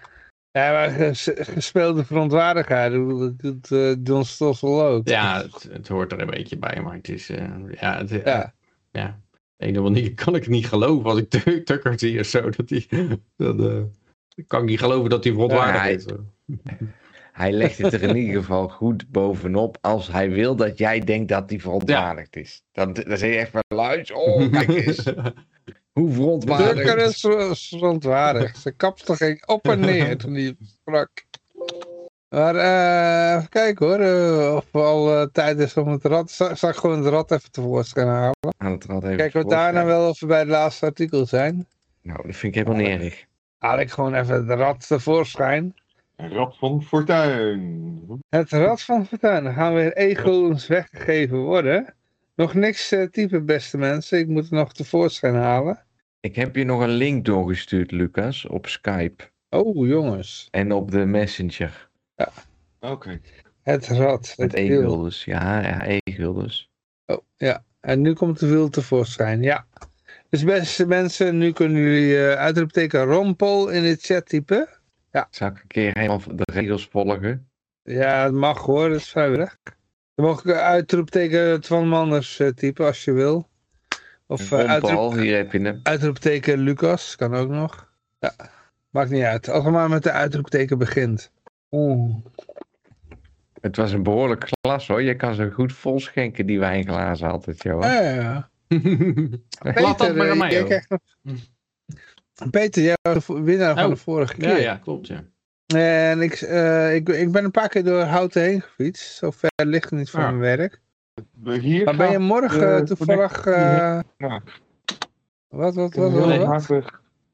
Ja, maar ges- gespeelde verontwaardigheid, doet eh, John Stoffel ook. Ja, het, het hoort er een beetje bij, maar het is... eh, ja, het, Ja. ja. Een of andere manier kan ik het niet geloven als ik Tu- Tucker zie of zo. Dat die, dat, eh, ik kan niet geloven dat hij verontwaardigd Ja, hij- is. Hij legt het er in ieder geval goed bovenop als hij wil dat jij denkt dat hij verontwaardigd is. Dan, dan zeg je echt van, luister, oh, kijk eens, hoe verontwaardigd. ver- is verontwaardigd. Ze kapsel ging op en neer toen hij sprak. Maar eh, even kijken hoor, eh, of er al eh, tijd is om het rad... Ik gewoon het rad even tevoorschijn halen? Aan het rad even Kijk wat daarna voorstellen. wel of we bij het laatste artikel zijn. Nou, dat vind ik helemaal niet erg. Haal ik gewoon even het rad tevoorschijn. Rad van Fortuin. Het rad van Fortuin. Er gaan weer ego's weggegeven worden. Nog niks eh, typen, beste mensen. Ik moet het nog tevoorschijn halen. Ik heb je nog een link doorgestuurd, Lucas, op Skype Oh, jongens. en op de Messenger. Oké. Het rad. Met het wiel. e-guldens. Ja, ja, e-guldens. Oh, ja. En nu komt de wiel tevoorschijn. Ja. Dus beste mensen, nu kunnen jullie uh, uitroepteken rompel in de chat typen. Zal ik een keer helemaal de regels volgen? Ja, het mag hoor, dat is vrijwillig. Dan mag ik uitroepteken Twan Manders uh, typen als je wil. Of uh, uitroep, hier heb je hem. uitroepteken Lucas, kan ook nog. Ja, maakt niet uit. Als het maar met de uitroepteken begint. Oeh. Het was een behoorlijk glas hoor. Je kan ze goed vol schenken, die wijnglazen altijd, joh. Ja, ja. Laat dat maar aan mij, nog... Peter, jij was de winnaar van Oh. de vorige keer. Ja, ja, klopt, ja. En ik, eh, ik, ik ben een paar keer door Houten heen gefietst. Zo ver ligt het niet van Ah. mijn werk. Hier Maar ben je morgen eh, toevallig... eh, Ja. wat, wat, een wat, heel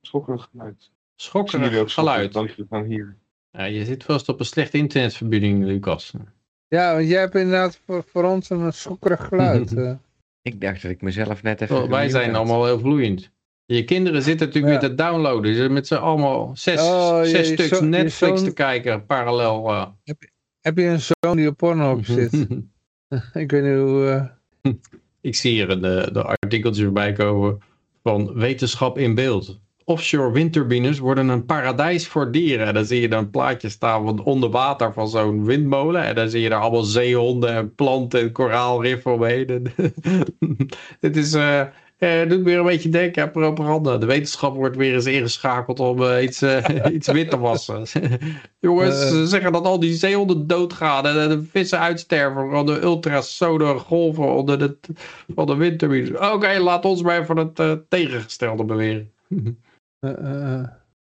schokkerig geluid. Schokkerig geluid. Dank je van hier. Ja, je zit vast op een slechte internetverbinding, Lucas. Ja, want jij hebt inderdaad voor, voor ons een schokkerig geluid. Ik dacht dat ik mezelf net even... Wel, wij zijn had. allemaal heel vloeiend. Je kinderen zitten natuurlijk met het downloaden. Ze met z'n allemaal zes, Oh, zes je stuks Netflix zoon- te kijken, parallel. eh. Heb je een zoon die op Pornhub zit? ik weet niet hoe... eh, Ik zie hier de, de artikeltjes voorbij komen van wetenschap in beeld. Offshore windturbines worden een paradijs voor dieren. En dan zie je dan een plaatje staan van onder water van zo'n windmolen. En dan zie je daar allemaal zeehonden en planten en koraalriffen omheen. Dit is, eh, eh, doet weer een beetje denken aan propaganda. De wetenschap wordt weer eens ingeschakeld om eh, iets, eh, iets wit te wassen. Jongens, ze zeggen dat al die zeehonden doodgaan en de vissen uitsterven van de ultrasonore golven onder de, van de windturbines. Oké, laat ons maar even het tegengestelde beweren.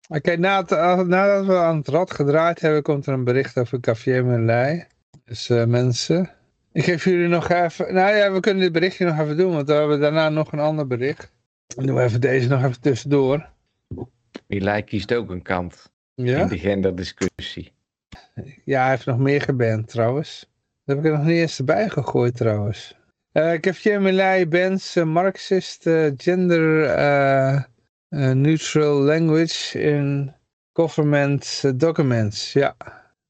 Oké, na het- eh, nadat we aan het rad gedraaid hebben, komt er een bericht over Café Melei. Dus mensen, ik geef jullie nog even... Nou ja, we kunnen dit berichtje nog even doen, want we hebben daarna nog een ander bericht. Dan doen we even deze nog even tussendoor. Milai kiest ook een kant Ja? in de genderdiscussie. Ja, hij heeft nog meer geband trouwens. Dat heb ik er nog niet eens erbij gegooid trouwens. Eh Capgemini Benz, eh, Marxist eh, Gender Neutral Language in Government Documents. Ja,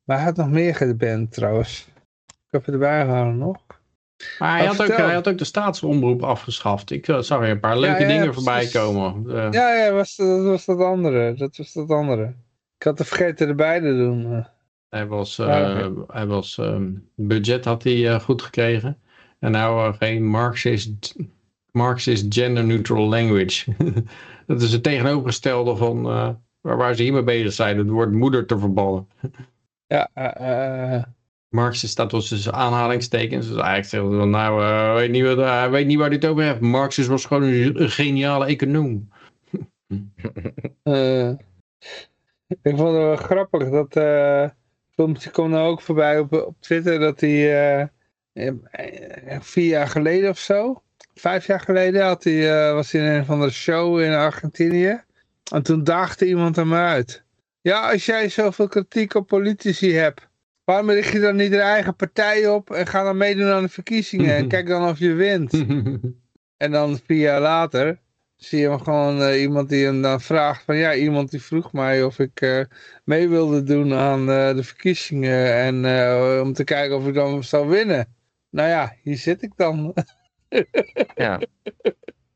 maar hij had nog meer geband trouwens. Het erbij gehouden nog. Maar hij had, ook, hij had ook de staatsomroep afgeschaft. Ik eh, zag er een paar leuke Ja, ja, dingen voorbij komen. Eh, Ja, ja, was, dat was dat andere. Dat was dat andere. Ik had er vergeten erbij te doen. eh. Hij was, eh, Ja, hij was ehm, budget had hij eh, goed gekregen. En nou eh, geen Marxist, Marxist gender neutral language. dat is het tegenovergestelde van eh, waar, waar ze hiermee bezig zijn. Het woord moeder te verbannen. Ja, eh, eh, Marxist staat tussen aanhalingstekens. Dus eigenlijk zeggen ze van nou, eh, hij weet niet wat, hij weet niet waar hij het over heeft. Marxist was gewoon een, geniale econoom. Eh, ik vond het wel grappig dat eh kwam nou ook voorbij op, op Twitter dat hij eh, eh, vier jaar geleden of zo, vijf jaar geleden had hij, eh, was hij in een van de show in Argentinië en toen daagde iemand hem uit. Ja, als jij zoveel kritiek op politici hebt, waarom richt je dan niet de eigen partij op en ga dan meedoen aan de verkiezingen en kijk dan of je wint. En dan vier jaar later zie je hem gewoon eh, iemand die hem dan vraagt van ja, iemand die vroeg mij of ik eh, mee wilde doen aan eh, de verkiezingen en om te kijken of ik dan zou winnen. Nou ja, hier zit ik dan. Ja,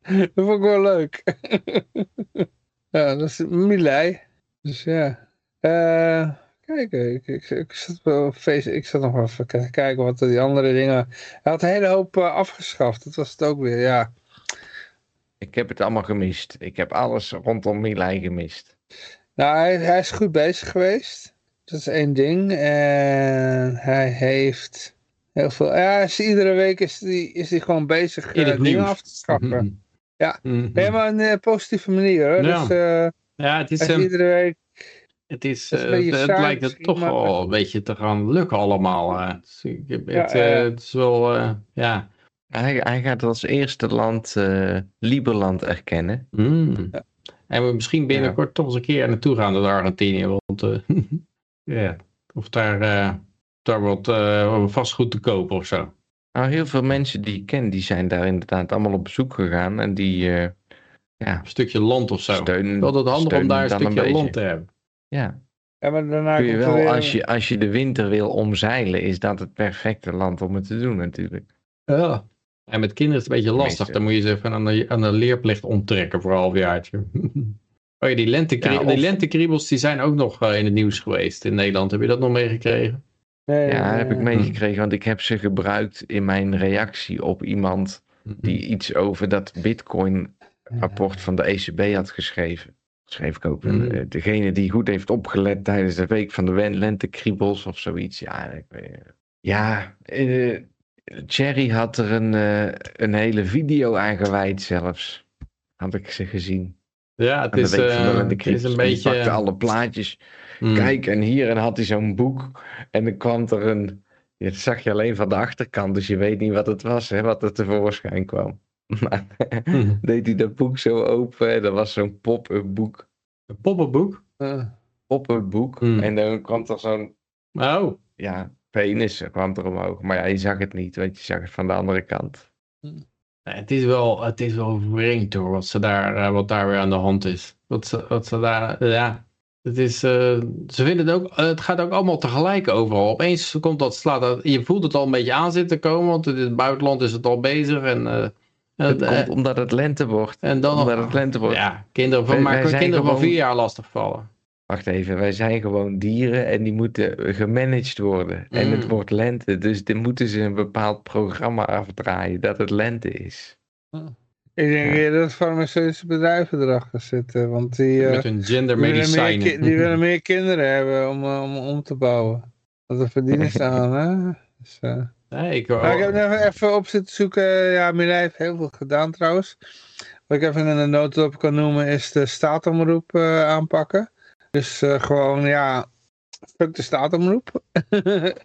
dat vond ik wel leuk. ja, dat is Milei. Dus ja. Eh, kijk, ik, ik, ik, zat wel op face, ik zat nog even te kijken wat die andere dingen... Hij had een hele hoop eh, afgeschaft, dat was het ook weer, ja. ik heb het allemaal gemist. Ik heb alles rondom Milai gemist. Nou, hij, hij is goed bezig geweest. Dat is één ding. En hij heeft heel veel... Ja, is, iedere week is hij is hij gewoon bezig het dingen nieuws. af te schaffen. Ja. Mhm. Nee, maar een positieve manier hoor. Ja. Dus eh, Ja, het is, iedere week... het, is, het is eh, beetje het saai lijkt het toch maar- wel een beetje te gaan lukken allemaal. Dus ik heb Ja, het, ja, ja. eh, het is wel, eh, ja. Hij, hij gaat als eerste land eh Liberland erkennen. Mm. En we misschien binnenkort toch eens een keer naartoe gaan naar Argentinië. Want eh, ja, of daar, eh, daar wat eh, vastgoed te kopen of zo. Nou, heel veel mensen die ik ken, die zijn daar inderdaad allemaal op bezoek gegaan. En die eh, ja, Een stukje land of zo. steunen, Wel dat handig om daar een stukje land te hebben. Ja, Ja, maar daarna kun je wel, weer- als je, als je de winter wil omzeilen, is dat het perfecte land om het te doen natuurlijk. Ja. En met kinderen is het een beetje lastig. Dan moet je ze even aan de, aan de leerplicht onttrekken voor een halfjaartje. Oh ja, die, lentekrie Ja, of- die lentekriebels die zijn ook nog eh, in het nieuws geweest in Nederland. Heb je dat nog meegekregen? Nee, Ja, heb ik meegekregen, want ik heb ze gebruikt in mijn reactie op iemand die iets over dat Bitcoin-rapport van de ECB had geschreven. Schreef ik ook. Mm. Degene die goed heeft opgelet tijdens de week van de lentekriebels of zoiets. Ja, ik weet, ja eh, Cherry had er een, eh, een hele video aan gewijd zelfs. Had ik ze gezien. Ja, het is, eh, het is een beetje... pakte alle plaatjes Hmm. Kijk, en hier en had hij zo'n boek. En dan kwam er een. Dat zag je alleen van de achterkant, dus je weet niet wat het was, hè, wat er tevoorschijn kwam. Maar Hmm. deed hij dat boek zo open, en dat was zo'n pop-up boek. Een poppenboek? eh, Pop-up boek. Hmm. En dan kwam er zo'n, Oh, ja, penis kwam er omhoog. Maar ja, je zag het niet, want je zag het van de andere kant. Nee, het is wel, het is wel vreemd hoor, wat, ze daar, eh, wat daar weer aan de hand is. Wat ze, wat ze daar, ja, het is, eh, ze vinden het ook, het gaat ook allemaal tegelijk overal. Opeens komt dat, slaat dat, je voelt het al een beetje aan zitten komen, want in het buitenland is het al bezig en, eh, Het eh, komt omdat het lente wordt. en dan Omdat nog, het lente wordt. ja, kinderen van, Wij- maar wij zijn kinderen van vier jaar lastigvallen. Wacht even, wij zijn gewoon dieren en die moeten gemanaged worden. En Mm. het wordt lente, dus dan moeten ze een bepaald programma afdraaien dat het lente is. Ik denk Ja. dat farmaceutische bedrijven erachter zitten. Want die, eh, met hun die, willen meer, gendermedicijnen. die willen meer kinderen hebben om, eh, om om te bouwen. Want daar verdienen ze aan, hè. Dus, eh. Nee, ik, ik heb even, even op zitten zoeken. Ja, Milij heeft heel veel gedaan trouwens. Wat ik even in een notendop kan noemen is de staatomroep eh, aanpakken. Dus eh, gewoon, ja, fuck de staatomroep.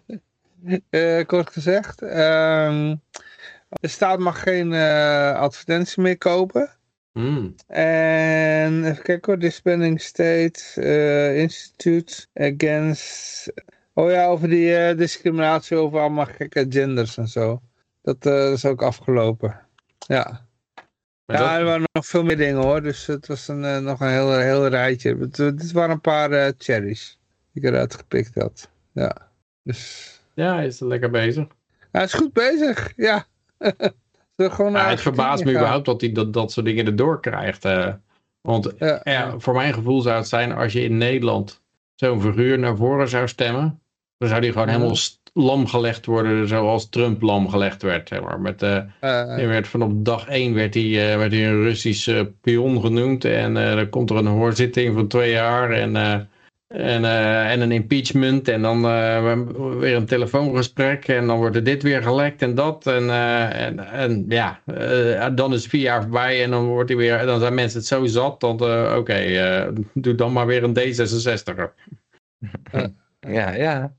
Eh, kort gezegd. Ehm, de staat mag geen advertentie meer kopen. Hmm. En even kijken hoor, Disbanding State Institute Against... Oh ja, over die eh, discriminatie over allemaal gekke genders en zo. Dat eh, is ook afgelopen. Ja. Maar ja, dat- er waren nog veel meer dingen hoor, dus het was een, eh, nog een heel, heel rijtje. Het, dit waren een paar cherries die ik eruit gepikt had. Ja, dus... ja, hij is er lekker bezig. Hij is goed bezig, ja. Gewoon Ja, het verbaast me gaan? überhaupt dat hij dat, dat soort dingen erdoor krijgt. want Ja, ja, voor mijn gevoel zou het zijn als je in Nederland zo'n figuur naar voren zou stemmen. Dan zou die gewoon helemaal lam gelegd worden zoals Trump lam gelegd werd. Zeg maar. Met, eh, eh, werd vanop dag één werd hij, eh, werd hij een Russische pion genoemd. En eh, dan komt er een hoorzitting van twee jaar. En, eh, en, eh, en een impeachment. En dan eh, weer een telefoongesprek. En dan wordt er dit weer gelekt en dat. En, eh, en, en ja, eh, dan is het vier jaar voorbij. En dan, wordt hij weer, dan zijn mensen het zo zat. Dat eh, oké, eh, doe dan maar weer een D66er. Ja, ja.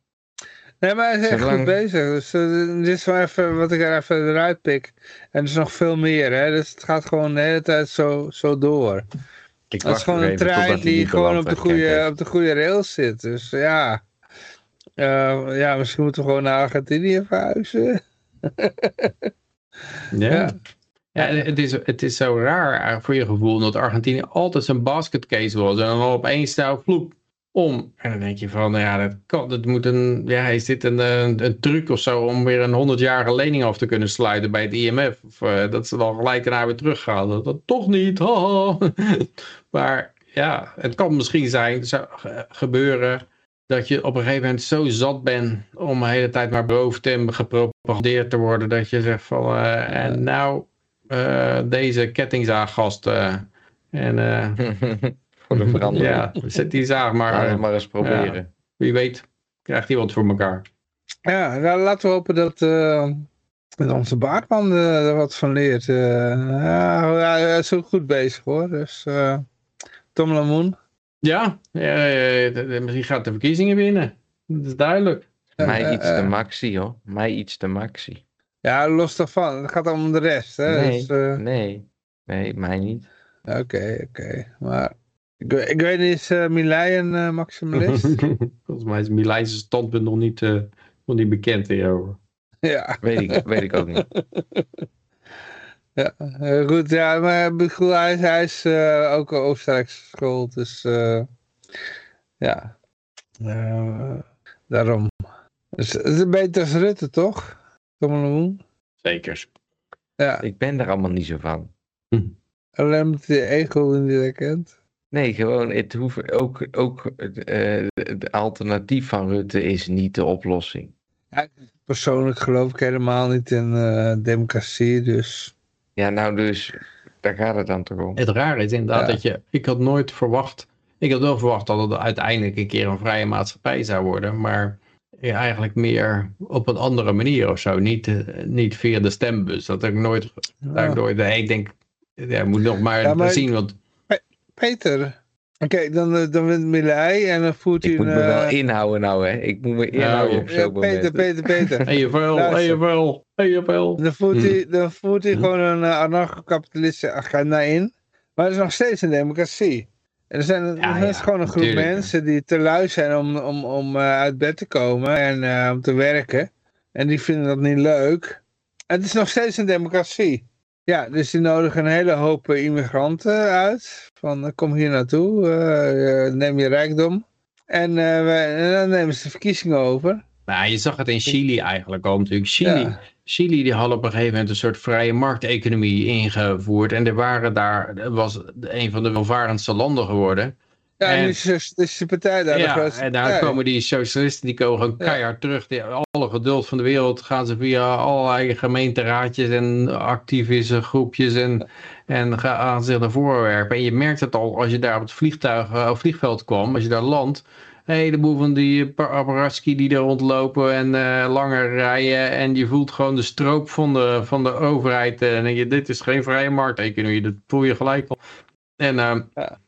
Nee, maar hij is echt Zolang- goed bezig. Dus eh, dit is wel even wat ik er even eruit pik. En er is nog veel meer, hè. Dus het gaat gewoon de hele tijd zo, zo door. Ik Het is wacht gewoon een trein die gewoon op de, goede, op de goede rails zit. Dus ja. Eh, ja, misschien moeten we gewoon naar Argentinië verhuizen. Ja. Ja. Het is, het is zo raar voor je gevoel dat Argentinië altijd zijn basketcase was. En dan opeens nou vloep om. En dan denk je van, nou ja, dat, kan, dat moet een, ja, is dit een, een, een truc of zo om weer een 100-jarige lening af te kunnen sluiten bij het IMF? Of eh, dat ze dan gelijk daarna weer teruggaan. Dat, dat toch niet, haha. maar ja, het kan misschien zijn, zou ge- gebeuren dat je op een gegeven moment zo zat bent om de hele tijd maar beroofd en gepropagandeerd te worden, dat je zegt van, eh, en nou, eh, deze kettingzaaggast, en Voor de verandering. ja, zet die zaag maar, eh, maar eens proberen. wie weet, krijgt hij wat voor elkaar. Ja, nou, laten we hopen dat eh, dat onze baardman eh, er wat van leert. Eh, ja, hij is ook goed bezig hoor. Dus eh, Tom Lamoen. Ja, misschien gaat de verkiezingen winnen, dat is duidelijk. Mij iets te maxi hoor. Mij iets te maxi. Ja, los daarvan. Het gaat om de rest. Hè? Nee, Dus, eh, nee. Nee, mij niet. Oké, oké. Maar ik, weet- ik weet niet, is uh, Milei een eh, maximalist? Volgens mij is Milijn's standpunt nog niet, eh, nog niet bekend hierover. ja, Weet ik, weet ik ook niet. ja. Goed. Ja, maar bedoel, hij, is- hij is eh, ook een Oostenrijkse school. Dus eh, ja. Eh, daarom. Dus, het is beter als Rutte, toch? Tom Lamoen? Zeker. Ja, Ik ben er allemaal niet zo van. alleen omdat je ego niet herkent. Nee, gewoon, het hoeft ook, ook eh, het alternatief van Rutte is niet de oplossing. Persoonlijk geloof ik helemaal niet in eh, democratie, dus... Ja, nou dus, daar gaat het dan toch om. Het rare is inderdaad Ja. dat je, ik had nooit verwacht, ik had wel verwacht dat het uiteindelijk een keer een vrije maatschappij zou worden, maar ja, eigenlijk meer op een andere manier of zo, niet, eh, niet via de stembus. Dat heb ik nooit, dat heb ik nooit nee, ik denk, ja, moet nog maar, Ja, maar- zien, want Peter, oké, dan, eh, dan wint Milei en dan voert hij Ik moet een... me wel inhouden nou, hè. Ik moet me inhouden ja, op ja, zo'n Peter, moment. Peter, Peter. EFL, Luister. EFL, EFL. Dan voert hij, dan voert hij Hm. gewoon een uh, anarcho-kapitalistische agenda in. Maar het is nog steeds een democratie. En er zijn er Ja, is ja, gewoon een groep ja. mensen die te lui zijn om, om, om eh, uit bed te komen en eh, om te werken. En die vinden dat niet leuk. En het is nog steeds een democratie. Ja, dus die nodigen een hele hoop immigranten uit. Van eh, kom hier naartoe, eh, eh, neem je rijkdom. En, dan nemen ze de verkiezingen over. Nou, je zag het in Chili eigenlijk al natuurlijk. Chili, Ja. Chili die had op een gegeven moment een soort vrije markteconomie ingevoerd. En er waren daar, was een van de welvarendste landen geworden. Ja, en is de socialistische partij daar ja, en daar komen die socialisten, die komen gewoon keihard terug. Die, alle geduld van de wereld gaan ze via allerlei gemeenteraadjes en activistische groepjes en, en gaan zich werpen. En je merkt het al als je daar op het vliegtuig, eh, op vliegveld kwam, als je daar landt. Een heleboel van die paparazzi die er rondlopen en eh langer rijden. En je voelt gewoon de stroop van de, van de overheid. En je, dit is geen vrije markteconomie. Dat voel je gelijk al. En ehm,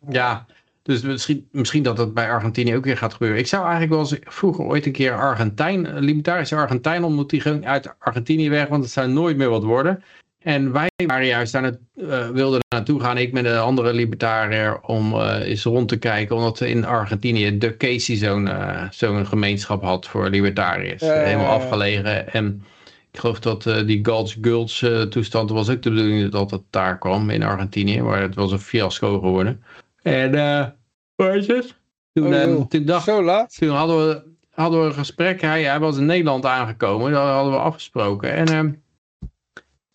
Ja. Dus misschien, misschien dat dat bij Argentinië ook weer gaat gebeuren. Ik zou eigenlijk wel eens vroeger ooit een keer Argentijn, een libertarische Argentijn ontmoet. Die ging uit Argentinië weg, want het zou nooit meer wat worden. En wij waren juist daar het, eh, wilden naartoe gaan, ik met een andere libertariër, om eh, eens rond te kijken. Omdat in Argentinië de Casey zo'n eh, zo'n gemeenschap had voor libertariërs. Helemaal afgelegen. En ik geloof dat eh, die Gulch Gulch eh, toestand was ook de bedoeling dat het daar kwam in Argentinië. Maar het was een fiasco geworden. En, Toen, Oh, eh, joh. toen dacht Zo laat? toen hadden we, hadden we een gesprek. Hij, hij was in Nederland aangekomen. Dat hadden we afgesproken. En, ehm,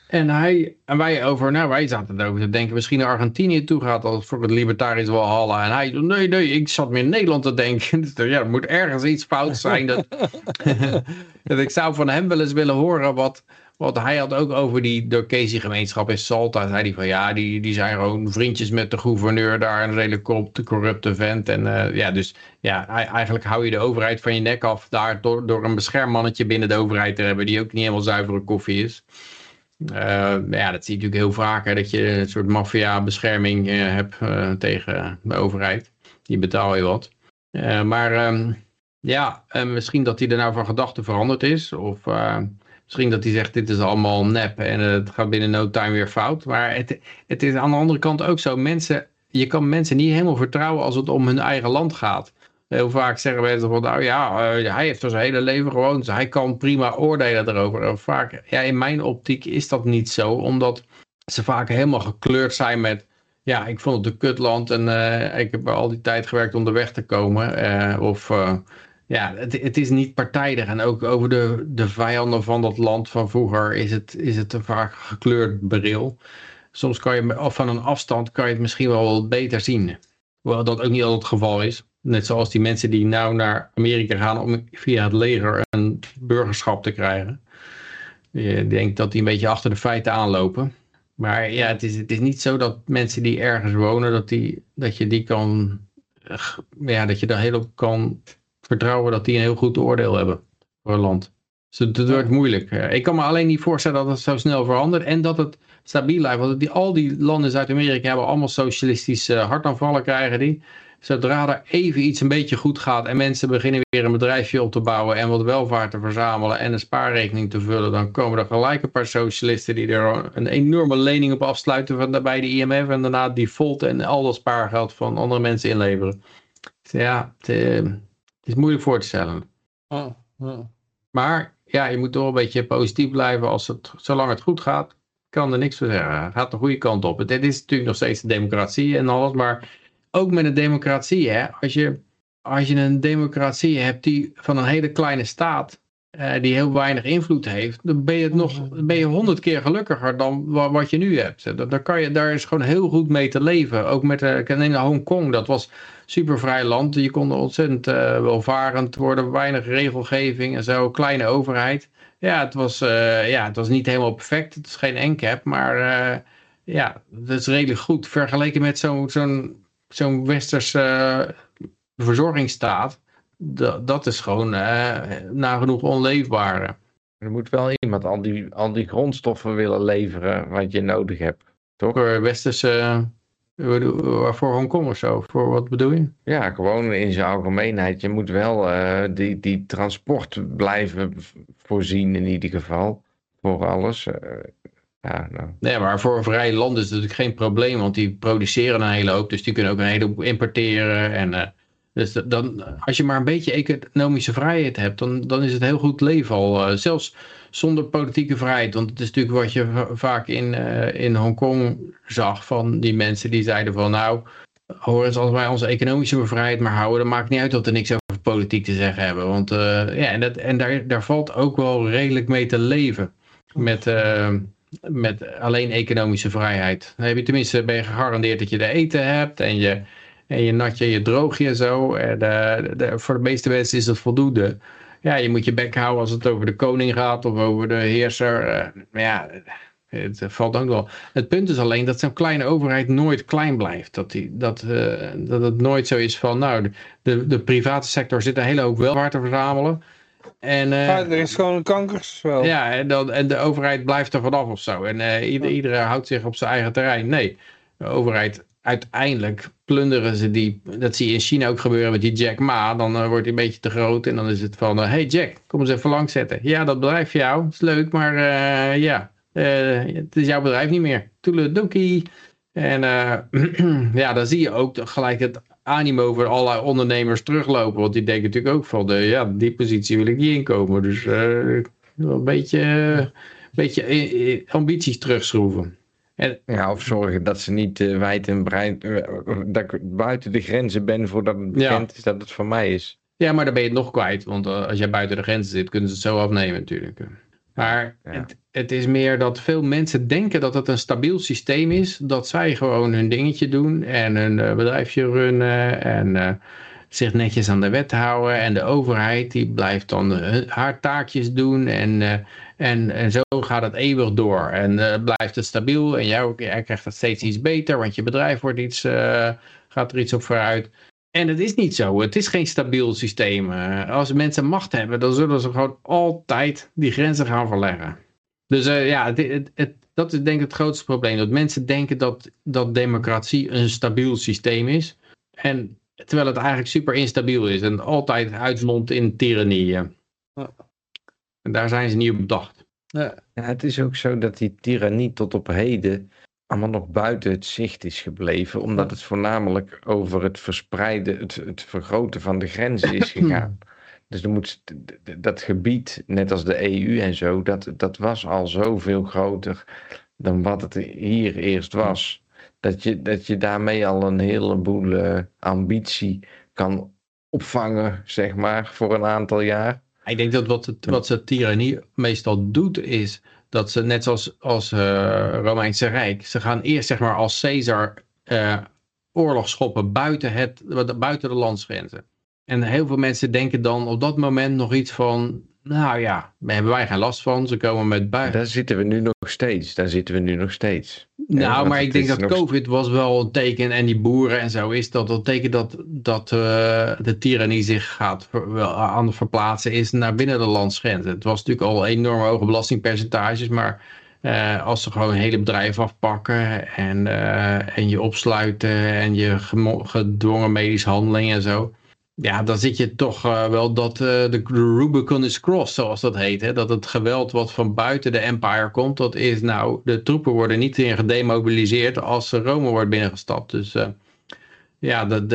en, hij, en wij over, nou wij zaten erover te denken. Misschien naar Argentinië toe gaat als voor het libertarisch Walhalla. En hij, nee, nee, ik zat meer in Nederland te denken. Dus, ja, er moet ergens iets fout zijn. Dat, dat ik zou van hem wel eens willen horen wat, wat hij had ook over die Dorcasi gemeenschap in Salta. Zei hij van ja, die, die zijn gewoon vriendjes met de gouverneur daar. Een redelijk corrupte, corrupte vent. En eh, ja, dus ja, ei- eigenlijk hou je de overheid van je nek af daar door, door een beschermmannetje binnen de overheid te hebben die ook niet helemaal zuivere koffie is. Eh, ja, dat zie je natuurlijk heel vaak, hè, dat je een soort maffia-bescherming eh, hebt tegen de overheid. Die betaal je wat. Maar ehm, ja, misschien dat hij er nou van gedachten veranderd is. Of misschien dat hij zegt, dit is allemaal nep en eh, het gaat binnen no time weer fout. Maar het, het is aan de andere kant ook zo, mensen, je kan mensen niet helemaal vertrouwen als het om hun eigen land gaat. Heel vaak zeggen mensen van, nou ja, eh, hij heeft zijn hele leven gewoond, dus hij kan prima oordelen erover. Vaak, ja, in mijn optiek is dat niet zo, omdat ze vaak helemaal gekleurd zijn met, ja, ik vond het een kutland en eh, ik heb al die tijd gewerkt om er weg te komen. of, ja, het, het is niet partijdig. En ook over de, de vijanden van dat land van vroeger is het, is het een vaak gekleurd bril. Soms kan je van een afstand kan je het misschien wel beter zien. Hoewel dat ook niet altijd het geval is. Net zoals die mensen die nou naar Amerika gaan om via het leger een burgerschap te krijgen. Je denkt dat die een beetje achter de feiten aanlopen. Maar ja, het is, het is niet zo dat mensen die ergens wonen, dat, die, dat je die kan, eh, ja, dat je daar heel op kan vertrouwen dat die een heel goed oordeel hebben voor een land. Dus het, wordt moeilijk. Eh, Ik kan me alleen niet voorstellen dat het zo snel verandert en dat het stabiel blijft. Want die, al die landen in Zuid-Amerika hebben allemaal socialistische hartaanvallen krijgen die. Zodra er even iets een beetje goed gaat en mensen beginnen weer een bedrijfje op te bouwen en wat welvaart te verzamelen en een spaarrekening te vullen, dan komen er gelijk een paar socialisten die er een enorme lening op afsluiten van, bij de IMF en daarna defaulten en al dat spaargeld van andere mensen inleveren. Dus ja, het, eh, het is moeilijk voor te stellen. Oh, oh. Maar ja, je moet toch een beetje positief blijven. Als het, zolang het goed gaat, kan er niks voor zeggen. Het gaat de goede kant op. Dit is natuurlijk nog steeds de democratie en alles. Maar ook met een democratie, hè, als, je, als je een democratie hebt die van een hele kleine staat eh, die heel weinig invloed heeft, dan ben je, het nog, ben je honderd keer gelukkiger dan wa- wat je nu hebt. Da- Daar, kan je, daar is gewoon heel goed mee te leven. Ook met in Hongkong, dat was super vrij land. Je kon ontzettend eh, welvarend worden, weinig regelgeving en zo, kleine overheid. Ja, het was, eh, ja, het was niet helemaal perfect. Het is geen NCAP, maar eh, ja, dat is redelijk goed. Vergeleken met zo'n zo'n zo'n westerse verzorgingsstaat. Dat, is gewoon nagenoeg onleefbaar. Er moet wel iemand al die, al die grondstoffen willen leveren wat je nodig hebt. Toch? Voor westerse, voor Hongkong of zo. Voor wat bedoel je? Ja, gewoon in zijn algemeenheid. Je moet wel eh, die, die transport blijven voorzien in ieder geval. Voor alles. Eh, ja, nou. Nee, maar voor een vrij land is het natuurlijk geen probleem, want die produceren een hele hoop, dus die kunnen ook een hele hoop importeren. En, eh, dus dan, als je maar een beetje economische vrijheid hebt, dan, dan is het heel goed leven al. eh, zelfs zonder politieke vrijheid, want het is natuurlijk wat je va- vaak in, eh, in Hongkong zag van die mensen die zeiden van nou, hoor eens als wij onze economische vrijheid maar houden, dan maakt niet uit dat we niks over politiek te zeggen hebben. Want eh, ja, en, dat, en daar, daar valt ook wel redelijk mee te leven. Met, eh, met alleen economische vrijheid. Dan heb je tenminste ben je gegarandeerd dat je te eten hebt en je, en je natje, je droogje en zo. En de, de, voor de meeste mensen is dat voldoende. Ja, je moet je bek houden als het over de koning gaat of over de heerser. eh, Maar ja, het valt ook wel. Het punt is alleen dat zo'n kleine overheid nooit klein blijft. Dat, die, dat, eh, dat het nooit zo is van, nou, de, de private sector zit een hele hoop welvaart te verzamelen. En, eh, Ja, er is gewoon een kankerspel. ja, en, dan, en de overheid blijft er vanaf of zo. En ieder, iedereen houdt zich op zijn eigen terrein. Nee, de overheid, uiteindelijk plunderen ze die. Dat zie je in China ook gebeuren met die Jack Ma. Dan eh, wordt hij een beetje te groot en dan is het van... eh, hey Jack, kom eens even langs zetten. Ja, dat bedrijf van jou is leuk, maar eh, ja, het is jouw bedrijf niet meer. Toedeledokie. En ja, dan zie je ook gelijk het animo voor allerlei ondernemers teruglopen. Want die denken natuurlijk ook van, ja, die positie wil ik niet inkomen. Dus een beetje, beetje ambities terugschroeven. En, Ja, of zorgen dat ze niet eh, wijd en breed, eh, dat ik buiten de grenzen ben voordat het bekend is dat het van mij is. ja, maar dan ben je het nog kwijt. Want eh, als jij buiten de grenzen zit, kunnen ze het zo afnemen natuurlijk. Maar Ja. het, het is meer dat veel mensen denken dat het een stabiel systeem is. Dat zij gewoon hun dingetje doen en hun eh, bedrijfje runnen en eh, zich netjes aan de wet houden. En de overheid die blijft dan eh, haar taakjes doen en, eh, en, en zo gaat het eeuwig door. En eh, blijft het stabiel en jij, krijgt het steeds iets beter, want je bedrijf wordt iets, gaat er iets op vooruit. En het is niet zo. Het is geen stabiel systeem. Als mensen macht hebben, dan zullen ze gewoon altijd die grenzen gaan verleggen. Dus ja, het, het- dat is denk ik het grootste probleem. Dat mensen denken dat, dat democratie een stabiel systeem is. En terwijl het eigenlijk super instabiel is. En altijd uitmondt in tirannie. Ja. En daar zijn ze niet op bedacht. Ja. Ja, het is ook zo dat die tirannie tot op heden allemaal nog buiten het zicht is gebleven, omdat het voornamelijk over het verspreiden, het, het vergroten van de grenzen is gegaan. Dus er moet, dat gebied, net als de EU en zo, dat, dat was al zoveel groter dan wat het hier eerst was. Dat je, dat je daarmee al een heleboel eh, ambitie kan opvangen, zeg maar, voor een aantal jaar. Ik denk dat wat, het, wat ze tirannie meestal doet is dat ze net zoals als eh, Romeinse Rijk, ze gaan eerst zeg maar als Caesar eh, oorlog schoppen buiten, het, buiten de landsgrenzen. En heel veel mensen denken dan op dat moment nog iets van, nou ja, daar hebben wij geen last van, ze komen met buiten. Daar zitten we nu nog steeds. Daar zitten we nu nog steeds. Nou, maar ik denk dat nog- COVID was wel een teken en die boeren en zo is dat een teken dat, dat eh, de tirannie zich gaat wel aan het verplaatsen is naar binnen de landsgrenzen. Het was natuurlijk al enorm hoge belastingpercentages, maar eh, als ze gewoon een hele bedrijf afpakken en, eh, en je opsluiten en je gedwongen medische handeling en zo. Ja, dan zit je toch eh, wel dat eh, de Rubicon is crossed, zoals dat heet. Hè? Dat het geweld wat van buiten de empire komt, dat is nou, de troepen worden niet meer gedemobiliseerd als Rome wordt binnengestapt. Dus eh, ja, dat,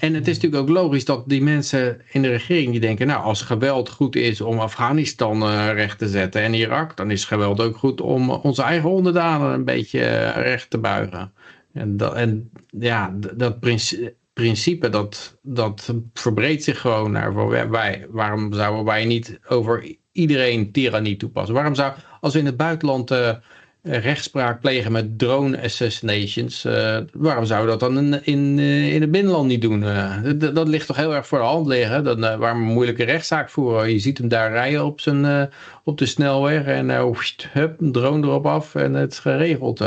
en het is natuurlijk ook logisch dat die mensen in de regering die denken, nou, als geweld goed is om Afghanistan recht te zetten en Irak, dan is geweld ook goed om onze eigen onderdanen een beetje recht te buigen. En, dat, en ja, dat principe principe dat, dat verbreedt zich gewoon naar wij. Waarom zouden wij niet over iedereen tirannie toepassen? Waarom zou, als we in het buitenland uh, rechtspraak plegen met drone assassinations, uh, waarom zouden we dat dan in, in, uh, in het binnenland niet doen? Dat, dat, ligt toch heel erg voor de hand liggen. Dan, waarom een moeilijke rechtszaak voeren? Je ziet hem daar rijden op, zijn, op de snelweg en hup, een drone erop af en het is geregeld.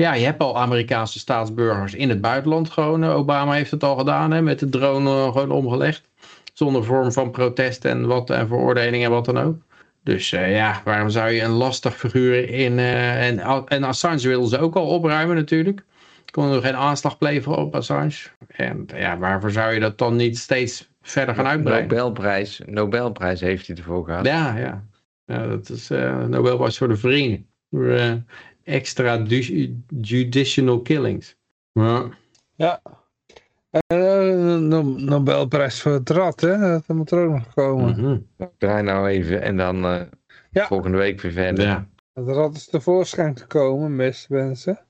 Ja, je hebt al Amerikaanse staatsburgers in het buitenland gewoon. Obama heeft het al gedaan hè, met de drone gewoon omgelegd. Zonder vorm van protest en, wat, en veroordeling en wat dan ook. Dus uh, ja, waarom zou je een lastig figuur in... Uh, en, en Assange wilden ze ook al opruimen natuurlijk. Konden er geen aanslag plegen op Assange. En ja, waarvoor zou je dat dan niet steeds verder gaan uitbreiden? Nobelprijs, Nobelprijs heeft hij ervoor gehad. Ja, ja. ja dat is uh, Nobelprijs voor de vrienden. Extra judicial killings. Ja. Ja. Uh, Nobelprijs voor het rad, hè? Dat moet er ook nog komen. Mm -hmm. Draai nou even en dan uh, ja. volgende week weer verder. Ja. Het rad is tevoorschijn gekomen, beste mensen.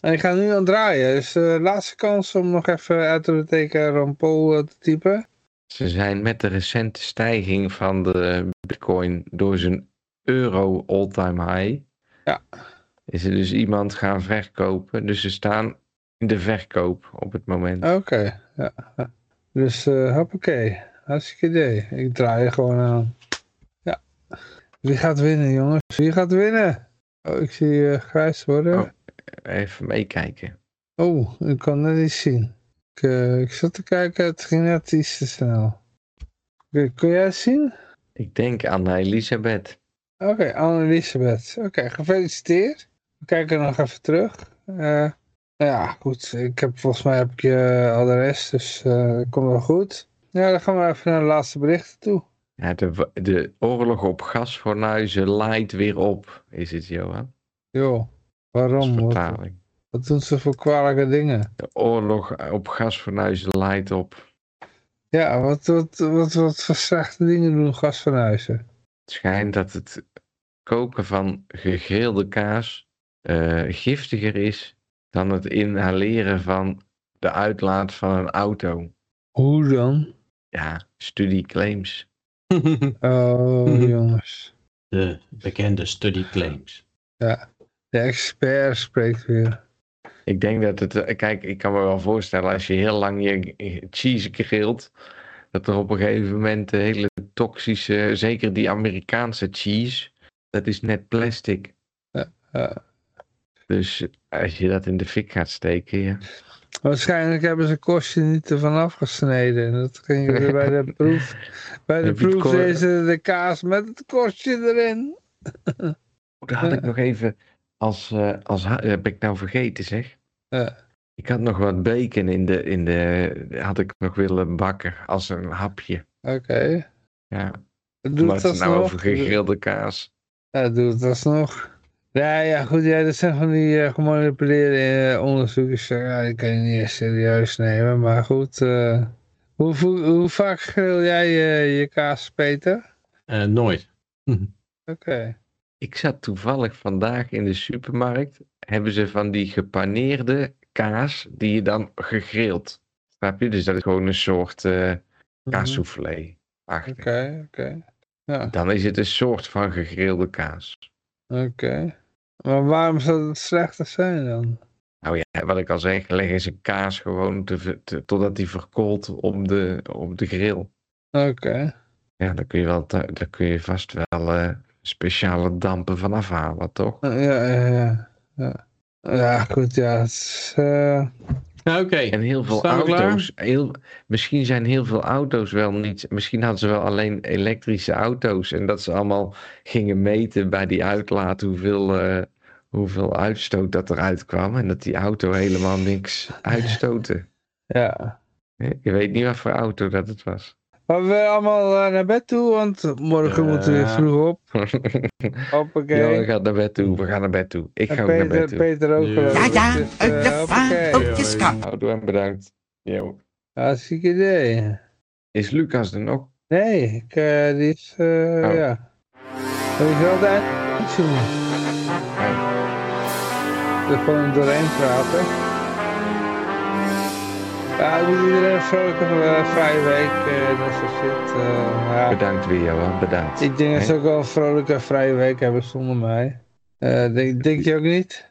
En ik ga nu aan draaien. Dus de uh, laatste kans om nog even uit de teken Rampol te typen. Ze zijn met de recente stijging van de bitcoin door zijn euro all-time high. Ja is er dus iemand gaan verkopen. Dus ze staan in de verkoop op het moment. Oké, ja. Dus uh, hoppakee, hartstikke idee. Ik draai er gewoon aan. Ja. Wie gaat winnen, jongens? Wie gaat winnen? Oh, ik zie uh, grijs worden. Oh, even meekijken. Oh, ik kan het niet zien. Ik, uh, ik zat te kijken, het ging net iets te snel. Kun jij het zien? Ik denk aan Elisabeth. Oké, okay, Anne-Elisabeth. Oké, gefeliciteerd. We kijken nog even terug. Uh, ja, goed. Ik heb, volgens mij heb ik je adres, dus dat komt wel goed. Ja, dan gaan we even naar de laatste berichten toe. Ja, de, de oorlog op gasfornuizen laait weer op, is het, Johan? Jo, waarom? Wat, wat doen ze voor kwalijke dingen? De oorlog op gasfornuizen laait op. Ja, wat, wat, wat, wat voor slechte dingen doen gasfornuizen? Het schijnt dat het koken van gegrilde kaas uh, giftiger is dan het inhaleren van de uitlaat van een auto. Hoe dan? Ja, studie claims. oh, jongens. De bekende study claims. Ja, de expert spreekt weer. Ik denk dat het, eh, kijk, ik kan me wel voorstellen als je heel lang je cheese grillt, dat er op een gegeven moment hele toxische, zeker die Amerikaanse cheese, dat is net plastic. Ja, ja. Dus als je dat in de fik gaat steken, ja. Waarschijnlijk hebben ze kostje niet ervan afgesneden. Dat ging er bij de proef. Bij de proef deze de kaas met het kostje erin. Oh, dat had ik nog even als, uh, als heb ik nou vergeten zeg. Ja. Ik had nog wat bacon in de, in de, had ik nog willen bakken als een hapje. Oké. Ja. Doe het nou over gegrilde kaas. Ja, doe het alsnog. Ja, ja, goed. Ja, dat zijn van die uh, gemanipuleerde uh, onderzoekers. Ja, die kan je niet serieus nemen. Maar goed. Uh, hoe, hoe, hoe, vaak grill jij je kaas, Peter? nooit. Oké. Ik zat toevallig vandaag in de supermarkt. Hebben ze van die gepaneerde kaas die je dan gegrild. Snap je? Dus dat is gewoon een soort uh, kaassoufflé. Oké, oké. Ja. Dan is het een soort van gegrilde kaas. Oké. Maar waarom zou het slechter zijn dan? Nou ja, wat ik al zeg, leg eens een kaas gewoon te, totdat die verkoolt op de, op de grill. Oké. Ja, daar kun je, wel, daar kun je vast wel uh, speciale dampen van afhalen, toch? Ja, ja, ja. Ja, ja goed, ja. Het is, uh... Oké. En heel veel auto's. Heel, misschien zijn heel veel auto's wel niet. Misschien hadden ze wel alleen elektrische auto's. En dat ze allemaal gingen meten bij die uitlaat hoeveel, uh, hoeveel uitstoot dat eruit kwam. En dat die auto helemaal niks uitstootte. Ja. Je weet niet wat voor auto dat het was. Maar we allemaal uh, naar bed toe, want morgen uh, moeten we weer vroeg op. Hoppakee. Ja, we gaan naar bed toe, we gaan naar bed toe. Ik ga Peter, ook naar bed toe. Peter ook. Ja, ja, dus, uh, de vaartjes kan. Houdoe en bedankt. Jo. Hartstikke idee. Is Lucas er nog? Nee, ik, uh, die is, uh, oh. ja. Heb je wel de eindzoen? Ja. Er gewoon doorheen praten. Ja, ik moet iedereen een vrolijke vrije week. eh, dat is shit. ja. Bedankt weer, Johan. Bedankt. Ik denk dat ze ook wel een vrolijke vrije week hebben zonder mij. Eh, denk, denk je ook niet?